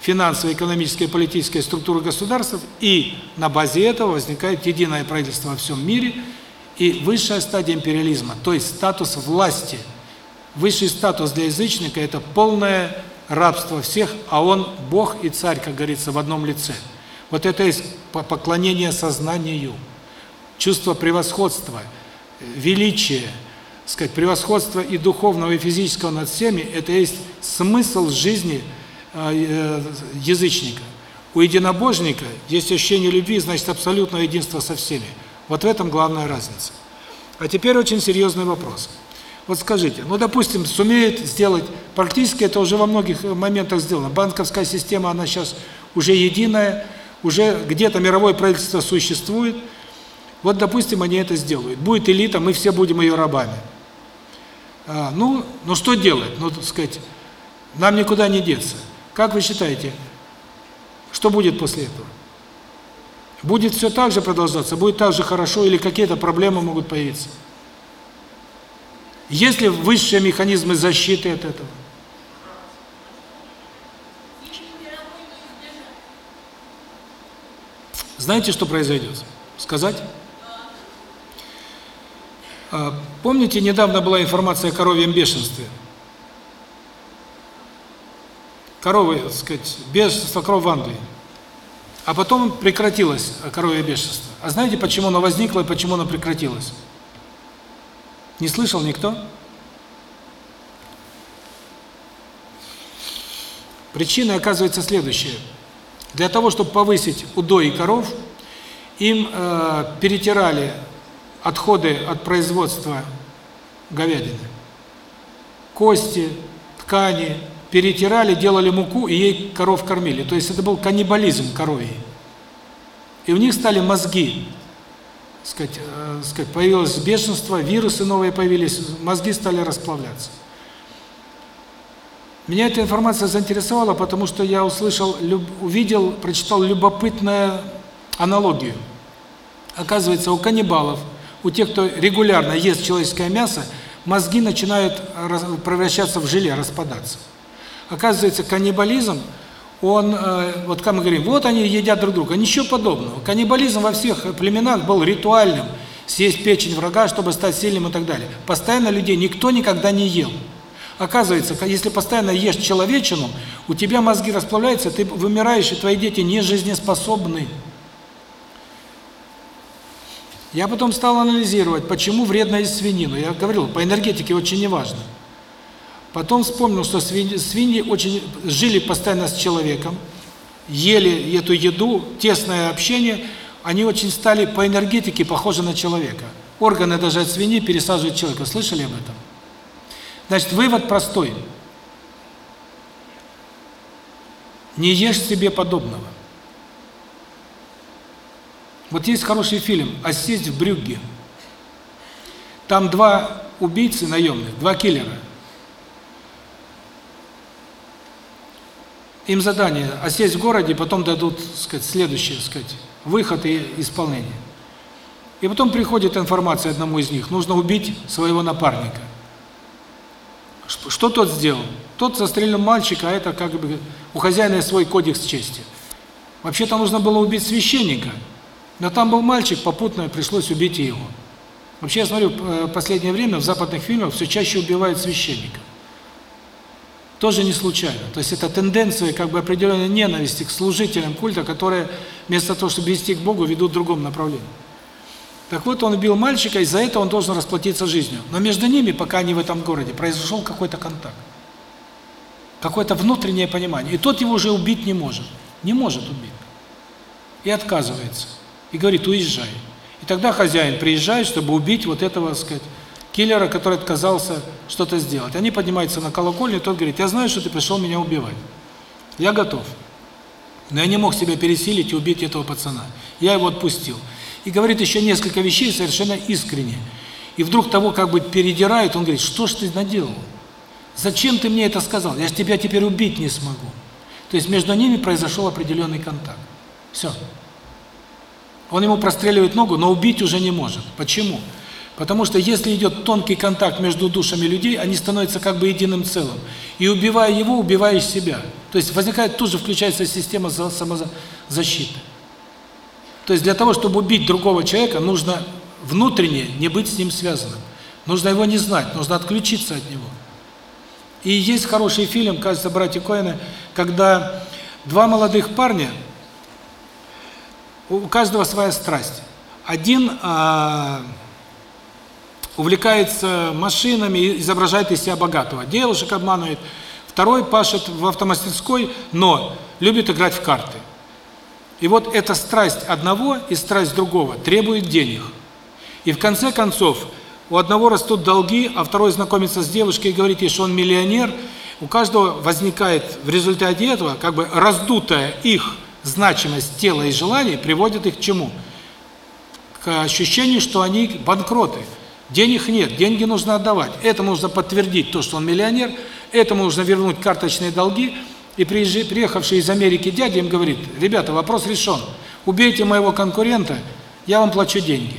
финансовой, экономической, политической структуры государств, и на базе этого возникает единое правительство во всем мире и высшая стадия империализма, то есть статус власти. Высший статус для язычника – это полное рабство всех, а он Бог и царь, как говорится, в одном лице. Вот это есть поклонение сознанию, чувство превосходства, величия, сказать, превосходства и духовного, и физического над всеми – это есть смысл жизни – а, э, язычника. У единобожника есть ощущение любви, значит, абсолютное единство со всеми. Вот в этом главная разница. А теперь очень серьезный вопрос. Вот скажите, ну, допустим, сумеет сделать, практически это уже во многих моментах сделано. Банковская система, она сейчас уже единая, уже где-то мировое правительство существует. Вот, допустим, они это сделают. Будет элита, мы все будем ее рабами. А, ну, ну что делать? Ну, так сказать, нам никуда не деться. Как вы считаете, что будет после этого? Будет все так же продолжаться, будет так же хорошо или какие-то проблемы могут появиться? Есть ли высшие механизмы защиты от этого? Знаете, что произойдет? Сказать? А, помните, недавно была информация о коровьем бешенстве? коровы, так сказать, бешенство кров в Англии. А потом прекратилось коровье бешенство. А знаете, почему оно возникло и почему оно прекратилось? Не слышал никто? Причина оказывается следующая. Для того, чтобы повысить удои коров, им э, перетирали отходы от производства говядины. Кости, ткани, перетирали, делали муку и ей коров кормили. То есть это был каннибализм коровий. И у них стали мозги, сказать, э, сказать, появилось бешенство, вирусы новые появились, мозги стали расплавляться. Меня эта информация заинтересовала, потому что я услышал, люб, увидел, прочитал любопытную аналогию. Оказывается, у каннибалов, у тех, кто регулярно ест человеческое мясо, мозги начинают превращаться в желе, распадаться. Оказывается, каннибализм, он, э, вот как мы говорим, вот они едят друг друга. Ничего подобного. Каннибализм во всех племенах был ритуальным. Съесть печень врага, чтобы стать сильным и так далее. Постоянно людей никто никогда не ел. Оказывается, если постоянно ешь человечину, у тебя мозги расплавляются, ты вымираешь, и твои дети не жизнеспособны. Я потом стал анализировать, почему вредно есть свинину. Я говорил, по энергетике очень неважно. Потом вспомнил, что свиньи, свиньи очень жили постоянно с человеком, ели эту еду, тесное общение, они очень стали по энергетике похожи на человека. Органы даже от свиньи пересаживают человека. Слышали об этом? Значит, вывод простой. Не ешь себе подобного. Вот есть хороший фильм «Осесть в Брюгге». Там два убийцы наемных, два киллера – Им задание осесть в городе, потом дадут, сказать, следующий, сказать, выход и исполнение. И потом приходит информация одному из них, нужно убить своего напарника. Что тот сделал? Тот застрелил мальчика, а это как бы у хозяина свой кодекс чести. Вообще-то нужно было убить священника, но там был мальчик, попутно пришлось убить и его. Вообще, я смотрю, в последнее время в западных фильмах все чаще убивают священников тоже не случайно. То есть это тенденция как бы определенной ненависти к служителям культа, которые вместо того, чтобы вести к Богу, ведут в другом направлении. Так вот, он убил мальчика, и за это он должен расплатиться жизнью. Но между ними, пока они в этом городе, произошел какой-то контакт. Какое-то внутреннее понимание. И тот его уже убить не может. Не может убить. И отказывается. И говорит, уезжай. И тогда хозяин приезжает, чтобы убить вот этого, так сказать, киллера, который отказался что-то сделать. Они поднимаются на колокольню, и тот говорит, я знаю, что ты пришел меня убивать. Я готов. Но я не мог себя пересилить и убить этого пацана. Я его отпустил. И говорит еще несколько вещей совершенно искренне. И вдруг того как бы передирают, он говорит, что ж ты наделал? Зачем ты мне это сказал? Я же тебя теперь убить не смогу. То есть между ними произошел определенный контакт. Все. Он ему простреливает ногу, но убить уже не может. Почему? Потому что если идет тонкий контакт между душами людей, они становятся как бы единым целым. И убивая его, убиваешь себя. То есть возникает тут же включается система самозащиты. То есть для того, чтобы убить другого человека, нужно внутренне не быть с ним связанным. Нужно его не знать, нужно отключиться от него. И есть хороший фильм, кажется, братья Коэны, когда два молодых парня, у каждого своя страсть. Один а, увлекается машинами, изображает из себя богатого, девушек обманывает. Второй пашет в автомастерской, но любит играть в карты. И вот эта страсть одного и страсть другого требует денег. И в конце концов, у одного растут долги, а второй знакомится с девушкой и говорит ей, что он миллионер. У каждого возникает в результате этого как бы раздутая их значимость тела и желаний приводит их к чему? К ощущению, что они банкроты. Денег нет, деньги нужно отдавать. Это нужно подтвердить то, что он миллионер, этому нужно вернуть карточные долги. И приехавший из Америки дядя им говорит, ребята, вопрос решен. Убейте моего конкурента, я вам плачу деньги.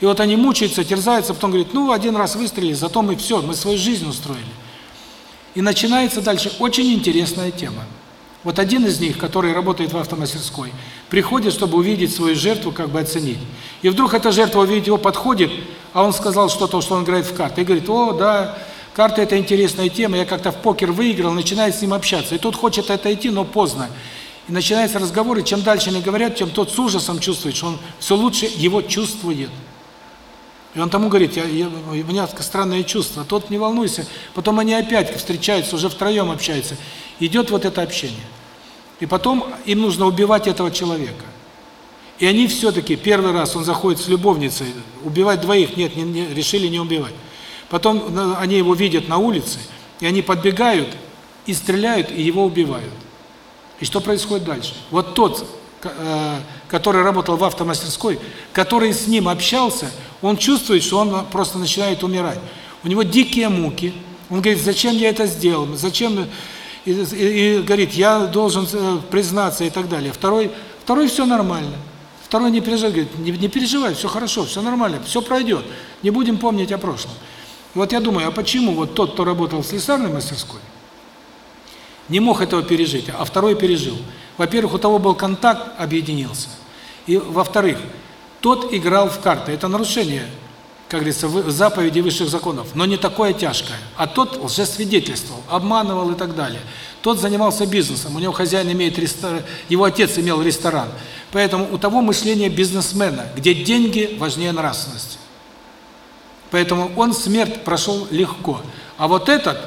И вот они мучаются, терзаются, потом говорят, ну, один раз выстрелили, зато мы все, мы свою жизнь устроили. И начинается дальше очень интересная тема. Вот один из них, который работает в автомастерской, приходит, чтобы увидеть свою жертву, как бы оценить. И вдруг эта жертва, увидит его, подходит, а он сказал что-то, что он играет в карты. И говорит, о, да, карты – это интересная тема, я как-то в покер выиграл, начинает с ним общаться. И тот хочет отойти, но поздно. И начинается разговор, и чем дальше они говорят, тем тот с ужасом чувствует, что он все лучше его чувствует. И он тому говорит, я, я, у меня странное чувство, тот не волнуйся. Потом они опять встречаются, уже втроем общаются. Идет вот это общение. И потом им нужно убивать этого человека. И они все-таки, первый раз он заходит с любовницей, убивать двоих, нет, не, не, решили не убивать. Потом они его видят на улице, и они подбегают и стреляют, и его убивают. И что происходит дальше? Вот тот, э, который работал в автомастерской, который с ним общался, он чувствует, что он просто начинает умирать. У него дикие муки. Он говорит, зачем я это сделал, зачем... И, и, и говорит, я должен э, признаться и так далее. Второй, второй все нормально. Второй не переживает, говорит, не, не переживай, все хорошо, все нормально, все пройдет. Не будем помнить о прошлом. Вот я думаю, а почему вот тот, кто работал в слесарной мастерской, не мог этого пережить, а второй пережил? Во-первых, у того был контакт, объединился. И во-вторых, тот играл в карты. Это нарушение, как говорится, заповеди высших законов, но не такое тяжкое. А тот лжесвидетельствовал, обманывал и так далее. Тот занимался бизнесом, у него хозяин имеет ресторан, его отец имел ресторан. Поэтому у того мышление бизнесмена, где деньги важнее нравственности. Поэтому он смерть прошел легко. А вот этот,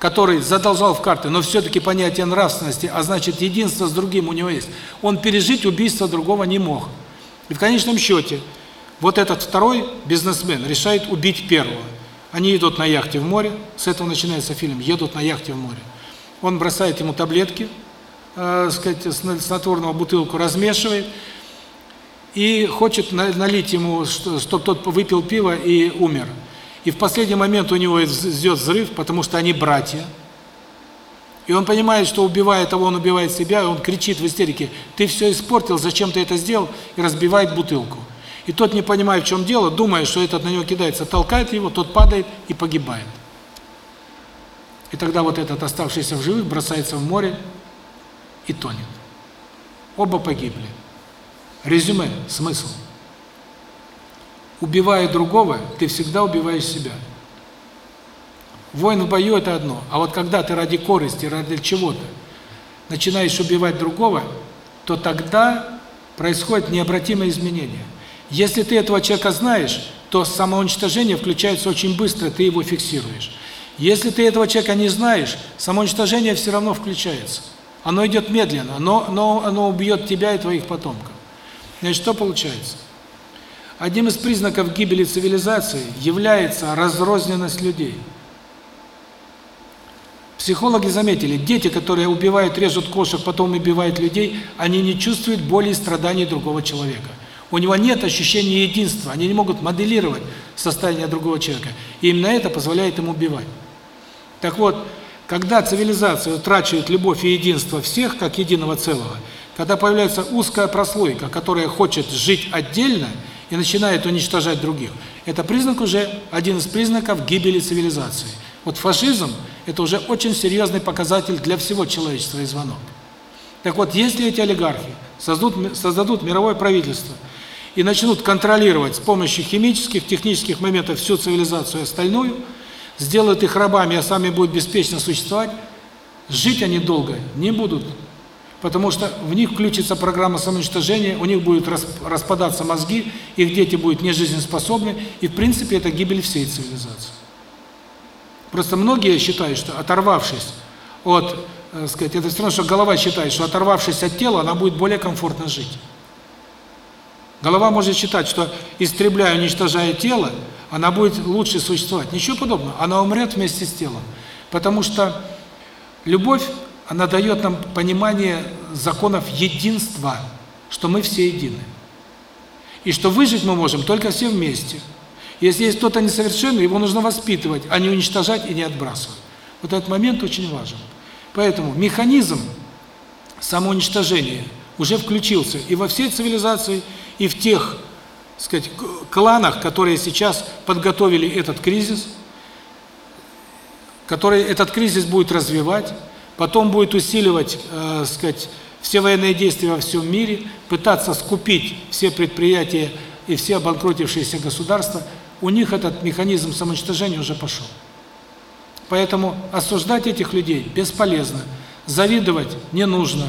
который задолжал в карты, но все-таки понятие нравственности, а значит единство с другим у него есть, он пережить убийство другого не мог. И в конечном счете, вот этот второй бизнесмен решает убить первого. Они идут на яхте в море, с этого начинается фильм, едут на яхте в море. Он бросает ему таблетки, э, сказать, снотворного бутылку размешивает, и хочет налить ему, чтобы тот выпил пиво и умер. И в последний момент у него идет взрыв, потому что они братья. И он понимает, что убивая того, он убивает себя, и он кричит в истерике, ты все испортил, зачем ты это сделал, и разбивает бутылку. И тот, не понимая, в чем дело, думая, что этот на него кидается, толкает его, тот падает и погибает. И тогда вот этот оставшийся в живых бросается в море и тонет. Оба погибли. Резюме, смысл. Убивая другого, ты всегда убиваешь себя. Воин в бою – это одно. А вот когда ты ради корысти, ради чего-то начинаешь убивать другого, то тогда происходит необратимое изменение. Если ты этого человека знаешь, то самоуничтожение включается очень быстро, ты его фиксируешь. Если ты этого человека не знаешь, самоуничтожение все равно включается. Оно идет медленно, но, но оно убьет тебя и твоих потомков. Значит, что получается? Одним из признаков гибели цивилизации является разрозненность людей. Психологи заметили, дети, которые убивают, режут кошек, потом убивают людей, они не чувствуют боли и страданий другого человека. У него нет ощущения единства, они не могут моделировать состояние другого человека. И именно это позволяет им убивать. Так вот, когда цивилизация утрачивает любовь и единство всех, как единого целого, когда появляется узкая прослойка, которая хочет жить отдельно и начинает уничтожать других, это признак уже, один из признаков гибели цивилизации. Вот фашизм – это уже очень серьезный показатель для всего человечества и звонок. Так вот, если эти олигархи создадут, создадут мировое правительство и начнут контролировать с помощью химических, технических моментов всю цивилизацию и остальную, сделают их рабами, а сами будут беспечно существовать, жить они долго не будут. Потому что в них включится программа самоуничтожения, у них будут распадаться мозги, их дети будут нежизнеспособны, и в принципе это гибель всей цивилизации. Просто многие считают, что оторвавшись от, э, сказать, это все равно, что голова считает, что оторвавшись от тела, она будет более комфортно жить. Голова может считать, что истребляя, уничтожая тело, она будет лучше существовать. Ничего подобного. Она умрет вместе с телом. Потому что любовь, она дает нам понимание законов единства, что мы все едины. И что выжить мы можем только все вместе. Если есть кто-то несовершенный, его нужно воспитывать, а не уничтожать и не отбрасывать. Вот этот момент очень важен. Поэтому механизм самоуничтожения уже включился и во всей цивилизации, и в тех, сказать, кланах, которые сейчас подготовили этот кризис, который этот кризис будет развивать, потом будет усиливать, э, сказать, все военные действия во всем мире, пытаться скупить все предприятия и все обанкротившиеся государства – у них этот механизм самоуничтожения уже пошел. Поэтому осуждать этих людей бесполезно, завидовать не нужно,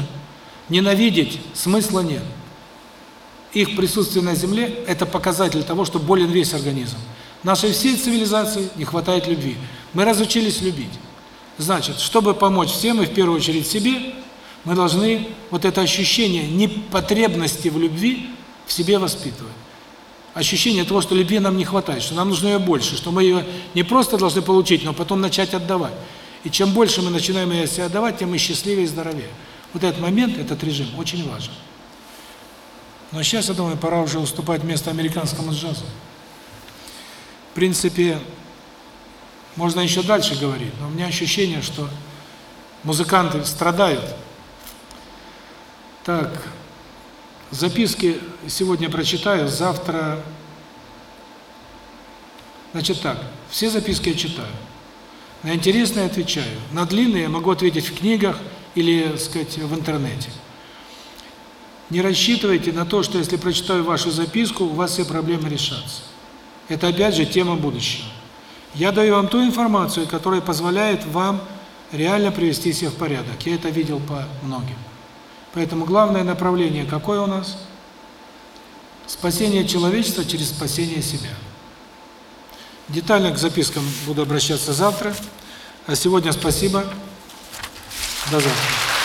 ненавидеть смысла нет. Их присутствие на Земле – это показатель того, что болен весь организм. Нашей всей цивилизации не хватает любви. Мы разучились любить. Значит, чтобы помочь всем и в первую очередь себе, мы должны вот это ощущение непотребности в любви в себе воспитывать ощущение того, что любви нам не хватает, что нам нужно ее больше, что мы ее не просто должны получить, но потом начать отдавать. И чем больше мы начинаем ее себе отдавать, тем мы счастливее и здоровее. Вот этот момент, этот режим очень важен. Но сейчас, я думаю, пора уже уступать место американскому джазу. В принципе, можно еще дальше говорить, но у меня ощущение, что музыканты страдают. Так, Записки сегодня прочитаю, завтра... Значит так, все записки я читаю. На интересные отвечаю. На длинные я могу ответить в книгах или, так сказать, в интернете. Не рассчитывайте на то, что если прочитаю вашу записку, у вас все проблемы решатся. Это опять же тема будущего. Я даю вам ту информацию, которая позволяет вам реально привести себя в порядок. Я это видел по многим. Поэтому главное направление какое у нас? Спасение человечества через спасение себя. Детально к запискам буду обращаться завтра. А сегодня спасибо. До завтра.